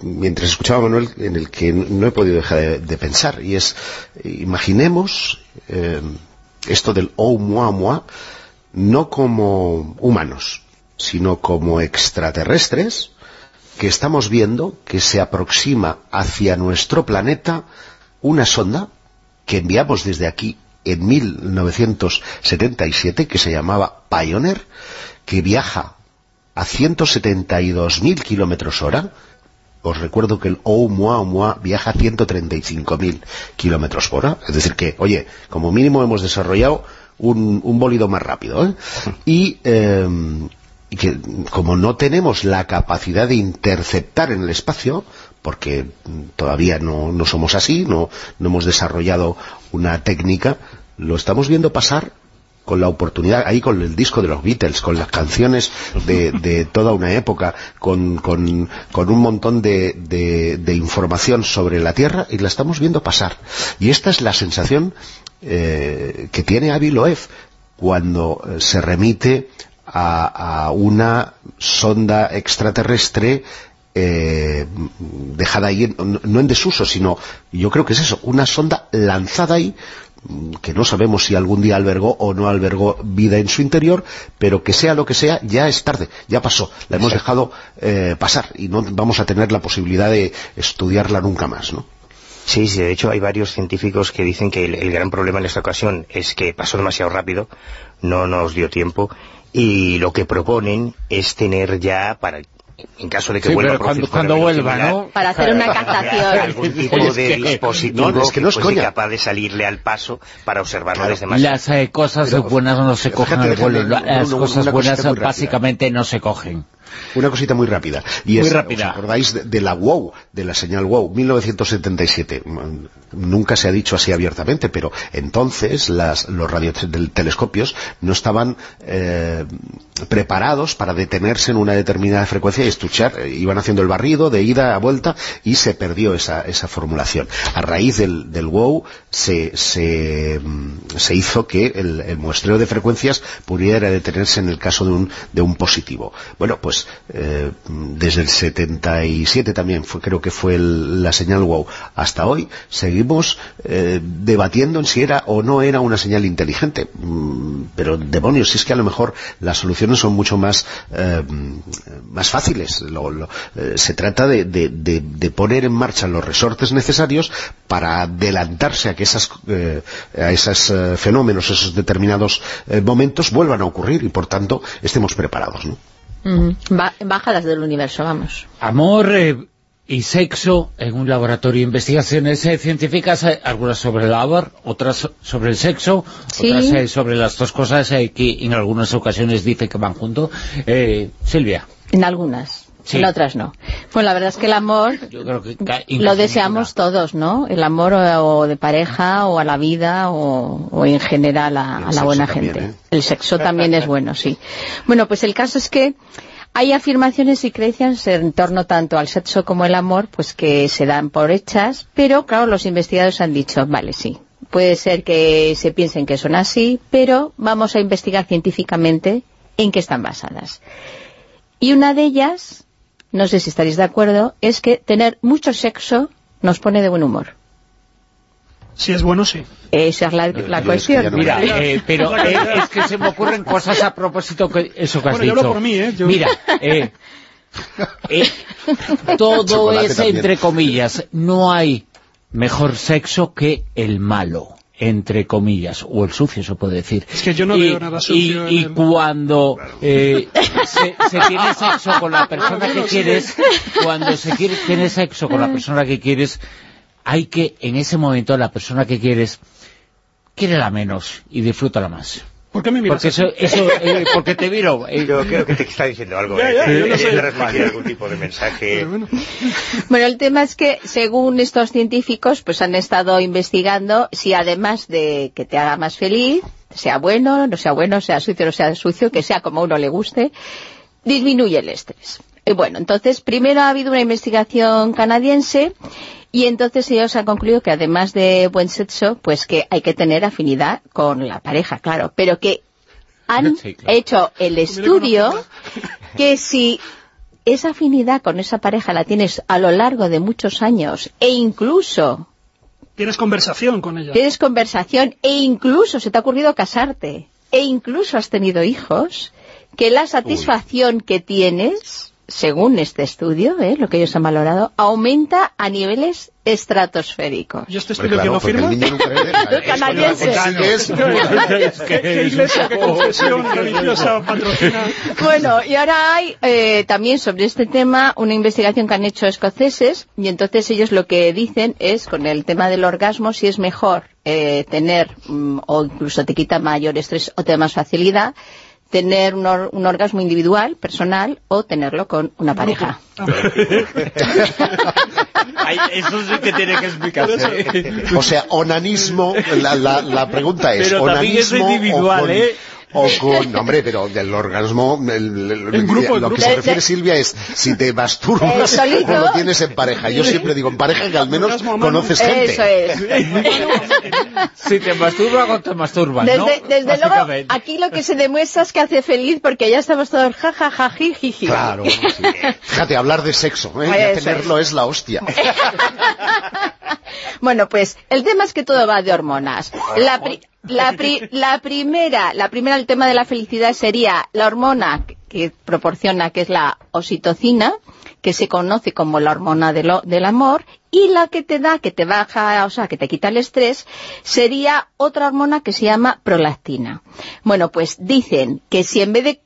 mientras escuchaba a Manuel, en el que no he podido dejar de, pensar, y es, imaginemos eh, esto del Oumuamua no como humanos, sino como extraterrestres que estamos viendo que se aproxima hacia nuestro planeta una sonda que enviamos desde aquí en 1977, que se llamaba Pioneer, que viaja a 172.000 kilómetros hora, os recuerdo que el Oumuamua viaja a 135.000 kilómetros por hora, es decir que, oye, como mínimo hemos desarrollado un, un bólido más rápido, ¿eh? y, em, y que como no tenemos la capacidad de interceptar en el espacio, porque todavía no, no somos así, no, no hemos desarrollado una técnica, lo estamos viendo pasar con la oportunidad, ahí con el disco de los Beatles, con las canciones de, toda una época, con, un montón de, información sobre la Tierra y la estamos viendo pasar. Y esta es la sensación eh, que tiene Avi Loeb cuando eh, se remite a, una sonda extraterrestre eh, dejada ahí, no en desuso, sino, yo creo que es eso, una sonda lanzada ahí que no sabemos si algún día albergó o no albergó vida en su interior, pero que sea lo que sea, ya es tarde, ya pasó, la hemos dejado eh, pasar y no vamos a tener la posibilidad de estudiarla nunca más, ¿no? Sí, sí, de hecho hay varios científicos que dicen que el, gran problema en esta ocasión es que pasó demasiado rápido, no nos dio tiempo, y lo que proponen es tener ya, para en caso de que vuelva cuando, vuelva, ¿no? Para hacer una captación. Algún tipo de dispositivo no, es que, no es capaz de salirle al paso para observarlo desde más Las eh, cosas buenas no se cogen al vuelo, las cosas buenas básicamente no se cogen. Una cosita muy rápida. Y muy rápida. ¿Os acordáis de, la WOW, de la señal WOW, 1977? Nunca se ha dicho así abiertamente, pero entonces las, los radiotelescopios no estaban eh, preparados para detenerse en una determinada frecuencia y estuchar. Iban haciendo el barrido de ida a vuelta y se perdió esa, esa formulación. A raíz del, del WOW se, se, se hizo que el, muestreo de frecuencias pudiera detenerse en el caso de un, de un positivo. Bueno, pues eh, desde el 77 también, fue, creo que fue la señal WOW, hasta hoy, seguimos eh, debatiendo en si era o no era una señal inteligente. Mm, pero demonios, si es que a lo mejor las soluciones son mucho más, eh, más fáciles. se trata de, poner en marcha los resortes necesarios para adelantarse a que esas, a esos fenómenos, esos determinados momentos vuelvan a ocurrir y por tanto estemos preparados. ¿no? Bájadas del universo, vamos. Amor eh, y sexo en un laboratorio. Investigaciones eh, científicas, eh, algunas sobre el amor, otras sobre el sexo, otras sobre las dos cosas que en algunas ocasiones dice que van juntos. Silvia. En algunas en otras no. Pues la verdad es que el amor lo deseamos todos, ¿no? El amor o, de pareja o a la vida o, en general a, la buena gente. ¿eh? El sexo también es bueno, sí. Bueno, pues el caso es que hay afirmaciones y creencias en torno tanto al sexo como el amor, pues que se dan por hechas, pero claro, los investigadores han dicho, vale, sí, puede ser que se piensen que son así, pero vamos a investigar científicamente en qué están basadas. Y una de ellas no sé si estaréis de acuerdo, es que tener mucho sexo nos pone de buen humor. Si es bueno, sí. Esa es la, cuestión. Mira, eh, pero eh, es que se me ocurren cosas a propósito que eso que has dicho. por mí, ¿eh? Mira, eh, todo es entre comillas. No hay mejor sexo que el malo entre comillas, o el sucio se puede decir. Es que yo no veo nada sucio. Y, cuando eh, se, tiene sexo con la persona que quieres, cuando se quiere, tiene sexo con la persona que quieres, hay que, en ese momento, la persona que quieres, quiere la menos y disfrútala más. ¿Por qué me miras Porque, eso, eso eh, porque te miro. Eh. Yo creo que te está diciendo algo. Ya, ya, eh, yo no sé. transmitir algún tipo de mensaje. Bueno. Bueno, el tema es que, según estos científicos, pues han estado investigando si además de que te haga más feliz, sea bueno, no sea bueno, sea sucio, no sea sucio, que sea como a uno le guste, disminuye el estrés. Y bueno, entonces, primero ha habido una investigación canadiense y entonces ellos han concluido que además de buen sexo, pues que hay que tener afinidad con la pareja, claro, pero que han Sí, claro. hecho el estudio que si esa afinidad con esa pareja la tienes a lo largo de muchos años e incluso Tienes conversación con ella. tienes conversación e incluso se te ha ocurrido casarte e incluso has tenido hijos, que la satisfacción que tienes, según este estudio, ¿eh? lo que ellos han valorado, aumenta a niveles estratosféricos. ¿Y este estudio claro, lo porque firma? Bueno, y ahora hay eh, también sobre este tema una investigación que han hecho escoceses y entonces ellos lo que dicen es con el tema del orgasmo si es mejor eh, tener mm, o incluso te quita mayor estrés o te da más facilidad tener un, or- un orgasmo individual, personal o tenerlo con una pareja. Ay, eso sí que tiene que explicarse. O sea, onanismo, la, la, la pregunta es, Pero también es onanismo individual, o con, ¿eh? O con, no, hombre, pero del orgasmo, el- el- En grupo, en lo que se refiere Silvia es si te masturbas Eh, solito. o lo tienes en pareja. Yo siempre digo en pareja que al menos conoces gente. Eso es. Si te masturbas o te masturbas, ¿no? Desde, desde luego, aquí lo que se demuestra es que hace feliz porque ya estamos todos jajaja, jiji. Claro, sí. Fíjate, hablar de sexo, ¿eh? Ya tenerlo es la hostia. Bueno, pues el tema es que todo va de hormonas. La, pri- la, pri- la primera, la primera, el tema de la felicidad sería la hormona que proporciona, que es la oxitocina, que se conoce como la hormona de lo- del amor, y la que te da, que te baja, o sea, que te quita el estrés, sería otra hormona que se llama prolactina. Bueno, pues dicen que si en vez de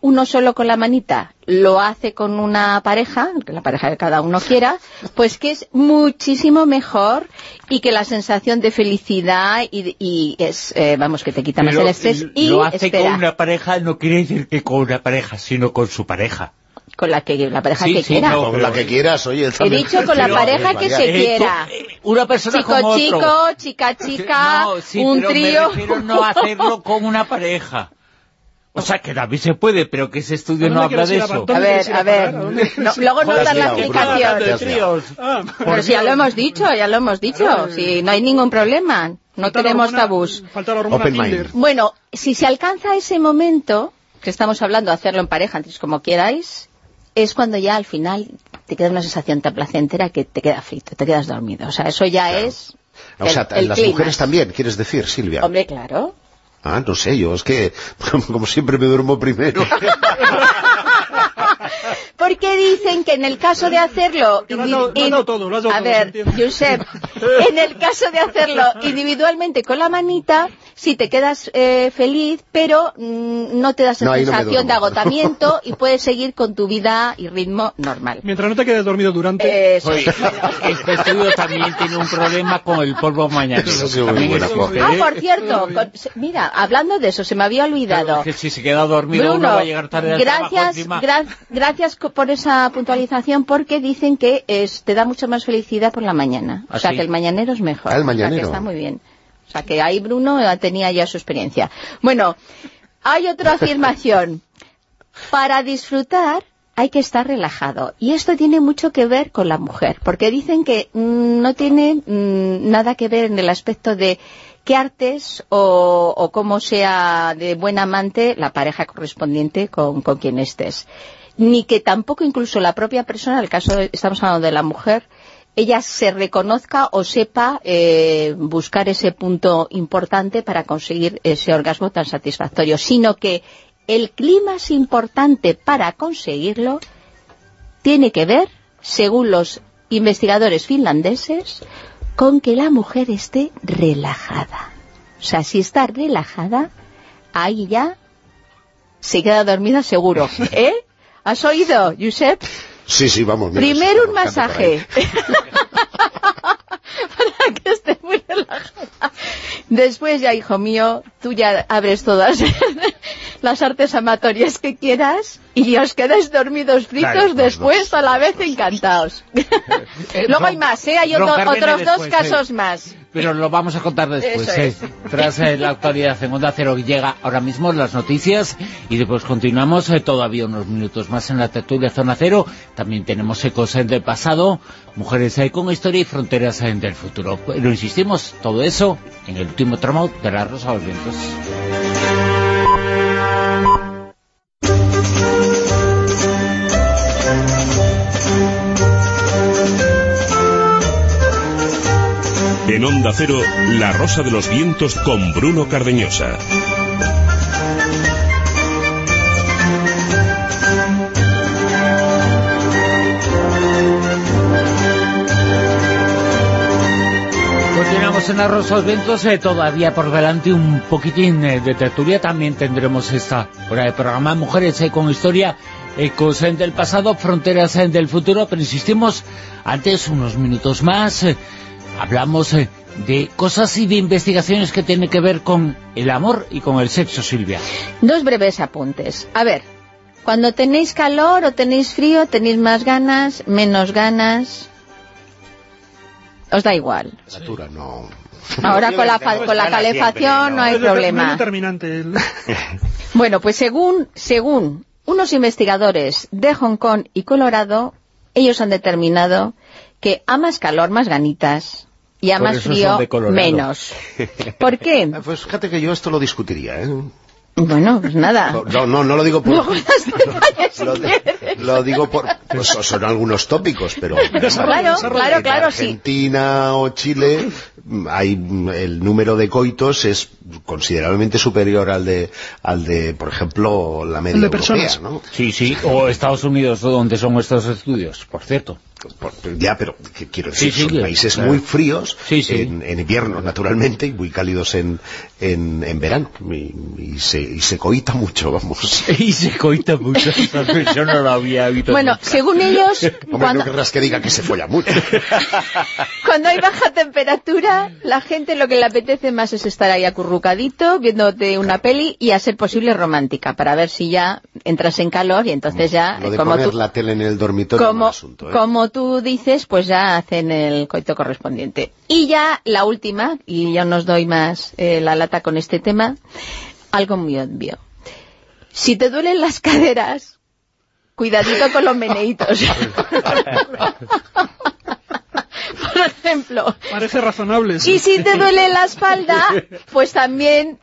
uno solo con la manita lo hace con una pareja, la pareja que cada uno quiera, pues que es muchísimo mejor y que la sensación de felicidad y, y es, eh, vamos, que te quita más Pero el estrés y lo hace espera, con una pareja, no quiere decir que con una pareja, sino con su pareja. con la que la pareja Sí, que sí, quiera. no, Con la que quieras, oye. He dicho con la Pero- pareja que se Eh, quiera. eh, una persona Chico, como chico, otro. chica, chica, No, sí, un pero trío. me refiero no hacerlo con una pareja. O sea, que también se puede, pero que ese estudio ¿A no habla de a eso. ¿Dónde A ver, a ver, luego no dar la explicación. Ah, Pero si ya lo hemos dicho, ya lo hemos dicho, si no hay ningún problema, no tenemos tabús. Bueno, si se alcanza ese momento, que estamos hablando de hacerlo en pareja, antes como queráis, es cuando ya al final te queda una sensación tan placentera que te queda frito, te quedas dormido. O sea, eso ya es O sea, el, el las mujeres también, ¿quieres decir, Silvia? Hombre, claro. Ah, no sé, yo es que, como siempre me duermo primero. Porque dicen que en el caso de hacerlo... A ver. Josep, en el caso de hacerlo individualmente con la manita, sí te quedas eh, feliz, pero mm, no te das No, sensación de agotamiento y puedes seguir con tu vida y ritmo normal. Mientras no te quedes dormido durante... Eso. Oye, este estudio también tiene un problema con el polvo sí, forma. Ah, por cierto, con- mira, hablando de eso, se me había olvidado. que si se queda dormido uno Bruno, va a llegar tarde al trabajo gracias, gra- gracias por esa puntualización porque dicen que es, te da mucho más felicidad por la mañana. O ¿Ah, sea, sí? que el mañanero es mejor. Ah, el O sea, que mañanero. está muy bien. O sea, que ahí Bruno eh, tenía ya su experiencia. Bueno, hay otra afirmación. Para disfrutar hay que estar relajado. Y esto tiene mucho que ver con la mujer, porque dicen que mm, no tiene mm, nada que ver en el aspecto de qué artes o, cómo sea de buen amante la pareja correspondiente con, con quien estés. Ni que tampoco incluso la propia persona, en el caso de, estamos hablando de la mujer, ella se reconozca o sepa eh, buscar ese punto importante para conseguir ese orgasmo tan satisfactorio, sino que el clima es importante para conseguirlo tiene que ver, según los investigadores finlandeses, con que la mujer esté relajada. O sea, si está relajada, ahí ya se queda dormida seguro. ¿Eh? ¿Has oído, Josep? Sí, sí, vamos. mira, Primero un masaje. Para que esté muy relajada. Después ya, hijo mío, tú ya abres todas las artes amatorias que quieras y os quedáis dormidos fritos después a la vez encantados. Eh, Luego hay más, ¿eh? Hay otros dos casos más. Pero lo vamos a contar después, ¿eh? Tras eh, la actualidad en Onda Cero llega ahora mismo las noticias y después continuamos todavía unos minutos más en la tertulia Zona Cero. También tenemos ecos del pasado, mujeres con historia y fronteras del futuro. Pero insistimos, todo eso en el último tramo de la Rosa de los Vientos. En Onda Cero, La Rosa de los Vientos con Bruno Cardeñosa. Continuamos en La Rosa de los Vientos, eh, todavía por delante un poquitín eh, de tertulia, también tendremos esta hora de programa Mujeres eh, con Historia, ecos del pasado, fronteras del futuro, pero insistimos, antes unos minutos más hablamos eh, de cosas y de investigaciones que tienen que ver con el amor y con el sexo, Silvia. Dos breves apuntes. A ver, cuando tenéis calor o tenéis frío, tenéis más ganas, menos ganas... Os da igual. no... Ahora con la, con la calefacción no hay problema. Bueno, pues según, según unos investigadores de Hong Kong y Colorado, ellos han determinado que a más calor, más ganitas, y a más frío, menos. ¿Por qué? Pues fíjate que yo esto lo discutiría, ¿eh? Bueno, pues nada. No, no, no lo digo por... lo, digo por... Pues son algunos tópicos, pero... Claro, claro, claro, Argentina o Chile hay el número de coitos es considerablemente superior al de, al de por ejemplo, la media europea, ¿no? Sí, sí, o Estados Unidos, donde son estos estudios, por cierto ya, pero quiero decir, son países muy fríos en, invierno, naturalmente, y muy cálidos en, en, verano. Y, se, y se coita mucho, vamos. y se coita mucho, yo no lo había visto Bueno, según ellos... Hombre, cuando... no querrás que diga que se folla mucho. cuando hay baja temperatura, la gente lo que le apetece más es estar ahí acurrucadito, viéndote una peli, y a ser posible romántica, para ver si ya entras en calor, y entonces ya... Lo de como poner la tele en el dormitorio como, asunto, ¿eh? Como tú dices, pues ya hacen el coito correspondiente. Y ya la última, y ya nos doy más eh, la lata con este tema, algo muy obvio. Si te duelen las caderas, cuidadito con los meneitos. por ejemplo. Parece razonable. Y si te duele la espalda, pues también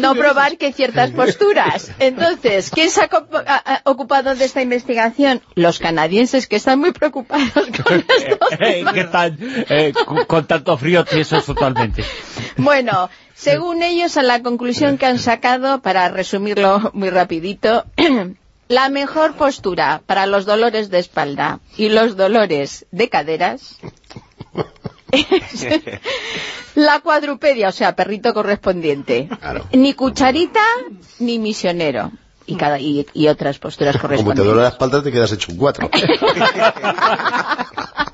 no probar que ciertas posturas. Entonces, ¿quién se ha ocupado de esta investigación? Los canadienses, que están muy preocupados con esto. Eh, ¿Qué tal? Eh, con tanto frío, eso totalmente. Bueno, según ellos, a la conclusión que han sacado, para resumirlo muy rapidito, la mejor postura para los dolores de espalda y los dolores de caderas la cuadrupedia, o sea, perrito correspondiente. Ni cucharita, ni misionero. Y, cada, y, otras posturas correspondientes. Como te duele la espalda, te quedas hecho un cuatro.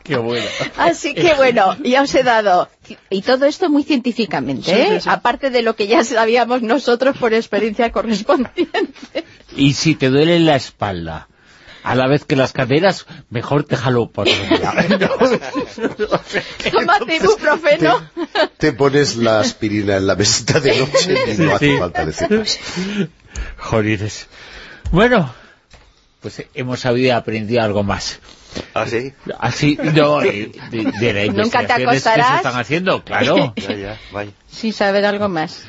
Qué bueno. Así que bueno, ya os he dado... Y todo esto muy científicamente, ¿eh? Aparte de lo que ya sabíamos nosotros por experiencia correspondiente. Y si te duele la espalda, a la vez que las caderas, mejor déjalo por Tómate ibuprofeno. Te, te, pones la aspirina en la mesita de noche y no hace falta decir más. Jolines. Bueno, pues hemos sabido y aprendido algo más. ¿Ah, sí? Así, no, de, de, la Nunca te acostarás. que se están haciendo, claro. Ya, ya, vaya. Sin saber algo más.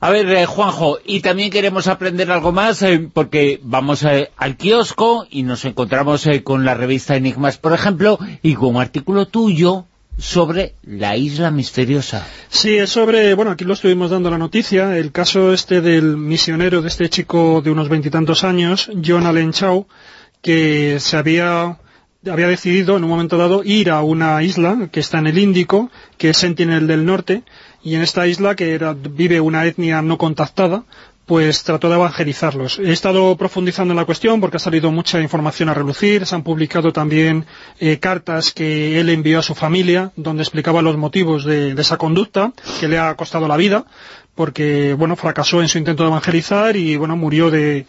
A ver, eh, Juanjo, y también queremos aprender algo más eh, porque vamos eh, al kiosco y nos encontramos con la revista Enigmas, por ejemplo, y con un artículo tuyo sobre la isla misteriosa. Sí, es sobre, bueno, aquí lo estuvimos dando la noticia, el caso este del misionero, de este chico de unos veintitantos años, John Allen Chow, que se había había decidido en un momento dado ir a una isla que está en el Índico, que es Sentinel del Norte, y en esta isla que vive una etnia no contactada, pues trató de evangelizarlos. He estado profundizando en la cuestión porque ha salido mucha información a relucir, se han publicado también eh, cartas que él envió a su familia, donde explicaba los motivos de, esa conducta, que le ha costado la vida, porque bueno fracasó en su intento de evangelizar y bueno murió de,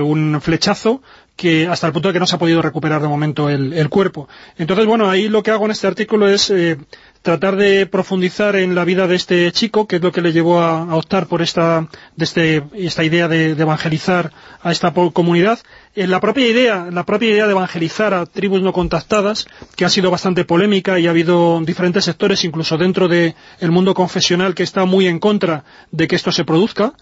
un flechazo que hasta el punto de que no se ha podido recuperar de momento el, cuerpo. Entonces, bueno, ahí lo que hago en este artículo es eh, tratar de profundizar en la vida de este chico, que es lo que le llevó a, optar por esta, este, esta idea de, evangelizar a esta comunidad. En la propia idea, la propia idea de evangelizar a tribus no contactadas, que ha sido bastante polémica y ha habido diferentes sectores, incluso dentro del mundo confesional, que está muy en contra de que esto se produzca.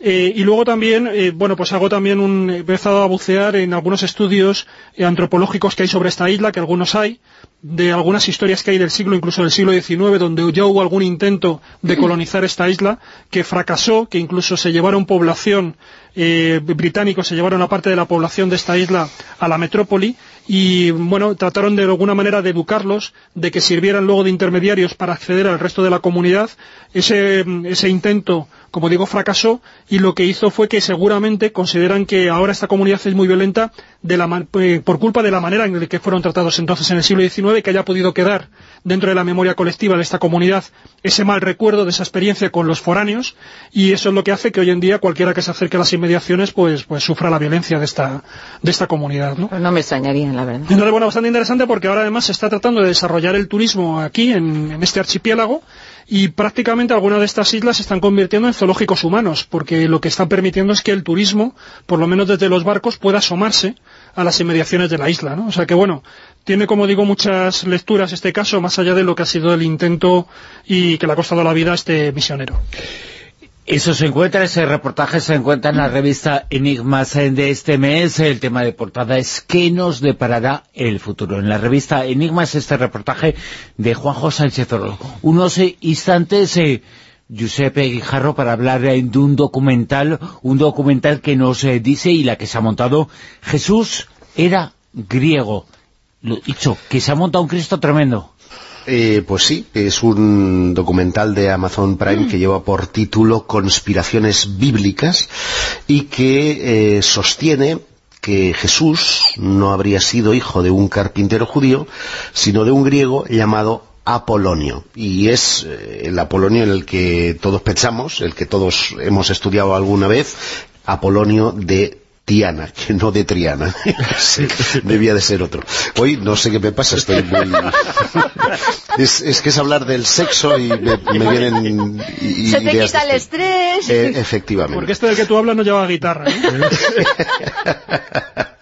Eh, y luego también, eh, bueno, pues hago también un, empezado a bucear en algunos estudios antropológicos que hay sobre esta isla, que algunos hay, de algunas historias que hay del siglo, incluso del siglo XIX, donde ya hubo algún intento de colonizar esta isla, que fracasó, que incluso se llevaron población, eh, se llevaron a parte de la población de esta isla a la metrópoli, y bueno, trataron de alguna manera de educarlos, de que sirvieran luego de intermediarios para acceder al resto de la comunidad. Ese intento, como digo, fracasó y lo que hizo fue que seguramente consideran que ahora esta comunidad es muy violenta de la, eh, por culpa de la manera en la que fueron tratados entonces en el siglo XIX, que haya podido quedar dentro de la memoria colectiva de esta comunidad ese mal recuerdo de esa experiencia con los foráneos y eso es lo que hace que hoy en día cualquiera que se acerque a las inmediaciones pues, pues sufra la violencia de esta, de esta comunidad. ¿no? Pues no me extrañaría la verdad. Entonces, bueno, bastante interesante porque ahora además se está tratando de desarrollar el turismo aquí, en, este archipiélago, y prácticamente algunas de estas islas se están convirtiendo en zoológicos humanos, porque lo que están permitiendo es que el turismo, por lo menos desde los barcos, pueda asomarse a las inmediaciones de la isla, ¿no? O sea que, bueno, tiene, como digo, muchas lecturas este caso, más allá de lo que ha sido el intento y que le ha costado la vida a este misionero. Eso se encuentra, ese reportaje se encuentra en la revista Enigmas de este mes. El tema de portada es ¿Qué nos deparará el futuro? En la revista Enigmas este reportaje de Juanjo Sánchez Oro. Unos instantes... Eh, Giuseppe Guijarro para hablar de un documental, un documental que nos eh, dice y la que se ha montado, Jesús era griego. Lo dicho, que se ha montado un Cristo tremendo. Eh, pues sí, es un documental de Amazon Prime que lleva por título Conspiraciones Bíblicas y que eh, sostiene que Jesús no habría sido hijo de un carpintero judío, sino de un griego llamado Apolonio. Y es eh, el Apolonio en el que todos pensamos, el que todos hemos estudiado alguna vez, Apolonio de Tiana, que no de Triana. debía de ser otro. Hoy no sé qué me pasa, estoy muy... es, que es hablar del sexo y me, vienen Se te quita el estrés. Eh, efectivamente. Porque este del que tú hablas no lleva guitarra.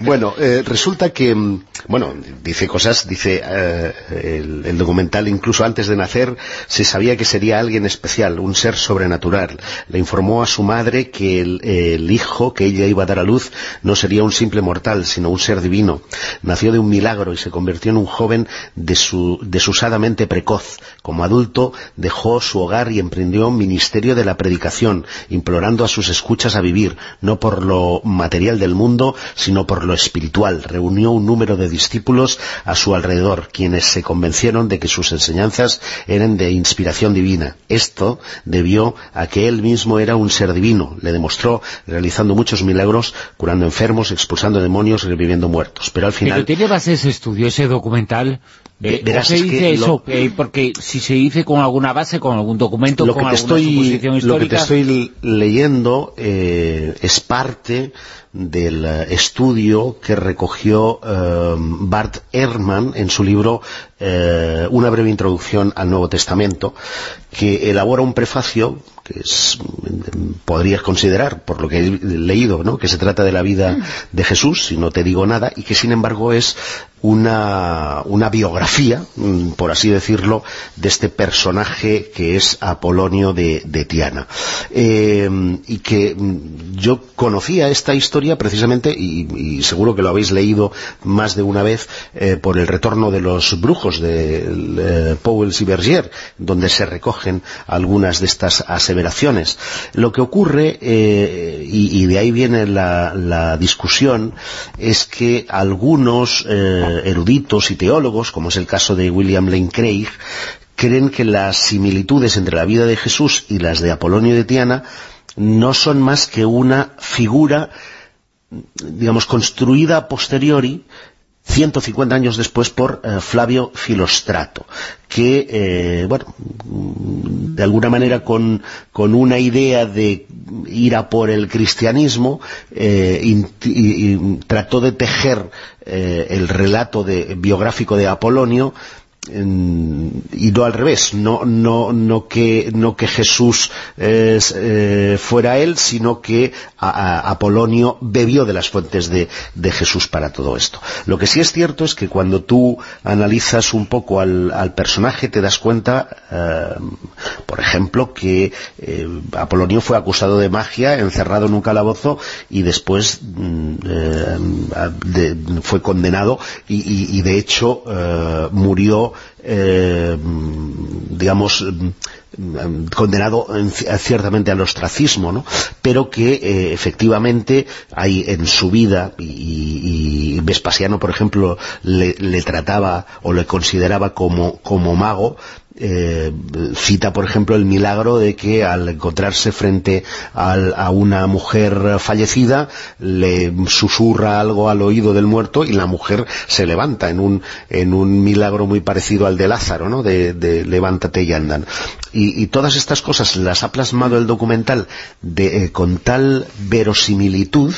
bueno, eh, resulta que, mm, bueno, dice cosas, dice eh, el, documental, incluso antes de nacer, se sabía que sería alguien especial, un ser sobrenatural. Le informó a su madre que el, hijo que ella iba a dar a luz no sería un simple mortal, sino un ser divino. Nació de un milagro y se convirtió en un joven desusadamente precoz. Como adulto, dejó su hogar y emprendió un ministerio de la predicación, implorando a sus escuchas a vivir, no por lo material del mundo, sino por lo espiritual. Reunió un número de discípulos a su alrededor, quienes se convencieron de que sus enseñanzas eran de inspiración divina. Esto debió a que él mismo era un ser divino. Le demostró realizando muchos milagros, curando enfermos, expulsando demonios, reviviendo muertos. Pero al final... Pero tiene base ese estudio, ese documental... Eh, se dice eso? Eh, porque si se dice con alguna base, con algún documento, con alguna suposición histórica... Lo que te estoy leyendo eh, es parte del estudio que recogió Bart Ehrman en su libro eh, Una breve introducción al Nuevo Testamento, que elabora un prefacio que podrías considerar, por lo que he leído, ¿no? que se trata de la vida de Jesús, si no te digo nada, y que sin embargo es una, una biografía, mm, por así decirlo, de este personaje que es Apolonio de, Tiana. Eh, y que mm, yo conocía esta historia precisamente, y, seguro que lo habéis leído más de una vez, eh, por el retorno de los brujos de eh, Powell y Berger, donde se recogen algunas de estas aseveraciones. Lo que ocurre, y, de ahí viene la, discusión, es que algunos eruditos y teólogos, como es el caso de William Lane Craig, creen que las similitudes entre la vida de Jesús y las de Apolonio de Tiana no son más que una figura digamos, construida posteriori 150 años después por eh, Flavio Filostrato, que, eh, bueno, de alguna manera con, una idea de ir a por el cristianismo, eh, trató de tejer el relato biográfico de Apolonio y no al revés, no, no, no, que, no que Jesús eh, fuera él, sino que Apolonio bebió de las fuentes de, Jesús para todo esto. Lo que sí es cierto es que cuando tú analizas un poco al, personaje te das cuenta, eh, por ejemplo, que eh, Apolonio fue acusado de magia, encerrado en un calabozo y después mm, fue condenado y de hecho murió eh, digamos, condenado ciertamente al ostracismo, ¿no? pero que eh, efectivamente hay en su vida, y, Vespasiano, por ejemplo, le, le, trataba o le consideraba como, como mago, eh, cita por ejemplo el milagro de que al encontrarse frente a una mujer fallecida le susurra algo al oído del muerto y la mujer se levanta en un, en un milagro muy parecido al de Lázaro, ¿no? de, levántate y andan. Y, todas estas cosas las ha plasmado el documental de, eh, con tal verosimilitud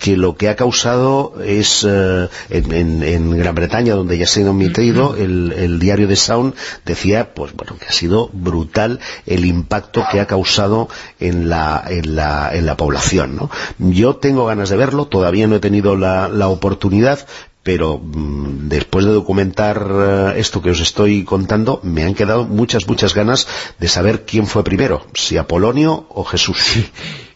que lo que ha causado es eh, en, Gran Bretaña donde ya se ha emitido el, el diario de Sound decía pues bueno, que ha sido brutal el impacto que ha causado en la, en la, en la población, ¿no? Yo tengo ganas de verlo, todavía no he tenido la, la oportunidad, pero mm, después de documentar eh, esto que os estoy contando, me han quedado muchas, muchas ganas de saber quién fue primero, si Apolonio o Jesús.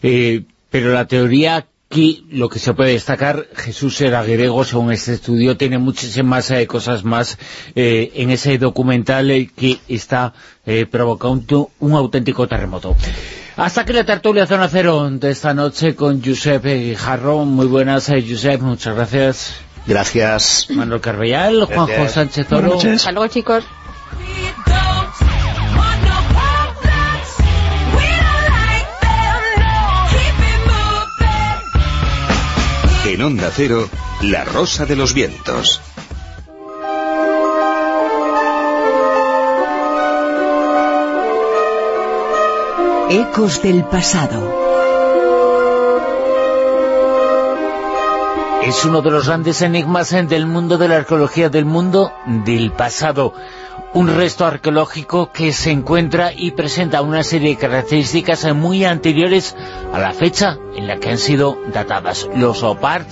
Eh, pero la teoría Aquí lo que se puede destacar, Jesús era griego, según este estudio, tiene muchísimas eh, cosas más eh, en ese documental eh, que está provocando un auténtico terremoto. Hasta que la tertulia Zona Cero de esta noche con Josep Jarrón. Muy buenas, Josep, muchas gracias. Gracias. Manuel Carvellal, Juanjo Sánchez Oro. Hasta luego, chicos. En Onda Cero, La Rosa de los Vientos. Ecos del pasado. Es uno de los grandes enigmas del mundo de la arqueología, del mundo del pasado un resto arqueológico que se encuentra y presenta una serie de características muy anteriores a la fecha en la que han sido datadas los OPART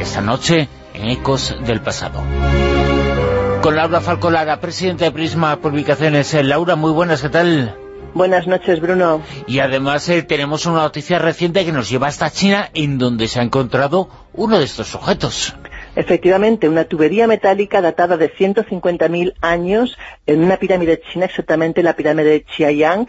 esta noche en Ecos del Pasado. Con Laura Falcolara, presidenta de Prisma Publicaciones. Laura, muy buenas, ¿qué tal? Buenas noches, Bruno. Y además eh, tenemos una noticia reciente que nos lleva hasta China, en donde se ha encontrado uno de estos objetos. Efectivamente, una tubería metálica datada de 150.000 años en una pirámide china, exactamente la pirámide de Chiayang,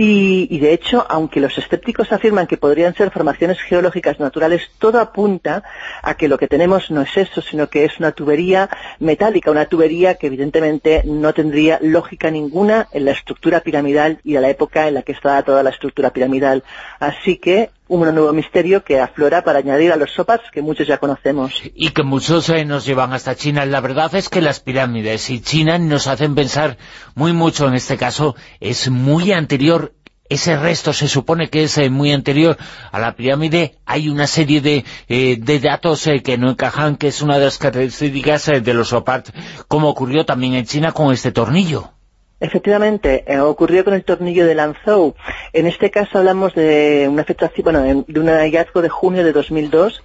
y, de hecho, aunque los escépticos afirman que podrían ser formaciones geológicas naturales, todo apunta a que lo que tenemos no es eso, sino que es una tubería metálica, una tubería que evidentemente no tendría lógica ninguna en la estructura piramidal y a la época en la que estaba toda la estructura piramidal. Así que un nuevo misterio que aflora para añadir a los sopas que muchos ya conocemos. Y que muchos eh, nos llevan hasta China. La verdad es que las pirámides y China nos hacen pensar muy mucho, en este caso, es muy anterior ese resto se supone que es eh, muy anterior a la pirámide, hay una serie de, eh, datos que no encajan, que es una de las características de los OPART, como ocurrió también en China con este tornillo. Efectivamente, eh, ocurrió con el tornillo de Lanzhou. En este caso hablamos de una fecha, bueno, de un hallazgo de junio de 2002.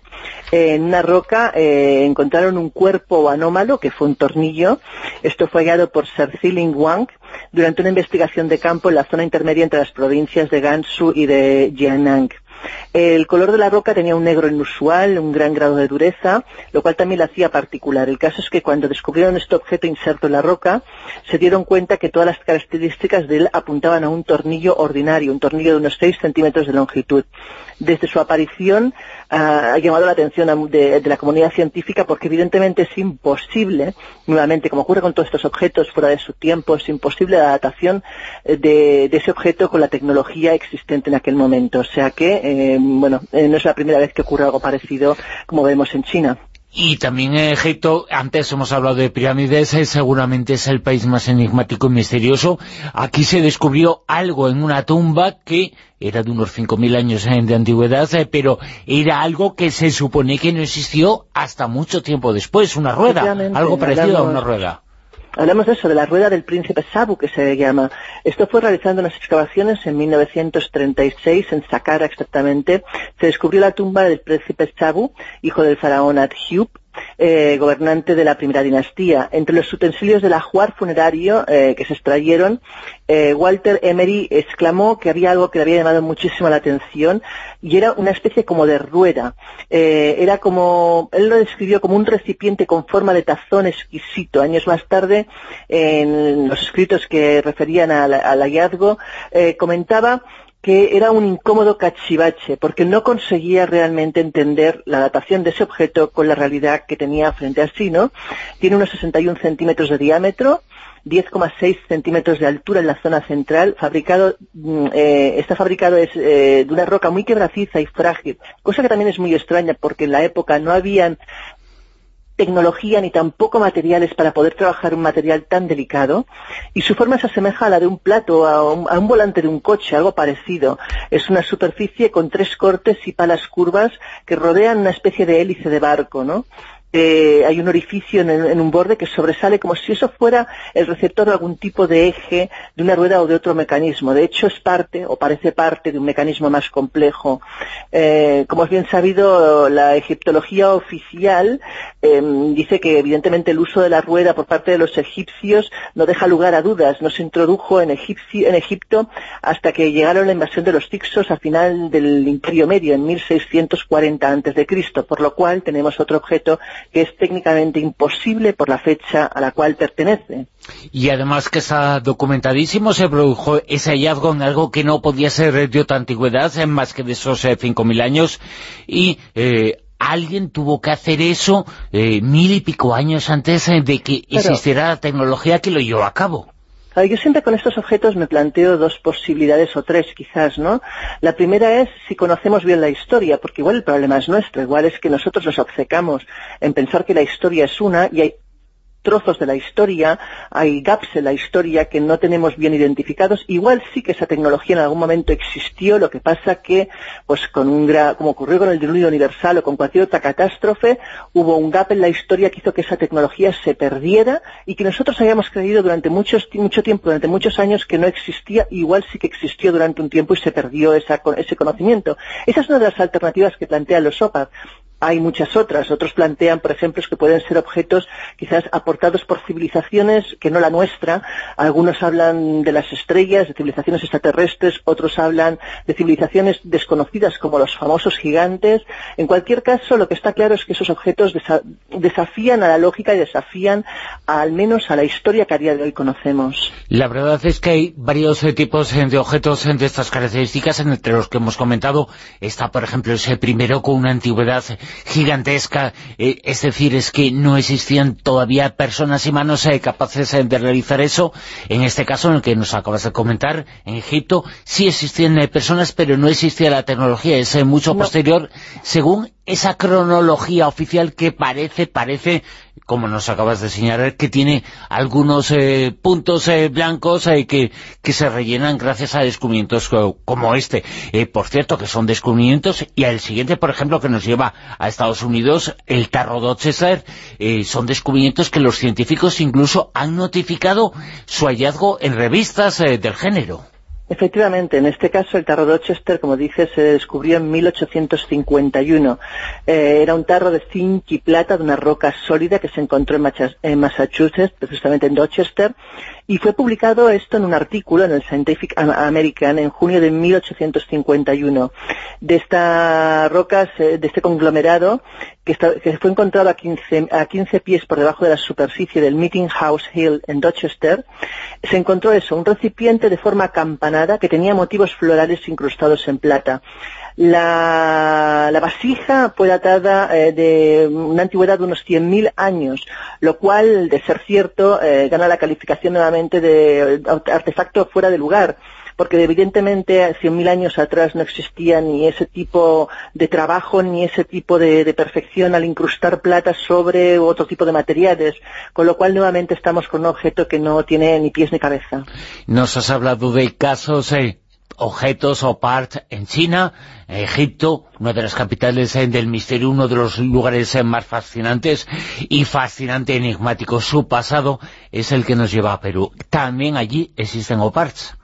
en una roca eh, encontraron un cuerpo anómalo, que fue un tornillo. Esto fue hallado por Sir Wang durante una investigación de campo en la zona intermedia entre las provincias de Gansu y de Jiangnan. El color de la roca tenía un negro inusual, un gran grado de dureza, lo cual también la hacía particular. El caso es que cuando descubrieron este objeto inserto en la roca, se dieron cuenta que todas las características de él apuntaban a un tornillo ordinario, un tornillo de unos 6 centímetros de longitud. Desde su aparición ha llamado la atención de, la comunidad científica porque evidentemente es imposible, nuevamente, como ocurre con todos estos objetos fuera de su tiempo, es imposible la adaptación eh, de, ese objeto con la tecnología existente en aquel momento. O sea que, eh, bueno, eh, no es la primera vez que ocurre algo parecido como vemos en China. Y también en Egipto, antes hemos hablado de pirámides, eh, seguramente es el país más enigmático y misterioso. Aquí se descubrió algo en una tumba que era de unos 5.000 años eh, de antigüedad, eh, pero era algo que se supone que no existió hasta mucho tiempo después, una rueda, algo parecido a una rueda. Hablamos de eso, de la rueda del príncipe Sabu, que se llama. Esto fue realizando unas excavaciones en 1936, en Saqqara exactamente. Se descubrió la tumba del príncipe Sabu, hijo del faraón Adhub, eh, gobernante de la primera dinastía. Entre los utensilios del ajuar funerario eh, que se extrayeron, eh, Walter Emery exclamó que había algo que le había llamado muchísimo la atención y era una especie como de rueda. era como, él lo describió como un recipiente con forma de tazón exquisito. Años más tarde, en los escritos que referían al hallazgo, comentaba que era un incómodo cachivache, porque no conseguía realmente entender la datación de ese objeto con la realidad que tenía frente a sí, ¿no? Tiene unos 61 centímetros de diámetro, 10,6 centímetros de altura en la zona central, fabricado, mm, eh, está fabricado es, eh, de una roca muy quebraciza y frágil, cosa que también es muy extraña porque en la época no habían tecnología ni tampoco materiales para poder trabajar un material tan delicado y su forma se asemeja a la de un plato, a un, a un, volante de un coche, algo parecido. Es una superficie con tres cortes y palas curvas que rodean una especie de hélice de barco, ¿no? Eh, hay un orificio en, un borde que sobresale como si eso fuera el receptor de algún tipo de eje de una rueda o de otro mecanismo. De hecho, es parte, o parece parte, de un mecanismo más complejo. Eh, como es bien sabido, la egiptología oficial em, dice que evidentemente el uso de la rueda por parte de los egipcios no deja lugar a dudas. No se introdujo en, en Egipto hasta que llegaron la invasión de los Tixos a final del Imperio Medio, en 1640 a.C., por lo cual tenemos otro objeto que es técnicamente imposible por la fecha a la cual pertenece. Y además que está documentadísimo, se produjo ese hallazgo en algo que no podía ser de otra antigüedad, en más que de esos 5.000 eh, años, y eh, alguien tuvo que hacer eso eh, mil y pico años antes de que existiera la tecnología que lo llevó a cabo. Yo siempre con estos objetos me planteo dos posibilidades o tres quizás, ¿no? La primera es si conocemos bien la historia, porque igual el problema es nuestro, igual es que nosotros nos obcecamos en pensar que la historia es una y hay trozos de la historia, hay gaps en la historia que no tenemos bien identificados. Igual sí que esa tecnología en algún momento existió, lo que pasa que, pues con un como ocurrió con el diluvio universal o con cualquier otra catástrofe, hubo un gap en la historia que hizo que esa tecnología se perdiera y que nosotros habíamos creído durante muchos, mucho tiempo, durante muchos años que no existía, igual sí que existió durante un tiempo y se perdió esa, ese conocimiento. Esa es una de las alternativas que plantean los OPAD hay muchas otras. Otros plantean, por ejemplo, que pueden ser objetos quizás aportados por civilizaciones que no la nuestra. Algunos hablan de las estrellas, de civilizaciones extraterrestres, otros hablan de civilizaciones desconocidas como los famosos gigantes. En cualquier caso, lo que está claro es que esos objetos desafían a la lógica y desafían al menos a la historia que a día de hoy conocemos. La verdad es que hay varios eh, tipos eh, de objetos eh, de estas características, entre los que hemos comentado está, por ejemplo, ese primero con una antigüedad gigantesca, eh, es decir, es que no existían todavía personas y manos eh, capaces eh, de realizar eso. En este caso, en el que nos acabas de comentar, en Egipto, sí existían personas, pero no existía la tecnología, es mucho posterior, según esa cronología oficial que parece, parece, como nos acabas de señalar, que tiene algunos eh, puntos eh, blancos eh, que, que, se rellenan gracias a descubrimientos como este. por cierto, que son descubrimientos, y el siguiente, por ejemplo, que nos lleva a Estados Unidos, el tarro Dorchester, son descubrimientos que los científicos incluso han notificado su hallazgo en revistas del género. Efectivamente, en este caso el tarro Rochester, como dice, se descubrió en 1851. Eh, era un tarro de zinc y plata de una roca sólida que se encontró en, Massachusetts, precisamente en Rochester, Y fue publicado esto en un artículo en el Scientific American en junio de 1851. De estas rocas, eh, de este conglomerado, que, fue encontrado a 15, a 15 pies por debajo de la superficie del Meeting House Hill en Dorchester, se encontró eso, un recipiente de forma acampanada que tenía motivos florales incrustados en plata. La, vasija fue datada eh, de una antigüedad de unos 100.000 años, lo cual, de ser cierto, eh, gana la calificación nuevamente de artefacto fuera de lugar porque evidentemente 100.000 años atrás no existía ni ese tipo de trabajo ni ese tipo de, de, perfección al incrustar plata sobre otro tipo de materiales, con lo cual nuevamente estamos con un objeto que no tiene ni pies ni cabeza. Nos has hablado de casos eh, objetos o parts en China, Egipto, una de las capitales eh, del misterio, uno de los lugares eh, más fascinantes y fascinante enigmático. Su pasado es el que nos lleva a Perú. También allí existen OPARTs.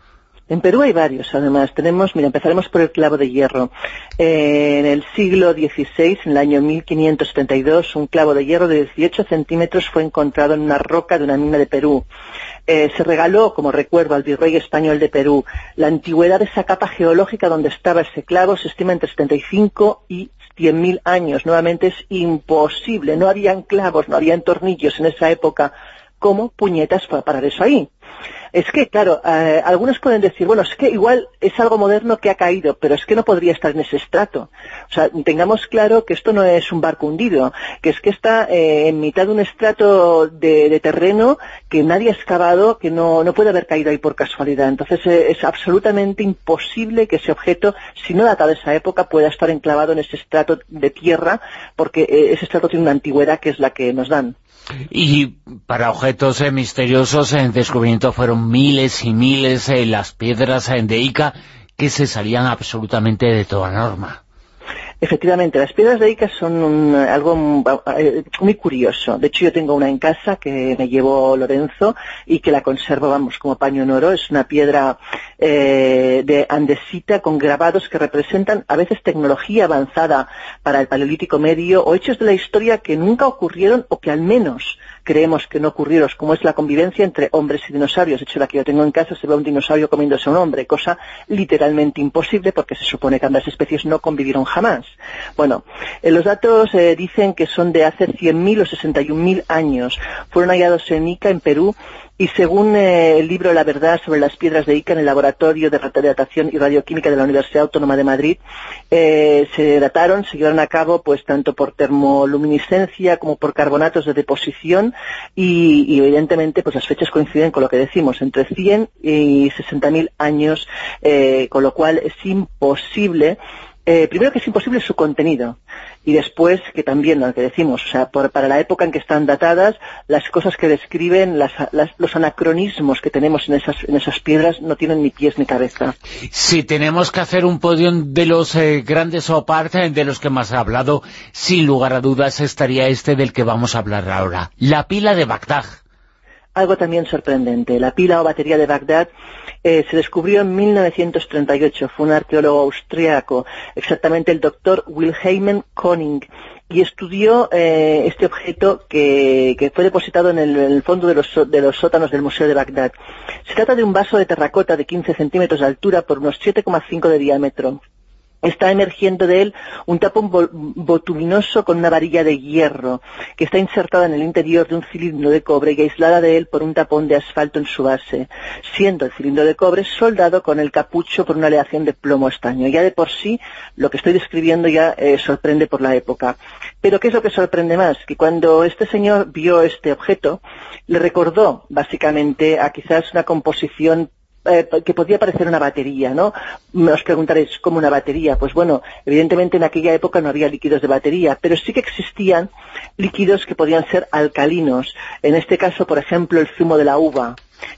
En Perú hay varios, además. Tenemos, mira, empezaremos por el clavo de hierro. en el siglo XVI, en el año 1572, un clavo de hierro de 18 centímetros fue encontrado en una roca de una mina de Perú. Eh, se regaló, como recuerdo, al virrey español de Perú. La antigüedad de esa capa geológica donde estaba ese clavo se estima entre 75 y 100.000 años. Nuevamente es imposible. No habían clavos, no habían tornillos en esa época. ¿Cómo puñetas para parar eso ahí? Es que, claro, eh, algunos pueden decir, bueno, es que igual es algo moderno que ha caído, pero es que no podría estar en ese estrato. O sea, tengamos claro que esto no es un barco hundido, que es que está eh, en mitad de un estrato de, terreno que nadie ha excavado, que no, no puede haber caído ahí por casualidad. Entonces eh, es absolutamente imposible que ese objeto, si no data de esa época, pueda estar enclavado en ese estrato de tierra, porque ese estrato tiene una antigüedad que es la que nos dan. Y para objetos eh, misteriosos en descubrimiento fueron miles y miles eh, las piedras eh, de Ica que se salían absolutamente de toda norma. Efectivamente, las piedras de Ica son algo muy curioso. De hecho, yo tengo una en casa que me llevó Lorenzo y que la conservo, vamos, como paño en oro. Es una piedra de andesita con grabados que representan a veces tecnología avanzada para el paleolítico medio o hechos de la historia que nunca ocurrieron o que al menos creemos que no ocurrieron, como es la convivencia entre hombres y dinosaurios. De hecho, la que yo tengo en casa se ve un dinosaurio comiéndose a un hombre, cosa literalmente imposible porque se supone que ambas especies no convivieron jamás. Bueno, eh, los datos eh, dicen que son de hace 100.000 o 61.000 años. Fueron hallados en Ica, en Perú, y según eh, el libro La verdad sobre las piedras de Ica en el Laboratorio de Datación y Radioquímica de la Universidad Autónoma de Madrid, se dataron, se llevaron a cabo pues tanto por termoluminiscencia como por carbonatos de deposición y, evidentemente pues las fechas coinciden con lo que decimos, entre 100 y 60.000 años, con lo cual es imposible eh, primero que es imposible su contenido y después que también lo que decimos, o sea, para la época en que están datadas, las cosas que describen, los anacronismos que tenemos en esas, en esas piedras no tienen ni pies ni cabeza. Si tenemos que hacer un podio de los eh, grandes parte de los que más ha hablado, sin lugar a dudas estaría este del que vamos a hablar ahora, la pila de Bagdad algo también sorprendente. La pila o batería de Bagdad eh, se descubrió en 1938. Fue un arqueólogo austriaco, exactamente el doctor Wilhelm Koning, y estudió eh, este objeto que, fue depositado en el, fondo de los, de los, sótanos del Museo de Bagdad. Se trata de un vaso de terracota de 15 centímetros de altura por unos 7,5 de diámetro está emergiendo de él un tapón botuminoso con una varilla de hierro que está insertada en el interior de un cilindro de cobre y aislada de él por un tapón de asfalto en su base, siendo el cilindro de cobre soldado con el capucho por una aleación de plomo estaño. Ya de por sí, lo que estoy describiendo ya eh, sorprende por la época. Pero ¿qué es lo que sorprende más? Que cuando este señor vio este objeto, le recordó básicamente a quizás una composición eh, que podía parecer una batería, ¿no? Os preguntaréis, ¿cómo una batería? Pues bueno, evidentemente en aquella época no había líquidos de batería, pero sí que existían líquidos que podían ser alcalinos. En este caso, por ejemplo, el zumo de la uva,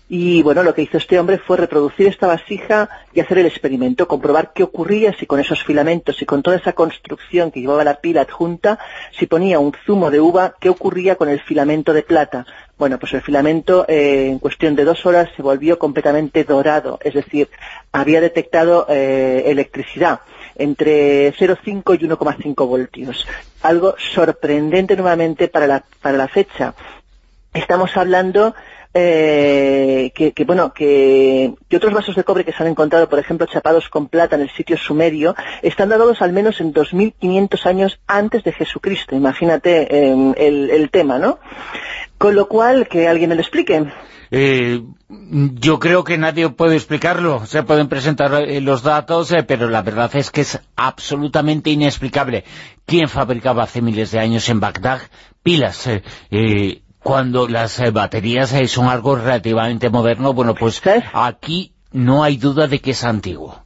y bueno, lo que hizo este hombre fue reproducir esta vasija y hacer el experimento, comprobar qué ocurría si con esos filamentos y con toda esa construcción que llevaba la pila adjunta, si ponía un zumo de uva, qué ocurría con el filamento de plata. Bueno, pues el filamento eh, en cuestión de dos horas se volvió completamente dorado, es decir, había detectado eh, electricidad entre 0,5 y 1,5 voltios. Algo sorprendente nuevamente para la, para la fecha. Estamos hablando eh, que, bueno, que, otros vasos de cobre que se han encontrado, por ejemplo, chapados con plata en el sitio sumerio, están datados al menos en 2.500 años antes de Jesucristo. Imagínate em, el, tema, ¿no? Con lo cual, que alguien me lo explique. Eh, yo creo que nadie puede explicarlo. Se pueden presentar eh, los datos, eh, pero la verdad es que es absolutamente inexplicable. ¿Quién fabricaba hace miles de años en Bagdad pilas? cuando las baterías son algo relativamente moderno, bueno, pues aquí no hay duda de que es antiguo.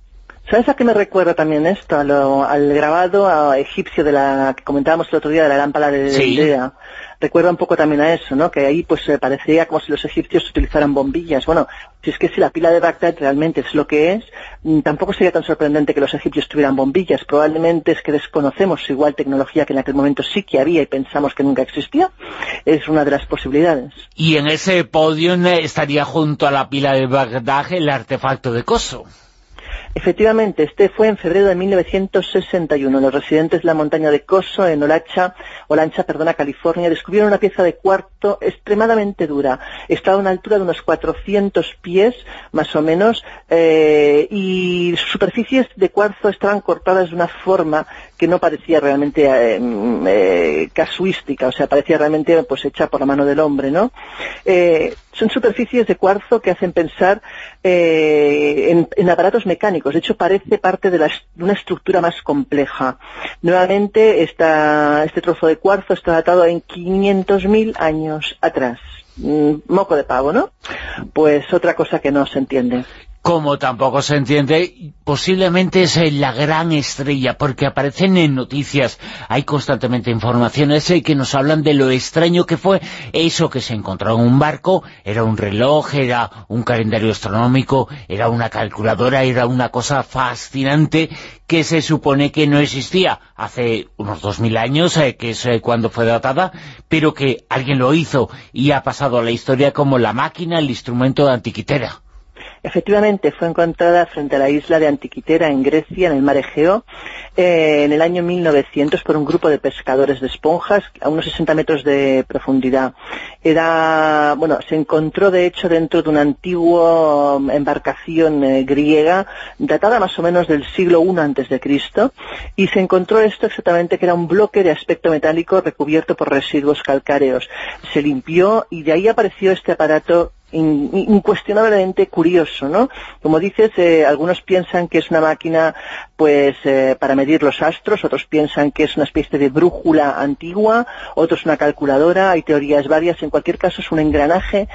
¿Sabes a qué me recuerda también esto? al grabado egipcio de la que comentábamos el otro día de la lámpara de sí recuerda un poco también a eso, ¿no? Que ahí pues eh, parecía como si los egipcios utilizaran bombillas. Bueno, si es que si la pila de Bagdad realmente es lo que es, mm, tampoco sería tan sorprendente que los egipcios tuvieran bombillas. Probablemente es que desconocemos igual tecnología que en aquel momento sí que había y pensamos que nunca existía. Es una de las posibilidades. Y en ese podio eh, estaría junto a la pila de Bagdad el artefacto de Koso. Efectivamente, este fue en febrero de 1961. Los residentes de la montaña de Coso, en Olacha, Olancha, perdona, California, descubrieron una pieza de cuarto extremadamente dura. Estaba a una altura de unos 400 pies, más o menos, eh, y sus superficies de cuarzo estaban cortadas de una forma que no parecía realmente eh, eh, casuística, o sea, parecía realmente pues hecha por la mano del hombre, ¿no? son superficies de cuarzo que hacen pensar en aparatos mecánicos de hecho, parece parte de, una estructura más compleja. Nuevamente, este trozo de cuarzo está datado en 500.000 años atrás. Mm, moco de pavo, ¿no? Pues otra cosa que no se entiende como tampoco se entiende, posiblemente es eh, la gran estrella, porque aparecen en noticias, hay constantemente informaciones eh, que nos hablan de lo extraño que fue eso que se encontró en un barco, era un reloj, era un calendario astronómico, era una calculadora, era una cosa fascinante que se supone que no existía hace unos dos mil años, eh, que es cuando fue datada, pero que alguien lo hizo y ha pasado a la historia como la máquina, el instrumento de antiquitera. Efectivamente, fue encontrada frente a la isla de Antiquitera, en Grecia, en el mar Egeo, eh, en el año 1900 por un grupo de pescadores de esponjas a unos 60 metros de profundidad. Era, bueno, se encontró de hecho dentro de una antigua um, embarcación eh, griega, datada más o menos del siglo I antes de Cristo, y se encontró esto exactamente que era un bloque de aspecto metálico recubierto por residuos calcáreos. Se limpió y de ahí apareció este aparato incuestionablemente curioso, ¿no? Como dices, eh, algunos piensan que es una máquina pues eh, para medir los astros, otros piensan que es una especie de brújula antigua, otros una calculadora, hay teorías varias, en cualquier caso es un engranaje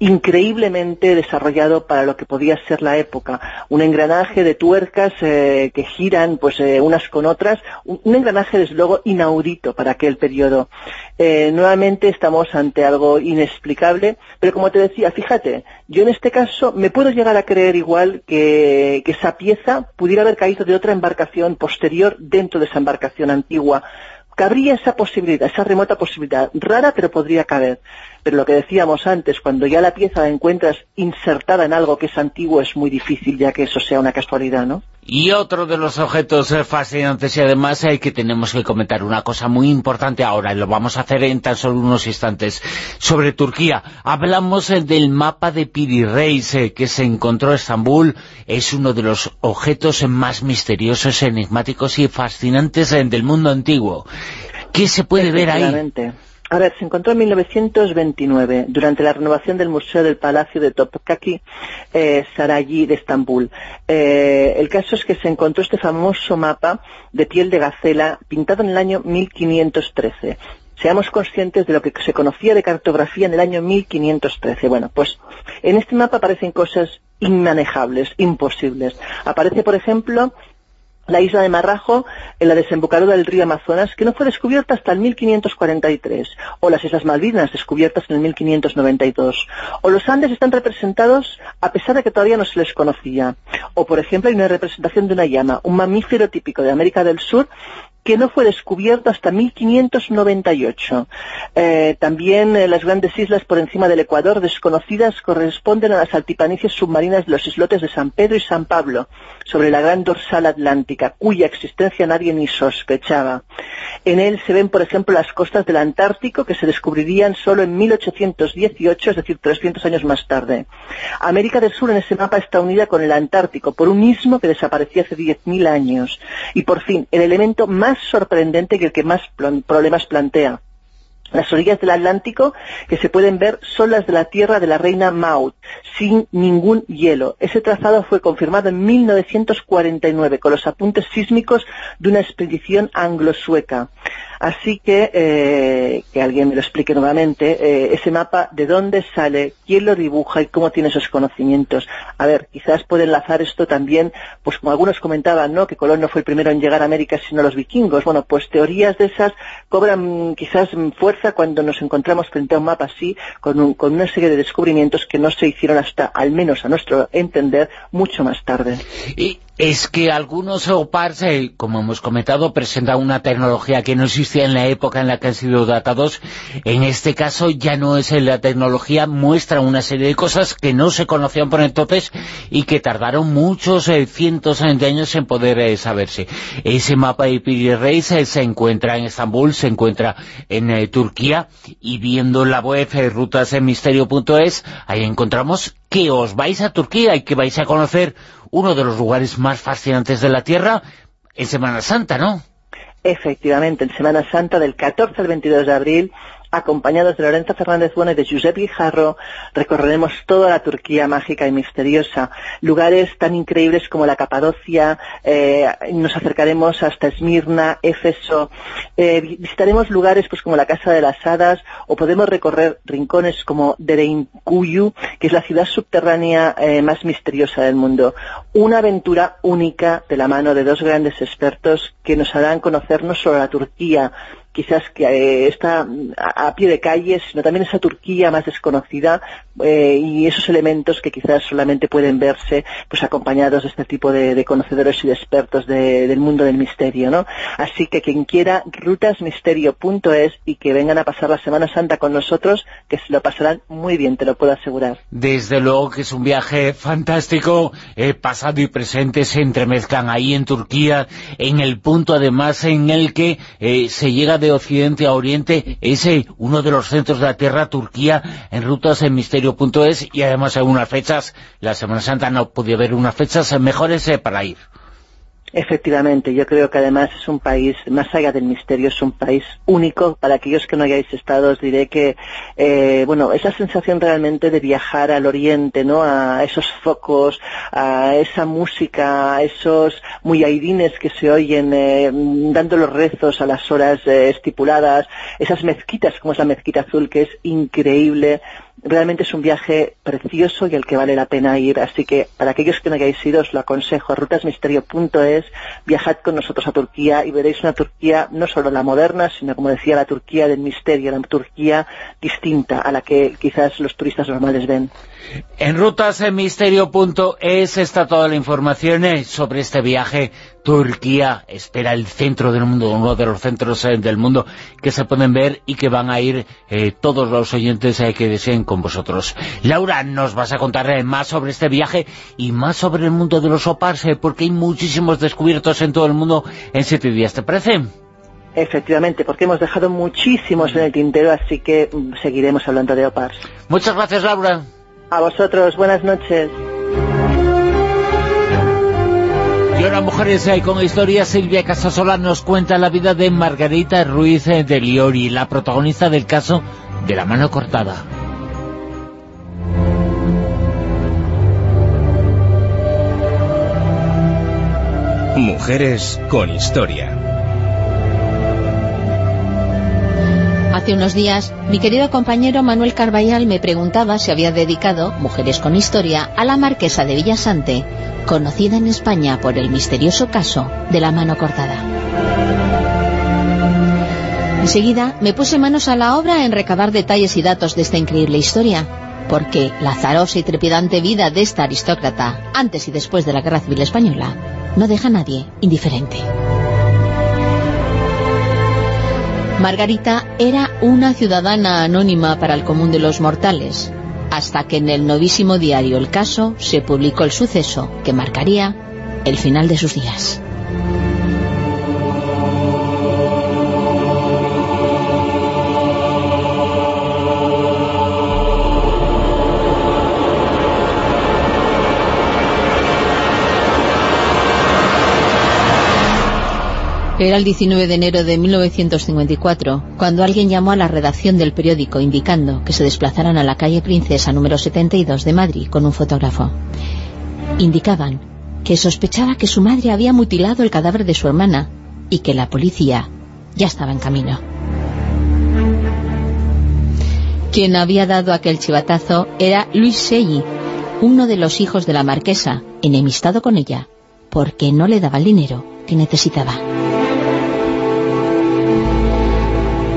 increíblemente desarrollado para lo que podía ser la época. Un engranaje de tuercas eh, que giran pues eh, unas con otras, un, engranaje desde luego inaudito para aquel periodo. Eh, nuevamente estamos ante algo inexplicable, pero como te decía, fíjate, yo en este caso me puedo llegar a creer igual que, que esa pieza pudiera haber caído de otra embarcación posterior dentro de esa embarcación antigua. Cabría esa posibilidad, esa remota posibilidad, rara pero podría caber. Pero lo que decíamos antes, cuando ya la pieza la encuentras insertada en algo que es antiguo, es muy difícil ya que eso sea una casualidad, ¿no? Y otro de los objetos eh, fascinantes y además hay que tenemos que comentar una cosa muy importante ahora, y lo vamos a hacer en tan solo unos instantes, sobre Turquía. Hablamos eh, del mapa de Piri Reis eh, que se encontró en Estambul, es uno de los objetos más misteriosos, enigmáticos y fascinantes del mundo antiguo. ¿Qué se puede ver ahí? A ver, se encontró en 1929, durante la renovación del Museo del Palacio de Topkaki eh, Sarayi de Estambul. Eh, el caso es que se encontró este famoso mapa de piel de gacela pintado en el año 1513 seamos conscientes de lo que se conocía de cartografía en el año 1513. Bueno, pues en este mapa aparecen cosas inmanejables, imposibles. Aparece, por ejemplo, la isla de Marrajo en la desembocadura del río Amazonas, que no fue descubierta hasta el 1543, o las Islas Malvinas, descubiertas en el 1592, o los Andes están representados a pesar de que todavía no se les conocía, o por ejemplo hay una representación de una llama, un mamífero típico de América del Sur, que no fue descubierto hasta 1598. Eh, también eh, las grandes islas por encima del Ecuador desconocidas corresponden a las altiplanicies submarinas de los islotes de San Pedro y San Pablo, sobre la gran dorsal atlántica, cuya existencia nadie ni sospechaba. En él se ven, por ejemplo, las costas del Antártico, que se descubrirían solo en 1818, es decir, 300 años más tarde. América del Sur en ese mapa está unida con el Antártico por un istmo que desapareció hace 10.000 años. Y por fin, el elemento más sorprendente y el que más problemas plantea. Las orillas del Atlántico que se pueden ver son las de la tierra de la reina Maud, sin ningún hielo. Ese trazado fue confirmado en 1949 con los apuntes sísmicos de una expedición anglo-sueca. Así que, eh, que alguien me lo explique nuevamente, eh, ese mapa, de dónde sale, quién lo dibuja y cómo tiene esos conocimientos. A ver, quizás puede enlazar esto también, pues como algunos comentaban, ¿no?, que Colón no fue el primero en llegar a América sino los vikingos. Bueno, pues teorías de esas cobran quizás fuerza cuando nos encontramos frente a un mapa así, con, con una serie de descubrimientos que no se hicieron hasta, al menos a nuestro entender, mucho más tarde. Es que algunos OPARs, eh, como hemos comentado, presentan una tecnología que no existía en la época en la que han sido datados. En este caso ya no es la tecnología, muestra una serie de cosas que no se conocían por entonces y que tardaron muchos eh, cientos de años en poder eh, saberse. Ese mapa de Piri Reis se encuentra en Estambul, se encuentra en Turquía y viendo la web rutasemisterio.es, ahí encontramos que os vais a Turquía y que vais a conocer uno de los lugares más fascinantes de la Tierra en Semana Santa, ¿no? Efectivamente, en Semana Santa del 14 al 22 de abril acompañados de Lorenzo Fernández Bueno y de Josep Guijarro, recorreremos toda la Turquía mágica y misteriosa, lugares tan increíbles como la Capadocia, eh, nos acercaremos hasta Esmirna, Éfeso, eh, visitaremos lugares pues como la Casa de las Hadas, o podemos recorrer rincones como Dereinkuyu, que es la ciudad subterránea eh, más misteriosa del mundo. Una aventura única de la mano de dos grandes expertos que nos harán conocer no solo la Turquía, quizás que eh, está a, pie de calle, sino también esa Turquía más desconocida eh, y esos elementos que quizás solamente pueden verse pues acompañados de este tipo de, conocedores y de expertos del mundo del misterio, ¿no? Así que quien quiera, rutasmisterio.es y que vengan a pasar la Semana Santa con nosotros, que se lo pasarán muy bien, te lo puedo asegurar. Desde luego que es un viaje fantástico, eh, pasado y presente se entremezclan ahí en Turquía, en el punto además en el que se llega de Occidente a Oriente, es uno de los centros de la Tierra, Turquía, en rutas en misterio.es y además hay unas fechas, la Semana Santa no podía haber unas fechas mejores eh, para ir. Efectivamente, yo creo que además es un país, más allá del misterio, es un país único. Para aquellos que no hayáis estado, os diré que, eh, bueno, esa sensación realmente de viajar al oriente, ¿no? A esos focos, a esa música, a esos muyaidines que se oyen eh, dando los rezos a las horas eh, estipuladas, esas mezquitas, como es la mezquita azul, que es increíble realmente es un viaje precioso y el que vale la pena ir. Así que para aquellos que no hayáis ido, os lo aconsejo. rutasmisterio.es, viajad con nosotros a Turquía y veréis una Turquía no solo la moderna, sino como decía, la Turquía del misterio, la Turquía distinta a la que quizás los turistas normales ven. En rutasmisterio.es está toda la información eh, sobre este viaje. Turquía espera el centro del mundo, uno de los centros eh, del mundo que se pueden ver y que van a ir eh, todos los oyentes que deseen con vosotros. Laura, nos vas a contar más sobre este viaje y más sobre el mundo de los OPARS, porque hay muchísimos descubiertos en todo el mundo en siete días, ¿te parece? Efectivamente, porque hemos dejado muchísimos en el tintero, así que mm, seguiremos hablando de OPARS. Muchas gracias, Laura. A vosotros, buenas noches. Y ahora, Mujeres con historia, Silvia Casasola nos cuenta la vida de Margarita Ruiz de Liori, la protagonista del caso de la mano cortada. Mujeres con historia. Hace unos días, mi querido compañero Manuel Carballal me preguntaba si había dedicado Mujeres con Historia a la marquesa de Villasante, conocida en España por el misterioso caso de la mano cortada. Enseguida me puse manos a la obra en recabar detalles y datos de esta increíble historia, porque la azarosa y trepidante vida de esta aristócrata, antes y después de la Guerra Civil Española, no deja a nadie indiferente. Margarita era una ciudadana anónima para el común de los mortales, hasta que en el novísimo diario El Caso se publicó el suceso que marcaría el final de sus días. Era el 19 de enero de 1954, cuando alguien llamó a la redacción del periódico indicando que se desplazaran a la calle Princesa número 72 de Madrid con un fotógrafo. Indicaban que sospechaba que su madre había mutilado el cadáver de su hermana y que la policía ya estaba en camino. Quien había dado aquel chivatazo era Luis Segui, uno de los hijos de la marquesa, enemistado con ella, porque no le daba el dinero que necesitaba.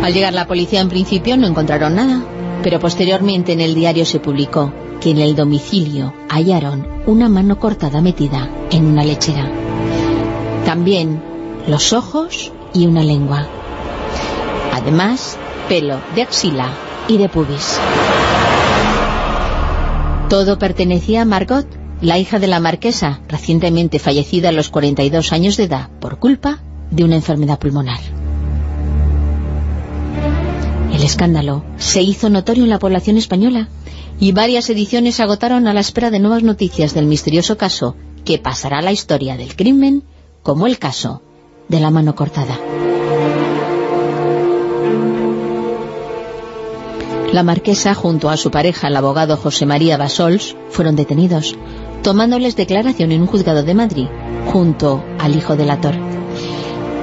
Al llegar la policía en principio no encontraron nada, pero posteriormente en el diario se publicó que en el domicilio hallaron una mano cortada metida en una lechera. También los ojos y una lengua. Además, pelo de axila y de pubis. Todo pertenecía a Margot, la hija de la marquesa, recientemente fallecida a los 42 años de edad por culpa de una enfermedad pulmonar. El escándalo se hizo notorio en la población española y varias ediciones agotaron a la espera de nuevas noticias del misterioso caso que pasará a la historia del crimen como el caso de la mano cortada. La marquesa, junto a su pareja, el abogado José María Basols, fueron detenidos, tomándoles declaración en un juzgado de Madrid, junto al hijo del ator.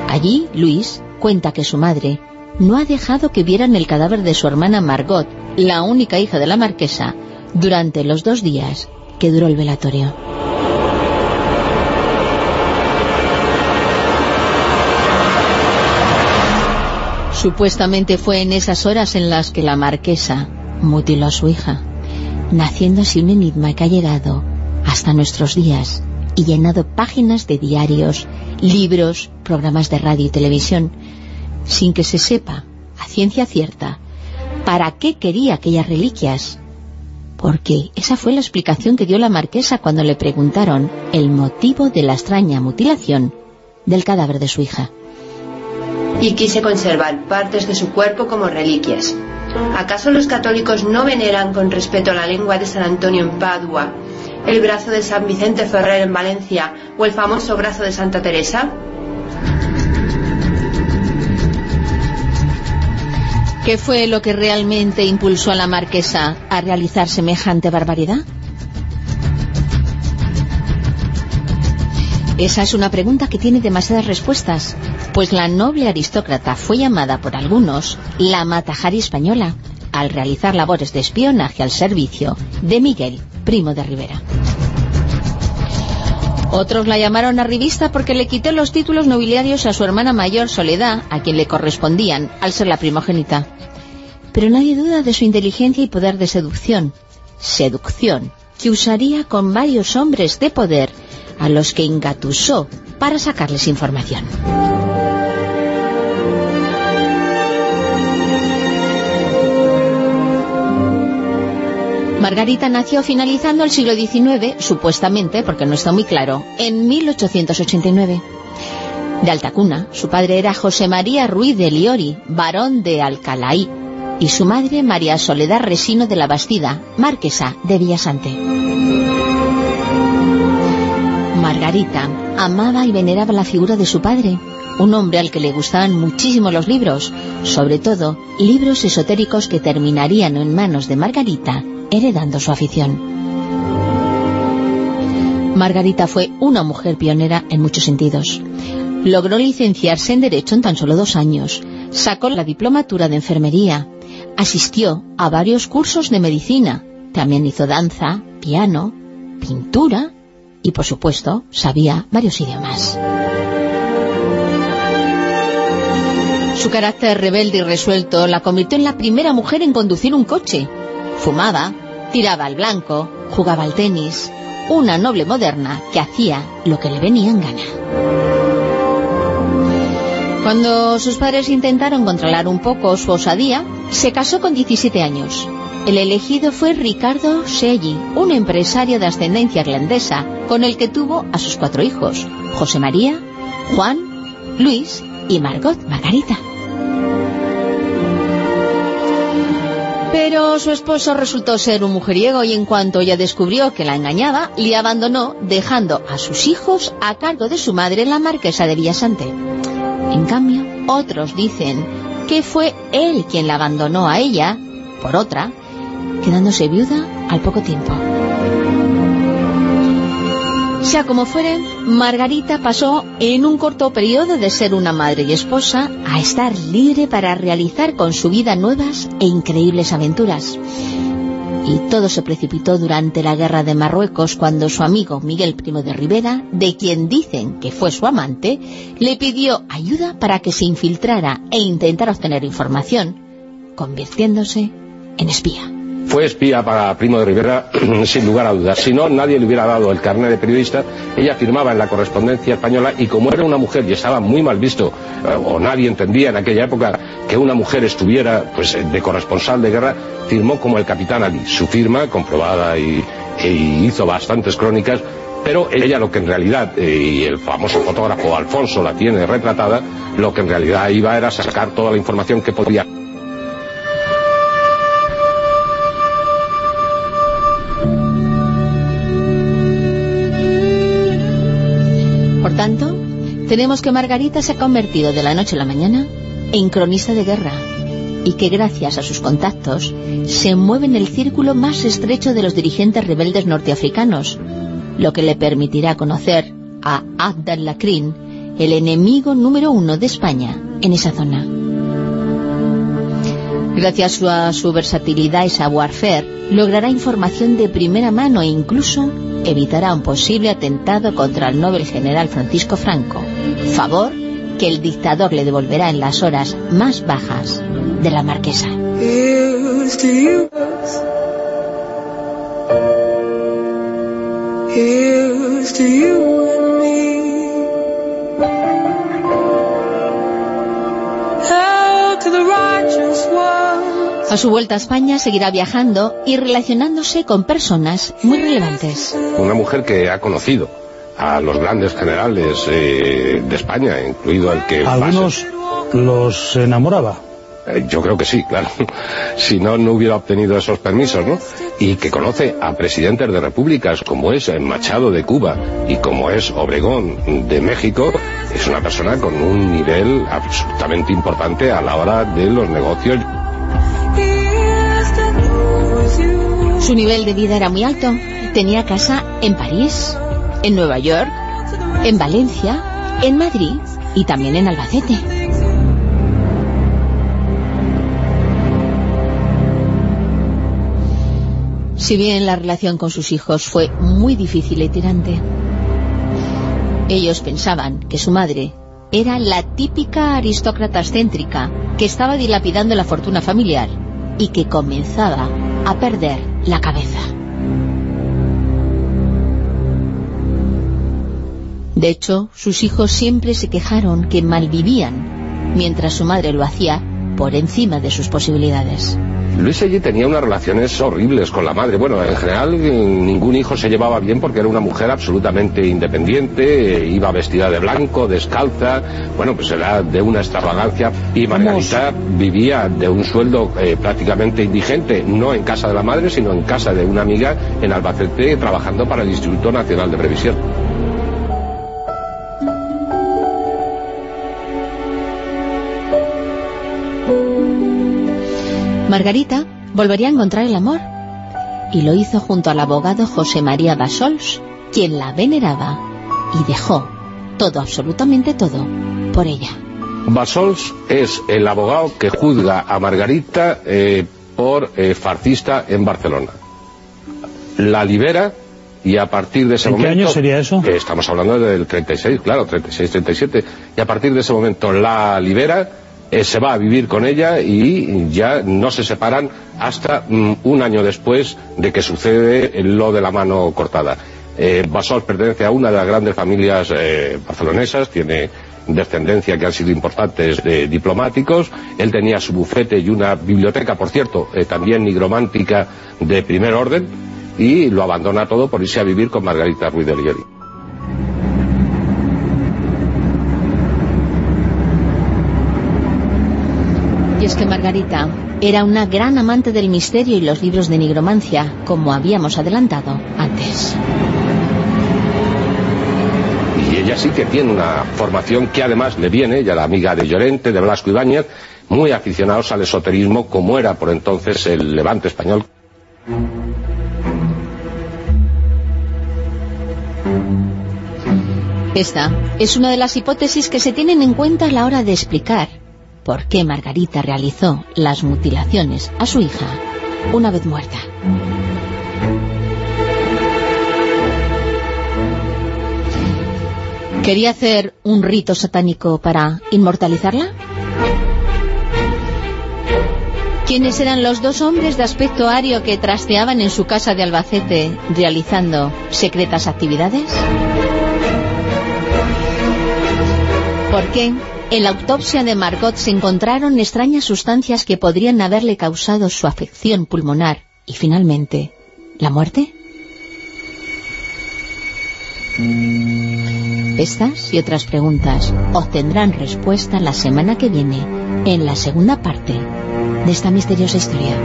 Allí, Luis cuenta que su madre no ha dejado que vieran el cadáver de su hermana Margot, la única hija de la marquesa, durante los dos días que duró el velatorio. Supuestamente fue en esas horas en las que la marquesa mutiló a su hija, naciendo así un enigma que ha llegado hasta nuestros días y llenado páginas de diarios, libros, programas de radio y televisión, sin que se sepa, a ciencia cierta, para qué quería aquellas reliquias. Porque esa fue la explicación que dio la marquesa cuando le preguntaron el motivo de la extraña mutilación del cadáver de su hija. Y quise conservar partes de su cuerpo como reliquias. ¿Acaso los católicos no veneran con respeto a la lengua de San Antonio en Padua, el brazo de San Vicente Ferrer en Valencia o el famoso brazo de Santa Teresa? ¿Qué fue lo que realmente impulsó a la marquesa a realizar semejante barbaridad? Esa es una pregunta que tiene demasiadas respuestas, pues la noble aristócrata fue llamada por algunos la Matajari española, al realizar labores de espionaje al servicio de Miguel, primo de Rivera. Otros la llamaron arribista porque le quitó los títulos nobiliarios a su hermana mayor Soledad, a quien le correspondían, al ser la primogénita. Pero nadie duda de su inteligencia y poder de seducción. Seducción que usaría con varios hombres de poder a los que engatusó para sacarles información. Margarita nació finalizando el siglo XIX, supuestamente, porque no está muy claro, en 1889. De alta cuna, su padre era José María Ruiz de Liori, varón de Alcalaí, y su madre María Soledad Resino de la Bastida, marquesa de Villasante. Margarita amaba y veneraba la figura de su padre, un hombre al que le gustaban muchísimo los libros, sobre todo libros esotéricos que terminarían en manos de Margarita heredando su afición. Margarita fue una mujer pionera en muchos sentidos. Logró licenciarse en Derecho en tan solo dos años, sacó la diplomatura de enfermería, asistió a varios cursos de medicina, también hizo danza, piano, pintura y, por supuesto, sabía varios idiomas. Su carácter rebelde y resuelto la convirtió en la primera mujer en conducir un coche. Fumaba, tiraba al blanco, jugaba al tenis, una noble moderna que hacía lo que le venía en gana. Cuando sus padres intentaron controlar un poco su osadía, se casó con 17 años. El elegido fue Ricardo Seggi, un empresario de ascendencia irlandesa, con el que tuvo a sus cuatro hijos, José María, Juan, Luis y Margot Margarita. Pero su esposo resultó ser un mujeriego y en cuanto ella descubrió que la engañaba, le abandonó, dejando a sus hijos a cargo de su madre, la marquesa de Villasante. En cambio, otros dicen que fue él quien la abandonó a ella, por otra, quedándose viuda al poco tiempo. Sea como fuere, Margarita pasó en un corto periodo de ser una madre y esposa a estar libre para realizar con su vida nuevas e increíbles aventuras. Y todo se precipitó durante la guerra de Marruecos cuando su amigo Miguel Primo de Rivera, de quien dicen que fue su amante, le pidió ayuda para que se infiltrara e intentara obtener información, convirtiéndose en espía. Fue espía para Primo de Rivera, sin lugar a dudas. Si no, nadie le hubiera dado el carnet de periodista. Ella firmaba en la correspondencia española y como era una mujer y estaba muy mal visto, eh, o nadie entendía en aquella época que una mujer estuviera pues, de corresponsal de guerra, firmó como el capitán Ali. Su firma, comprobada y, hizo bastantes crónicas, pero ella lo que en realidad, eh, y el famoso fotógrafo Alfonso la tiene retratada, lo que en realidad iba era sacar toda la información que podía tenemos que Margarita se ha convertido de la noche a la mañana en cronista de guerra y que gracias a sus contactos se mueve en el círculo más estrecho de los dirigentes rebeldes norteafricanos, lo que le permitirá conocer a Abdel Lakrin, el enemigo número uno de España en esa zona. Gracias a su versatilidad y savoir-faire, logrará información de primera mano e incluso evitará un posible atentado contra el Nobel general Francisco Franco, favor que el dictador le devolverá en las horas más bajas de la marquesa. A su vuelta a España seguirá viajando y relacionándose con personas muy relevantes. Una mujer que ha conocido a los grandes generales eh, de España, incluido el que... ¿Algunos los enamoraba? Eh, yo creo que sí, claro. si no, no hubiera obtenido esos permisos, ¿no? Y que conoce a presidentes de repúblicas como es Machado de Cuba y como es Obregón de México, es una persona con un nivel absolutamente importante a la hora de los negocios. Su nivel de vida era muy alto. Tenía casa en París, en Nueva York, en Valencia, en Madrid y también en Albacete. Si bien la relación con sus hijos fue muy difícil y tirante, ellos pensaban que su madre era la típica aristócrata excéntrica que estaba dilapidando la fortuna familiar y que comenzaba a perder la cabeza. De hecho, sus hijos siempre se quejaron que malvivían, mientras su madre lo hacía por encima de sus posibilidades. Luis allí tenía unas relaciones horribles con la madre. Bueno, en general ningún hijo se llevaba bien porque era una mujer absolutamente independiente, iba vestida de blanco, descalza, bueno, pues era de una extravagancia. Y Margarita vivía de un sueldo eh, prácticamente indigente, no en casa de la madre, sino en casa de una amiga en Albacete, trabajando para el Instituto Nacional de Previsión. Margarita volvería a encontrar el amor y lo hizo junto al abogado José María Basols, quien la veneraba y dejó todo, absolutamente todo, por ella. Basols es el abogado que juzga a Margarita eh, por eh, farcista en Barcelona. La libera y a partir de ese ¿En momento... qué año sería eso? estamos hablando del 36, claro, 36-37. Y a partir de ese momento la libera eh, se va a vivir con ella y ya no se separan hasta mm, un año después de que sucede lo de la mano cortada. Eh, Basol pertenece a una de las grandes familias eh, barcelonesas, tiene descendencia que han sido importantes diplomáticos, él tenía su bufete y una biblioteca, por cierto, eh, también nigromántica de primer orden, y lo abandona todo por irse a vivir con Margarita Ruiz de Liori. Es que Margarita era una gran amante del misterio y los libros de nigromancia, como habíamos adelantado antes. Y ella sí que tiene una formación que además le viene, ella la amiga de Llorente, de Blasco Ibáñez, muy aficionados al esoterismo, como era por entonces el levante español. Esta es una de las hipótesis que se tienen en cuenta a la hora de explicar por qué Margarita realizó las mutilaciones a su hija una vez muerta. ¿Quería hacer un rito satánico para inmortalizarla? ¿Quiénes eran los dos hombres de aspecto ario que trasteaban en su casa de Albacete realizando secretas actividades? ¿Por qué en la autopsia de Margot se encontraron extrañas sustancias que podrían haberle causado su afección pulmonar y finalmente, ¿la muerte? Estas y otras preguntas obtendrán respuesta la semana que viene en la segunda parte de esta misteriosa historia.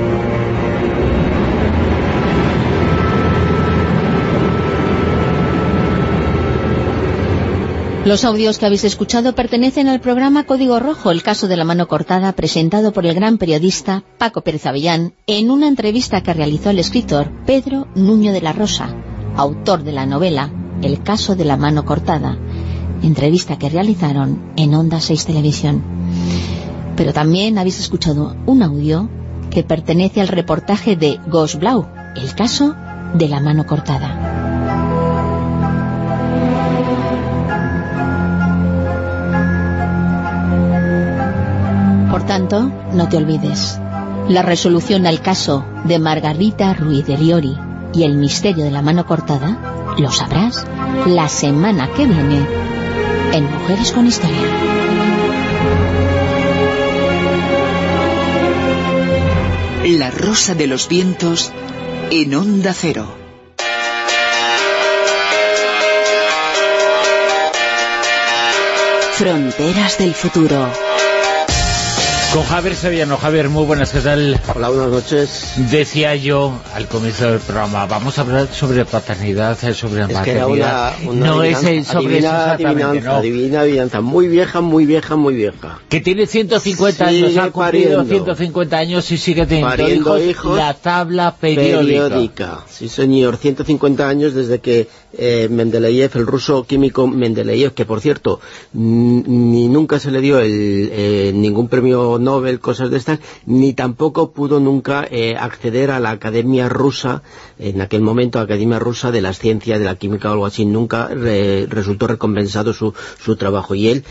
Los audios que habéis escuchado pertenecen al programa Código Rojo, el caso de la mano cortada, presentado por el gran periodista Paco Pérez Avellán en una entrevista que realizó el escritor Pedro Nuño de la Rosa, autor de la novela El caso de la mano cortada, entrevista que realizaron en Onda 6 Televisión. Pero también habéis escuchado un audio que pertenece al reportaje de Ghost Blau, el caso de la mano cortada. Tanto, no te olvides, la resolución al caso de Margarita Ruiz de Liori y el misterio de la mano cortada lo sabrás la semana que viene en Mujeres con Historia. La rosa de los vientos en onda cero. Fronteras del futuro. Con Javier Sevillano. Javier, muy buenas, ¿qué tal? Hola, buenas noches. Decía yo al comienzo del programa, vamos a hablar sobre paternidad, eh, sobre es maternidad. Que era una, no es sobre adivina, adivinanza, no. divina adivinanza, muy vieja, muy vieja, muy vieja. Que tiene 150 sigue años, ha cumplido pariendo. 150 años y sigue teniendo hijos, la tabla periódica. periódica. Sí, señor, 150 años desde que eh, Mendeleev, el ruso químico Mendeleev, que por cierto, ni nunca se le dio el, eh, ningún premio Nobel, cosas de estas, ni tampoco pudo nunca eh, acceder a la Academia Rusa, en aquel momento Academia Rusa de las Ciencias, de la Química o algo así, nunca re, resultó recompensado su, su trabajo. Y él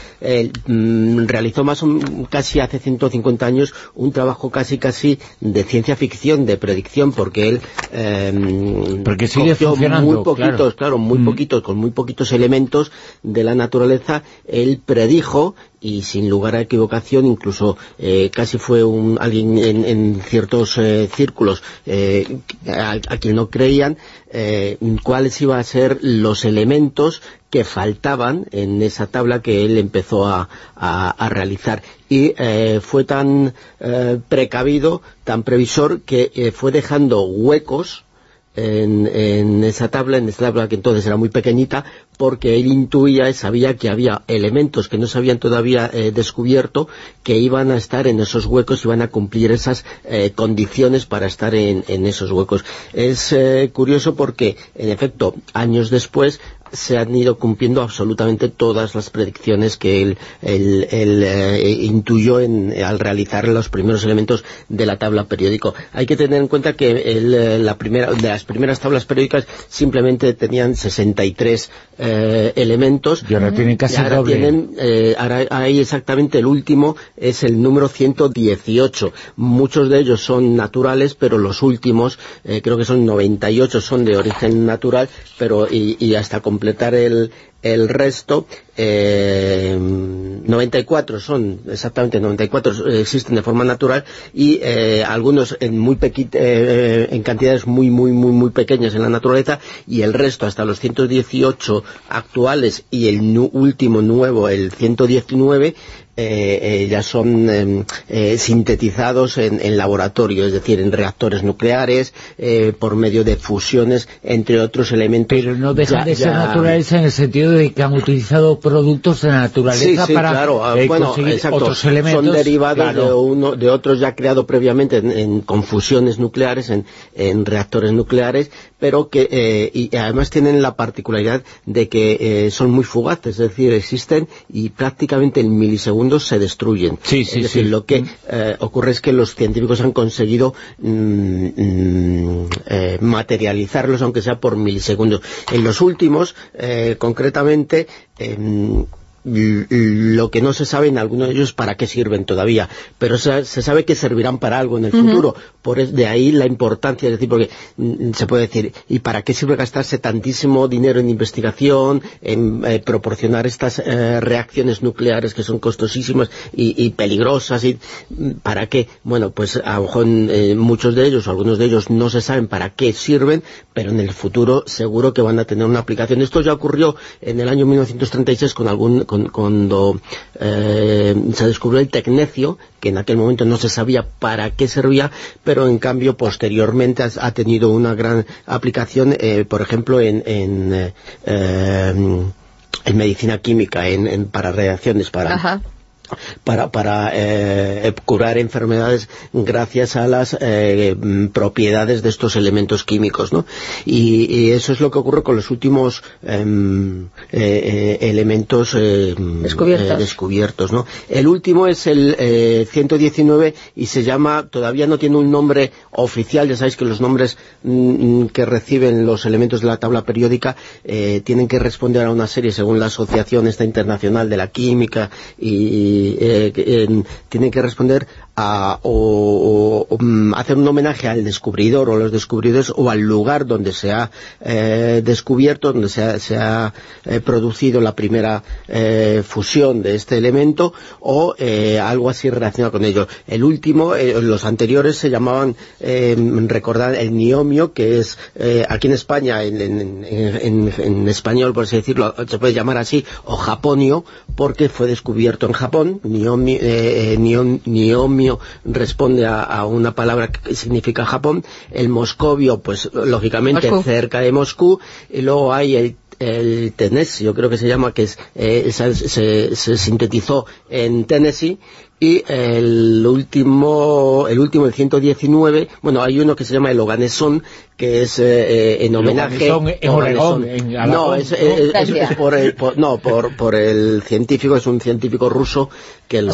mm, realizó más o, casi hace 150 años un trabajo casi casi de ciencia ficción, de predicción, porque él porque sigue cogió funcionando, muy poquitos, claro. claro, muy Mm. poquitos, con muy poquitos elementos de la naturaleza, él predijo y sin lugar a equivocación, incluso eh, casi fue un, alguien en, en ciertos eh, círculos eh, a, a quien no creían, cuáles iban a ser los elementos que faltaban en esa tabla que él empezó a, a- a realizar. Y fue tan precavido, tan previsor, que fue dejando huecos en, esa tabla, en esa tabla que entonces era muy pequeñita, porque él intuía y sabía que había elementos que no se habían todavía eh, descubierto que iban a estar en esos huecos, iban a cumplir esas eh, condiciones para estar en, en esos huecos. Es eh, curioso porque, en efecto, años después se han ido cumpliendo absolutamente todas las predicciones que él, él- él, eh, intuyó en- al realizar los primeros elementos de la tabla periódico. Hay que tener en cuenta que eh, la primera, de las primeras tablas periódicas simplemente tenían 63 eh, elementos. Y ahora tienen casi ahora doble. tienen, eh, ahora hay exactamente el último, es el número 118. Muchos de ellos son naturales, pero los últimos, creo que son 98, son de origen natural, pero y, y hasta completar el, el resto, eh, 94 son, exactamente 94 existen de forma natural y algunos en muy en cantidades muy, muy, muy, muy pequeñas en la naturaleza y el resto hasta los 118 actuales y el último nuevo, el 119, eh, eh, ya son em, eh, sintetizados en, laboratorio, es decir, en reactores nucleares, por medio de fusiones, entre otros elementos. Pero no dejan de ser naturales en el sentido de que han utilizado productos de la naturaleza para claro. Ah, conseguir otros elementos. Son derivados de, uno, de otros ya creados previamente en, con fusiones nucleares, en, reactores nucleares, pero que y además tienen la particularidad de que son muy fugaces, es decir, existen y prácticamente en milisegundos se destruyen. es decir, lo que eh, ocurre es que los científicos han conseguido mm, mm, eh, materializarlos, aunque sea por milisegundos. En los últimos, eh, concretamente, em, lo que no se sabe en algunos de ellos para qué sirven todavía, pero se, sabe que servirán para algo en el futuro, por de ahí la importancia, es decir, porque mm, se puede decir, ¿y para qué sirve gastarse tantísimo dinero en investigación, en eh, proporcionar estas eh, reacciones nucleares que son costosísimas y, peligrosas, y mm, para qué? Bueno, pues a lo mejor eh, muchos de ellos, o algunos de ellos no se saben para qué sirven, pero en el futuro seguro que van a tener una aplicación. Esto ya ocurrió en el año 1936 con algún cuando eh, se descubrió el tecnecio, que en aquel momento no se sabía para qué servía, pero en cambio posteriormente ha, tenido una gran aplicación, eh, por ejemplo, en, en, eh, medicina química, en, para reacciones, para para, para eh, curar enfermedades gracias a las eh, propiedades de estos elementos químicos, ¿no? Y, eso es lo que ocurre con los últimos em, eh, elementos descubiertos. descubiertos, ¿no? El último es el 119 y se llama, todavía no tiene un nombre oficial, ya sabéis que los nombres mm, que reciben los elementos de la tabla periódica tienen que responder a una serie según la Asociación esta Internacional de la Química y eh, tienen que responder o, mm, hacer un homenaje al descubridor o los descubridores o al lugar donde se ha eh, descubierto, donde se ha, eh, producido la primera eh, fusión de este elemento o algo así relacionado con ello. El último, los anteriores se llamaban, recordar, el niomio, que es aquí en España, en, español, por así decirlo, se puede llamar así, o japonio, porque fue descubierto en Japón, niomio, niomio responde a, una palabra que significa Japón, el moscovio, pues lógicamente cerca de Moscú, y luego hay el el Tennessee, yo creo que se llama, que es, eh, se, sintetizó en Tennessee, y el último, el último, el 119, bueno, hay uno que se llama el Oganesón, que es eh, eh, en homenaje... en Oregón, no, es, por, el, no por, por el científico, es un científico ruso que lo,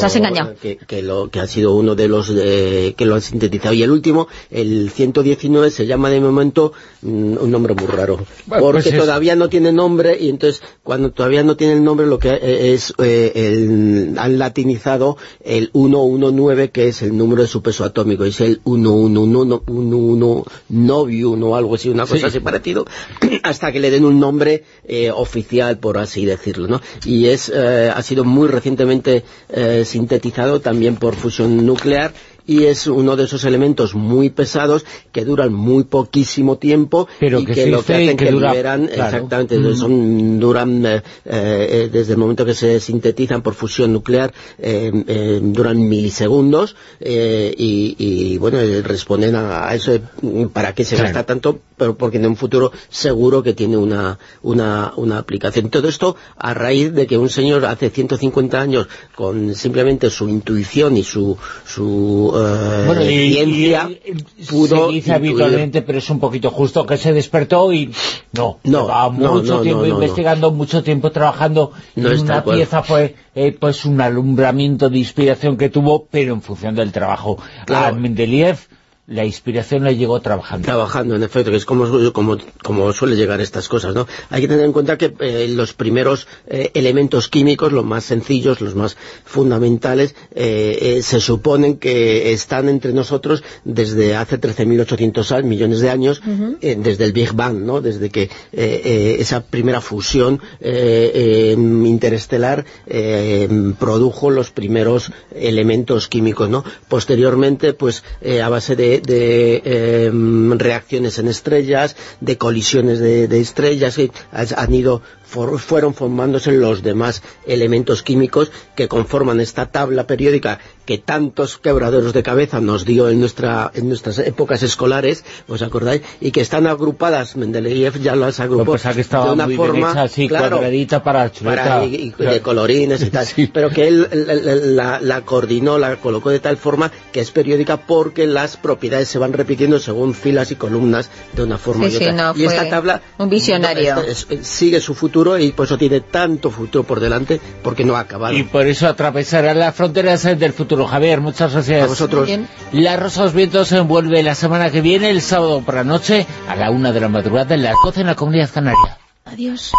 que, que, lo, que ha sido uno de los que lo han sintetizado. Y el último, el 119, se llama de momento mm, un nombre muy raro, porque pues todavía no tiene nombre, y entonces cuando todavía no tiene el nombre, lo que eh, es, el, han latinizado el 119, que es el número de su peso atómico, es el 111, 11 novio o algo así, una cosa así parecido, hasta que le den un nombre eh, oficial, por así decirlo, ¿no? Y es, eh, ha sido muy recientemente eh, sintetizado también por fusión nuclear y es uno de esos elementos muy pesados que duran muy poquísimo tiempo Pero y que, lo que hacen que, liberan exactamente mm. son, duran eh, eh, desde el momento que se sintetizan por fusión nuclear eh, duran milisegundos y, bueno responden a, eso para qué se gasta tanto pero porque en un futuro seguro que tiene una, una, una aplicación todo esto a raíz de que un señor hace 150 años con simplemente su intuición y su, su bueno, ciencia pudo... Se dice habitualmente, pero es un poquito justo, que se despertó y no, no mucho tiempo investigando, mucho tiempo trabajando en una pieza fue eh, pues un alumbramiento de inspiración que tuvo, pero en función del trabajo. Claro. A Mendeleev la inspiración le llegó trabajando. Trabajando, en efecto, que es como, como, como suele llegar estas cosas, ¿no? Hay que tener en cuenta que eh, los primeros eh, elementos químicos, los más sencillos, los más fundamentales, eh, se suponen que están entre nosotros desde hace 13.800 millones de años, desde el Big Bang, ¿no? Desde que esa primera fusión interestelar produjo los primeros elementos químicos, ¿no? Posteriormente, pues, a base de de, em, reacciones en estrellas, de colisiones de, de estrellas, que han ido fueron formándose los demás elementos químicos que conforman esta tabla periódica que tantos quebraderos de cabeza nos dio en, nuestra, en nuestras épocas escolares, ¿os acordáis? Y que están agrupadas, Mendeleev ya las agrupó pues que de una forma así, claro, para, para y, de colorines y tal, pero que él la, la, coordinó, la colocó de tal forma que es periódica porque las propiedades se van repitiendo según filas y columnas de una forma y otra. y esta tabla un visionario. sigue su futuro y por eso tiene tanto futuro por delante porque no ha acabado. Y por eso atravesará las fronteras del futuro. Javier, muchas gracias. A vosotros. La Rosa de los Vientos se envuelve la semana que viene, el sábado por la noche, a la una de la madrugada, en la 12 en la Comunidad Canaria. Adiós.